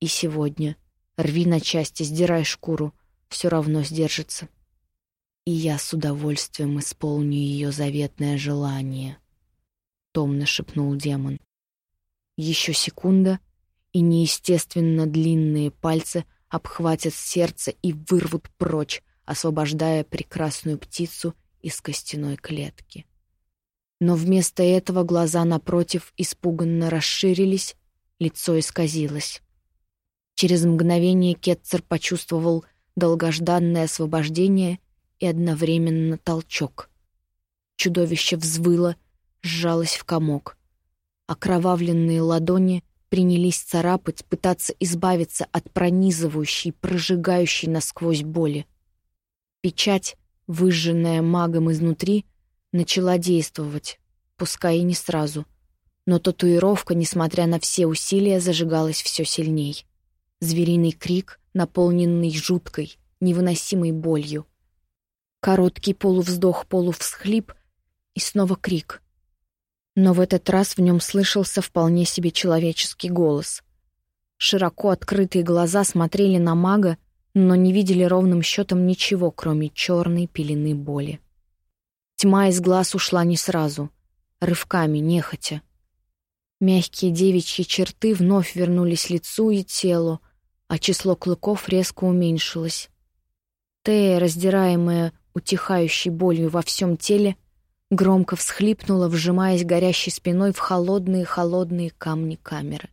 и сегодня. Рви на части, сдирай шкуру, все равно сдержится. И я с удовольствием исполню ее заветное желание. — томно шепнул демон. Еще секунда, и неестественно длинные пальцы обхватят сердце и вырвут прочь, освобождая прекрасную птицу из костяной клетки. Но вместо этого глаза напротив испуганно расширились, лицо исказилось. Через мгновение Кетцер почувствовал долгожданное освобождение и одновременно толчок. Чудовище взвыло сжалась в комок. Окровавленные ладони принялись царапать, пытаться избавиться от пронизывающей, прожигающей насквозь боли. Печать, выжженная магом изнутри, начала действовать, пускай и не сразу. Но татуировка, несмотря на все усилия, зажигалась все сильней. Звериный крик, наполненный жуткой, невыносимой болью. Короткий полувздох-полувсхлип и снова крик. Но в этот раз в нем слышался вполне себе человеческий голос. Широко открытые глаза смотрели на мага, но не видели ровным счетом ничего, кроме черной пелены боли. Тьма из глаз ушла не сразу, рывками, нехотя. Мягкие девичьи черты вновь вернулись лицу и телу, а число клыков резко уменьшилось. Тея, раздираемая утихающей болью во всем теле, Громко всхлипнула, вжимаясь горящей спиной в холодные-холодные камни камеры.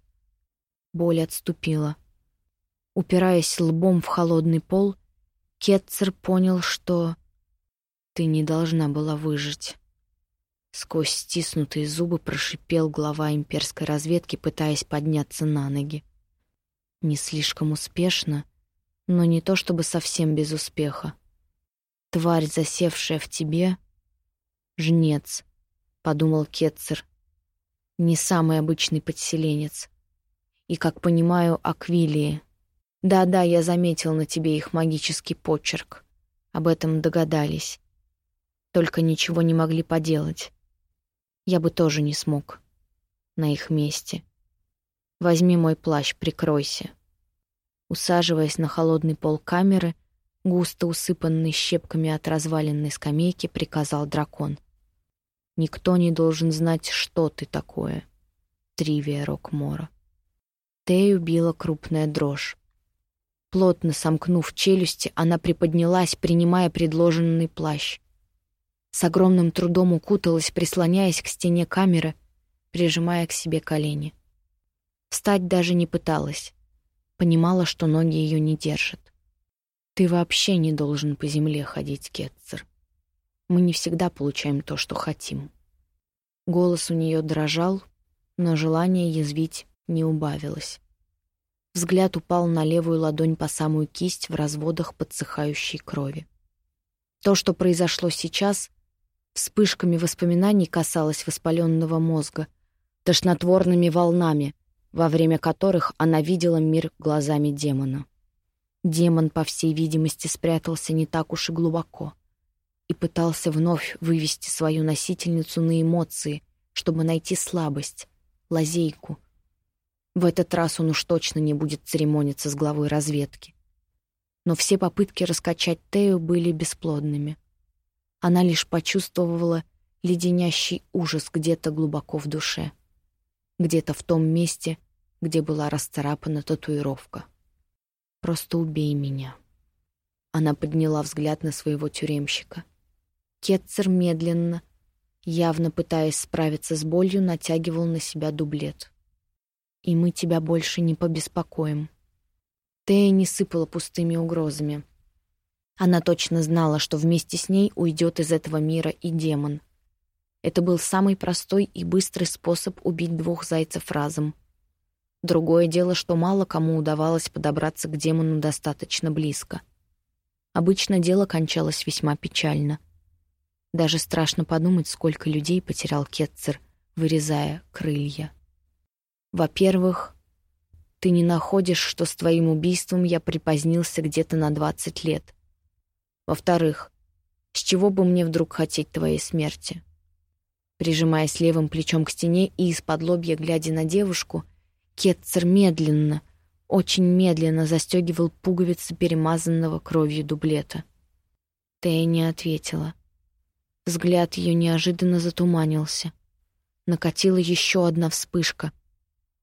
Боль отступила. Упираясь лбом в холодный пол, Кетцер понял, что ты не должна была выжить. Сквозь стиснутые зубы прошипел глава имперской разведки, пытаясь подняться на ноги. Не слишком успешно, но не то чтобы совсем без успеха. Тварь, засевшая в тебе, «Жнец», — подумал Кетцер. «Не самый обычный подселенец. И, как понимаю, Аквилии. Да-да, я заметил на тебе их магический почерк. Об этом догадались. Только ничего не могли поделать. Я бы тоже не смог. На их месте. Возьми мой плащ, прикройся». Усаживаясь на холодный пол камеры, густо усыпанный щепками от разваленной скамейки, приказал дракон — Никто не должен знать, что ты такое. Тривия Рокмора. Тею била крупная дрожь. Плотно сомкнув челюсти, она приподнялась, принимая предложенный плащ. С огромным трудом укуталась, прислоняясь к стене камеры, прижимая к себе колени. Встать даже не пыталась. Понимала, что ноги ее не держат. «Ты вообще не должен по земле ходить, Кетцер. Мы не всегда получаем то, что хотим». Голос у нее дрожал, но желание язвить не убавилось. Взгляд упал на левую ладонь по самую кисть в разводах подсыхающей крови. То, что произошло сейчас, вспышками воспоминаний касалось воспаленного мозга, тошнотворными волнами, во время которых она видела мир глазами демона. Демон, по всей видимости, спрятался не так уж и глубоко и пытался вновь вывести свою носительницу на эмоции, чтобы найти слабость, лазейку. В этот раз он уж точно не будет церемониться с главой разведки. Но все попытки раскачать Тею были бесплодными. Она лишь почувствовала леденящий ужас где-то глубоко в душе. Где-то в том месте, где была расцарапана татуировка. «Просто убей меня». Она подняла взгляд на своего тюремщика. Кетцер медленно, явно пытаясь справиться с болью, натягивал на себя дублет. «И мы тебя больше не побеспокоим». Тея не сыпала пустыми угрозами. Она точно знала, что вместе с ней уйдет из этого мира и демон. Это был самый простой и быстрый способ убить двух зайцев разом. Другое дело, что мало кому удавалось подобраться к демону достаточно близко. Обычно дело кончалось весьма печально — даже страшно подумать, сколько людей потерял Кетцер, вырезая крылья. Во-первых, ты не находишь, что с твоим убийством я припозднился где-то на двадцать лет. Во-вторых, с чего бы мне вдруг хотеть твоей смерти? Прижимаясь левым плечом к стене и из-под лобья глядя на девушку, Кетцер медленно, очень медленно застегивал пуговицы перемазанного кровью дублета. Тея не ответила. Взгляд ее неожиданно затуманился. Накатила еще одна вспышка.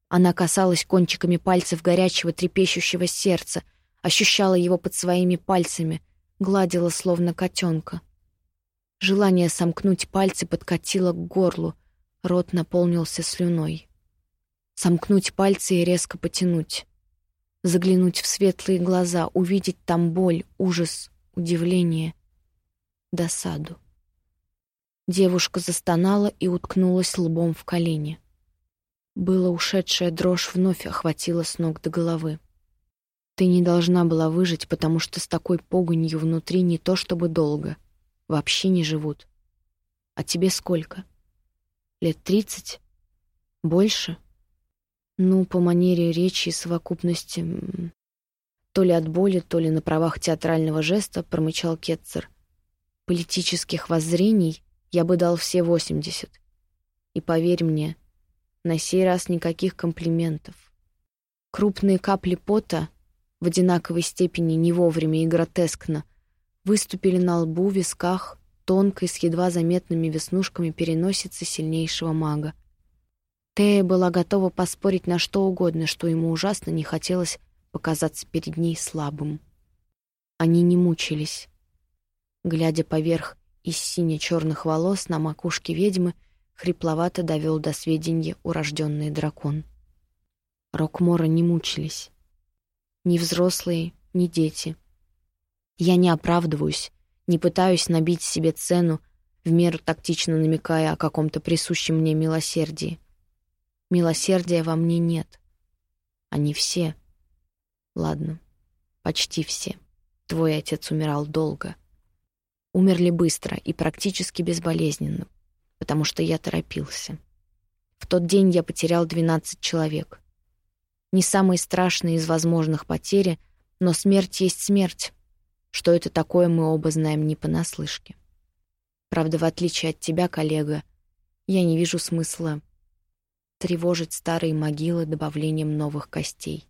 Она касалась кончиками пальцев горячего трепещущего сердца, ощущала его под своими пальцами, гладила словно котенка. Желание сомкнуть пальцы подкатило к горлу, рот наполнился слюной. Сомкнуть пальцы и резко потянуть. Заглянуть в светлые глаза, увидеть там боль, ужас, удивление, досаду. Девушка застонала и уткнулась лбом в колени. Было ушедшая дрожь вновь охватила с ног до головы. Ты не должна была выжить, потому что с такой погонью внутри не то чтобы долго. Вообще не живут. А тебе сколько? Лет тридцать? Больше? Ну, по манере речи и совокупности... То ли от боли, то ли на правах театрального жеста промычал Кетцер. Политических воззрений я бы дал все восемьдесят. И поверь мне, на сей раз никаких комплиментов. Крупные капли пота в одинаковой степени не вовремя и гротескно выступили на лбу, висках, тонкой, с едва заметными веснушками переносицы сильнейшего мага. Тея была готова поспорить на что угодно, что ему ужасно не хотелось показаться перед ней слабым. Они не мучились. Глядя поверх из сине-черных волос на макушке ведьмы хрипловато довел до сведения урожденный дракон. Рокмора не мучились. Ни взрослые, ни дети. Я не оправдываюсь, не пытаюсь набить себе цену, в меру тактично намекая о каком-то присущем мне милосердии. Милосердия во мне нет. Они все. Ладно, почти все. Твой отец умирал долго — умерли быстро и практически безболезненно, потому что я торопился. В тот день я потерял 12 человек. Не самые страшные из возможных потери, но смерть есть смерть. Что это такое, мы оба знаем не понаслышке. Правда, в отличие от тебя, коллега, я не вижу смысла тревожить старые могилы добавлением новых костей.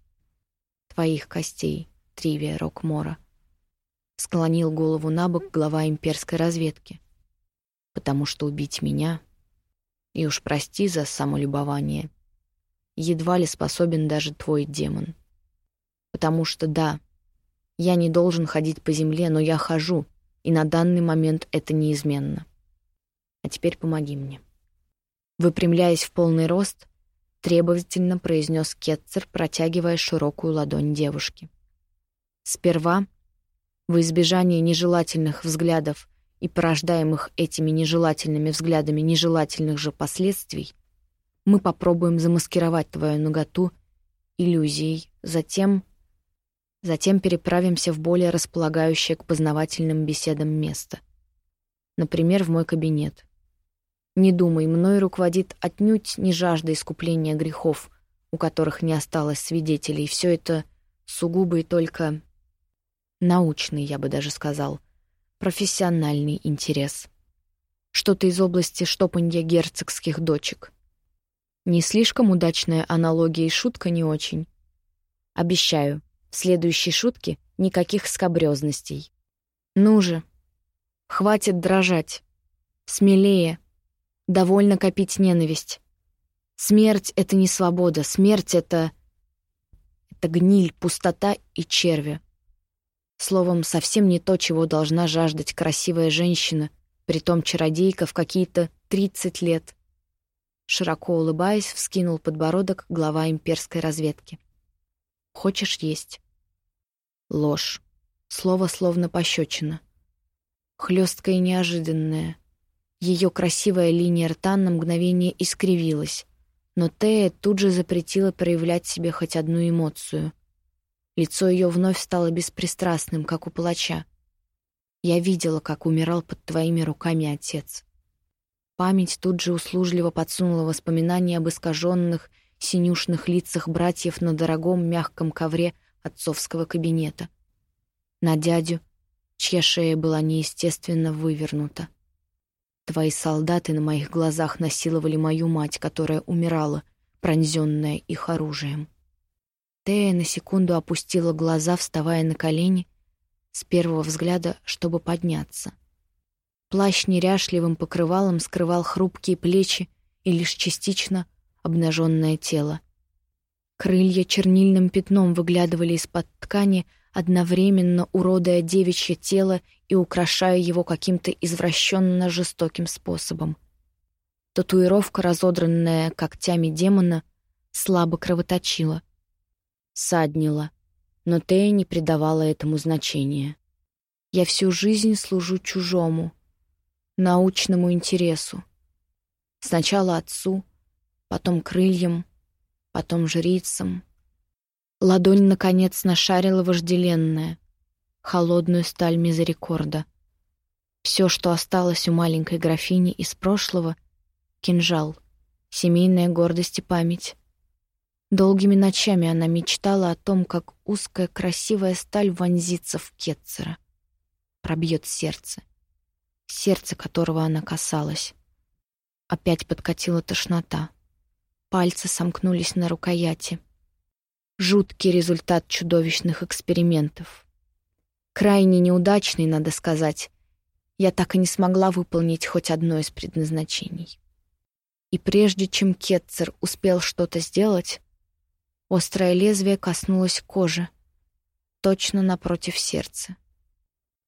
Твоих костей, Тривия Рокмора — Склонил голову на бок глава имперской разведки. Потому что убить меня... И уж прости за самолюбование. едва ли способен даже твой демон. Потому что да, я не должен ходить по земле, но я хожу, и на данный момент это неизменно. А теперь помоги мне. Выпрямляясь в полный рост, требовательно произнес Кетцер, протягивая широкую ладонь девушки. Сперва, в избежание нежелательных взглядов и порождаемых этими нежелательными взглядами нежелательных же последствий, мы попробуем замаскировать твою наготу иллюзией, затем... Затем переправимся в более располагающее к познавательным беседам место. Например, в мой кабинет. Не думай, мной руководит отнюдь не жажда искупления грехов, у которых не осталось свидетелей. Все это сугубо и только научный, я бы даже сказал, профессиональный интерес. Что-то из области штопанья герцогских дочек. Не слишком удачная аналогия и шутка не очень. Обещаю, в следующей шутке никаких скобрёзностей. Ну же, хватит дрожать. Смелее. Довольно копить ненависть. Смерть — это не свобода, смерть — это... Это гниль, пустота и черви. Словом, совсем не то, чего должна жаждать красивая женщина, притом чародейка в какие-то тридцать лет. Широко улыбаясь, вскинул подбородок глава имперской разведки. «Хочешь есть?» Ложь. Слово словно пощечина. Хлесткая и неожиданная. Ее красивая линия рта на мгновение искривилась, но Тея тут же запретила проявлять себе хоть одну эмоцию. Лицо ее вновь стало беспристрастным, как у палача. «Я видела, как умирал под твоими руками отец». Память тут же услужливо подсунула воспоминания об искаженных, синюшных лицах братьев на дорогом мягком ковре отцовского кабинета. На дядю, чья шея была неестественно вывернута. Твои солдаты на моих глазах насиловали мою мать, которая умирала, пронзенная их оружием. Тея на секунду опустила глаза, вставая на колени, с первого взгляда, чтобы подняться. Плащ неряшливым покрывалом скрывал хрупкие плечи и лишь частично обнаженное тело. Крылья чернильным пятном выглядывали из-под ткани, одновременно уродая девичье тело и украшая его каким-то извращенно жестоким способом. Татуировка, разодранная когтями демона, слабо кровоточила. Саднила, но Тея не придавала этому значения. «Я всю жизнь служу чужому, научному интересу. Сначала отцу, потом крыльям, потом жрицам, Ладонь, наконец, нашарила вожделенная, холодную сталь мизерикорда. Все, что осталось у маленькой графини из прошлого — кинжал, семейная гордость и память. Долгими ночами она мечтала о том, как узкая красивая сталь вонзится в Кетцера, пробьет сердце, сердце которого она касалась. Опять подкатила тошнота. Пальцы сомкнулись на рукояти — Жуткий результат чудовищных экспериментов. Крайне неудачный, надо сказать. Я так и не смогла выполнить хоть одно из предназначений. И прежде чем Кетцер успел что-то сделать, острое лезвие коснулось кожи, точно напротив сердца.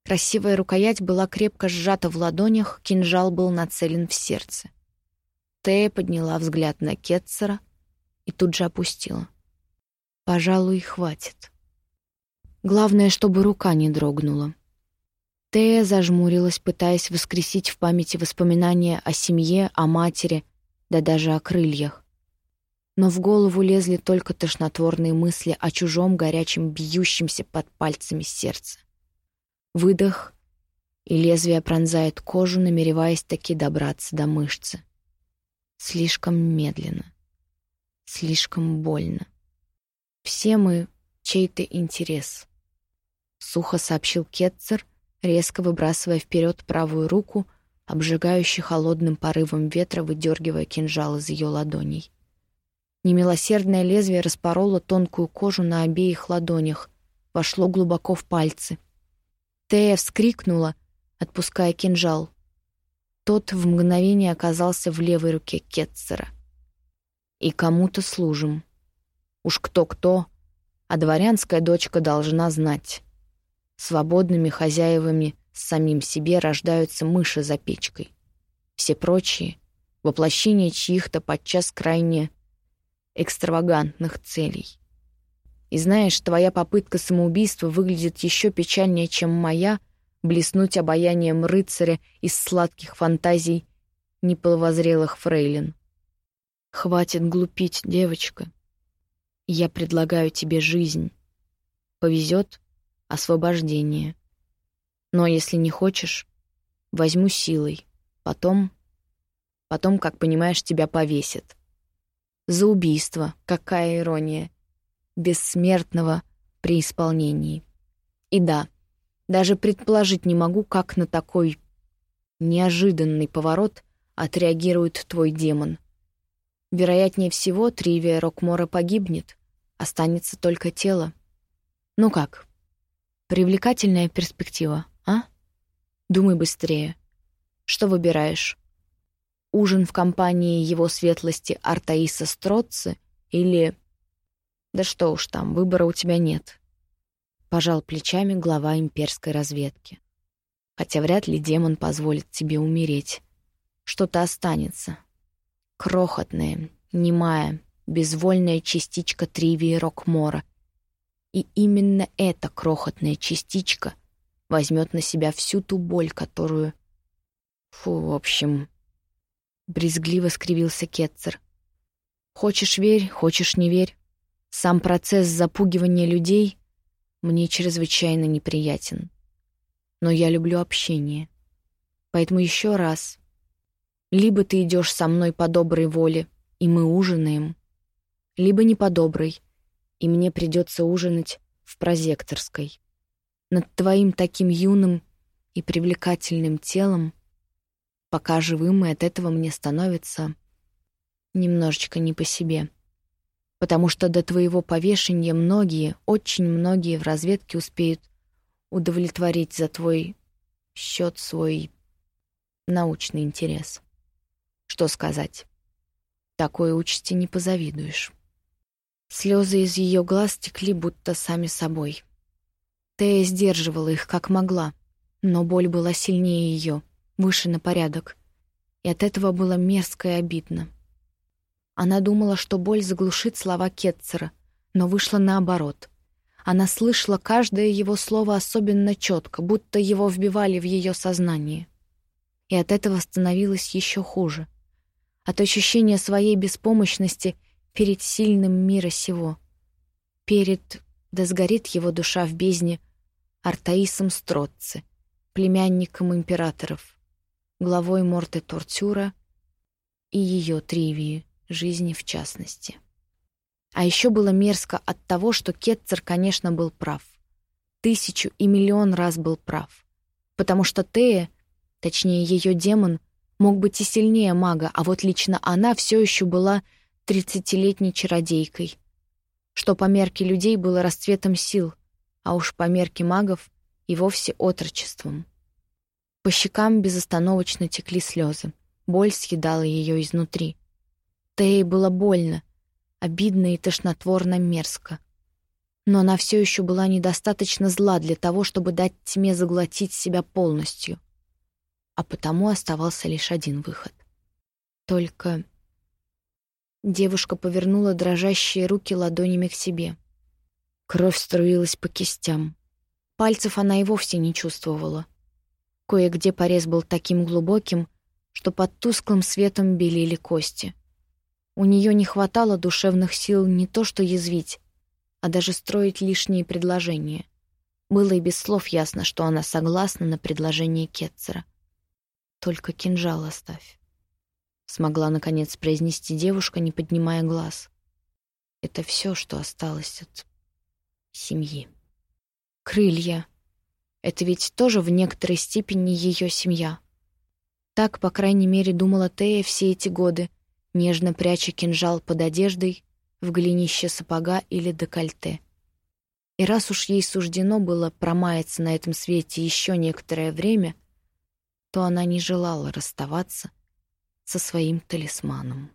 Красивая рукоять была крепко сжата в ладонях, кинжал был нацелен в сердце. Тея подняла взгляд на Кетцера и тут же опустила. Пожалуй, хватит. Главное, чтобы рука не дрогнула. Тея зажмурилась, пытаясь воскресить в памяти воспоминания о семье, о матери, да даже о крыльях. Но в голову лезли только тошнотворные мысли о чужом горячем бьющемся под пальцами сердце. Выдох, и лезвие пронзает кожу, намереваясь таки добраться до мышцы. Слишком медленно, слишком больно. Все мы чей-то интерес. Сухо сообщил Кетцер, резко выбрасывая вперед правую руку, обжигающий холодным порывом ветра, выдергивая кинжал из ее ладоней. Немилосердное лезвие распороло тонкую кожу на обеих ладонях, вошло глубоко в пальцы. Тея вскрикнула, отпуская кинжал. Тот в мгновение оказался в левой руке Кетцера. И кому-то служим. Уж кто-кто, а дворянская дочка должна знать. Свободными хозяевами самим себе рождаются мыши за печкой. Все прочие — воплощение чьих-то подчас крайне экстравагантных целей. И знаешь, твоя попытка самоубийства выглядит еще печальнее, чем моя — блеснуть обаянием рыцаря из сладких фантазий неполовозрелых фрейлин. Хватит глупить, девочка. Я предлагаю тебе жизнь. Повезет — освобождение. Но если не хочешь, возьму силой. Потом... Потом, как понимаешь, тебя повесят. За убийство. Какая ирония. Бессмертного при исполнении. И да, даже предположить не могу, как на такой неожиданный поворот отреагирует твой демон. Вероятнее всего, Тривия Рокмора погибнет. Останется только тело. Ну как? Привлекательная перспектива, а? Думай быстрее. Что выбираешь? Ужин в компании его светлости Артаиса Строцци или... Да что уж там, выбора у тебя нет. Пожал плечами глава имперской разведки. Хотя вряд ли демон позволит тебе умереть. Что-то останется. Крохотная, немая, безвольная частичка Тривии Рокмора. И именно эта крохотная частичка возьмет на себя всю ту боль, которую... Фу, в общем... Брезгливо скривился Кетцер. Хочешь — верь, хочешь — не верь. Сам процесс запугивания людей мне чрезвычайно неприятен. Но я люблю общение. Поэтому еще раз. Либо ты идешь со мной по доброй воле, и мы ужинаем, либо не по доброй, и мне придется ужинать в прозекторской. Над твоим таким юным и привлекательным телом, пока живым, и от этого мне становится немножечко не по себе. Потому что до твоего повешения многие, очень многие в разведке успеют удовлетворить за твой счет свой научный интерес. Что сказать? Такой участи не позавидуешь. Слезы из ее глаз текли будто сами собой. Тея сдерживала их как могла, но боль была сильнее ее, выше на порядок, и от этого было мерзко и обидно. Она думала, что боль заглушит слова Кетцера, но вышло наоборот. Она слышала каждое его слово особенно четко, будто его вбивали в ее сознание. И от этого становилось еще хуже — от ощущения своей беспомощности перед сильным мира сего. Перед, да сгорит его душа в бездне, Артаисом Строцци, племянником императоров, главой Морте Тортюра и ее Тривии, жизни в частности. А еще было мерзко от того, что Кетцер, конечно, был прав. Тысячу и миллион раз был прав. Потому что Тея, точнее ее демон, мог быть и сильнее мага, а вот лично она все еще была тридцатилетней чародейкой, что по мерке людей было расцветом сил, а уж по мерке магов и вовсе отрочеством. По щекам безостановочно текли слезы, боль съедала ее изнутри. Тее было больно, обидно и тошнотворно мерзко. Но она все еще была недостаточно зла для того, чтобы дать тьме заглотить себя полностью а потому оставался лишь один выход. Только девушка повернула дрожащие руки ладонями к себе. Кровь струилась по кистям. Пальцев она и вовсе не чувствовала. Кое-где порез был таким глубоким, что под тусклым светом белели кости. У нее не хватало душевных сил не то что язвить, а даже строить лишние предложения. Было и без слов ясно, что она согласна на предложение Кетцера — только кинжал оставь. Смогла, наконец, произнести девушка, не поднимая глаз. Это все, что осталось от семьи. Крылья. Это ведь тоже в некоторой степени ее семья. Так, по крайней мере, думала Тея все эти годы, нежно пряча кинжал под одеждой, в голенище сапога или декольте. И раз уж ей суждено было промаяться на этом свете еще некоторое время — то она не желала расставаться со своим талисманом.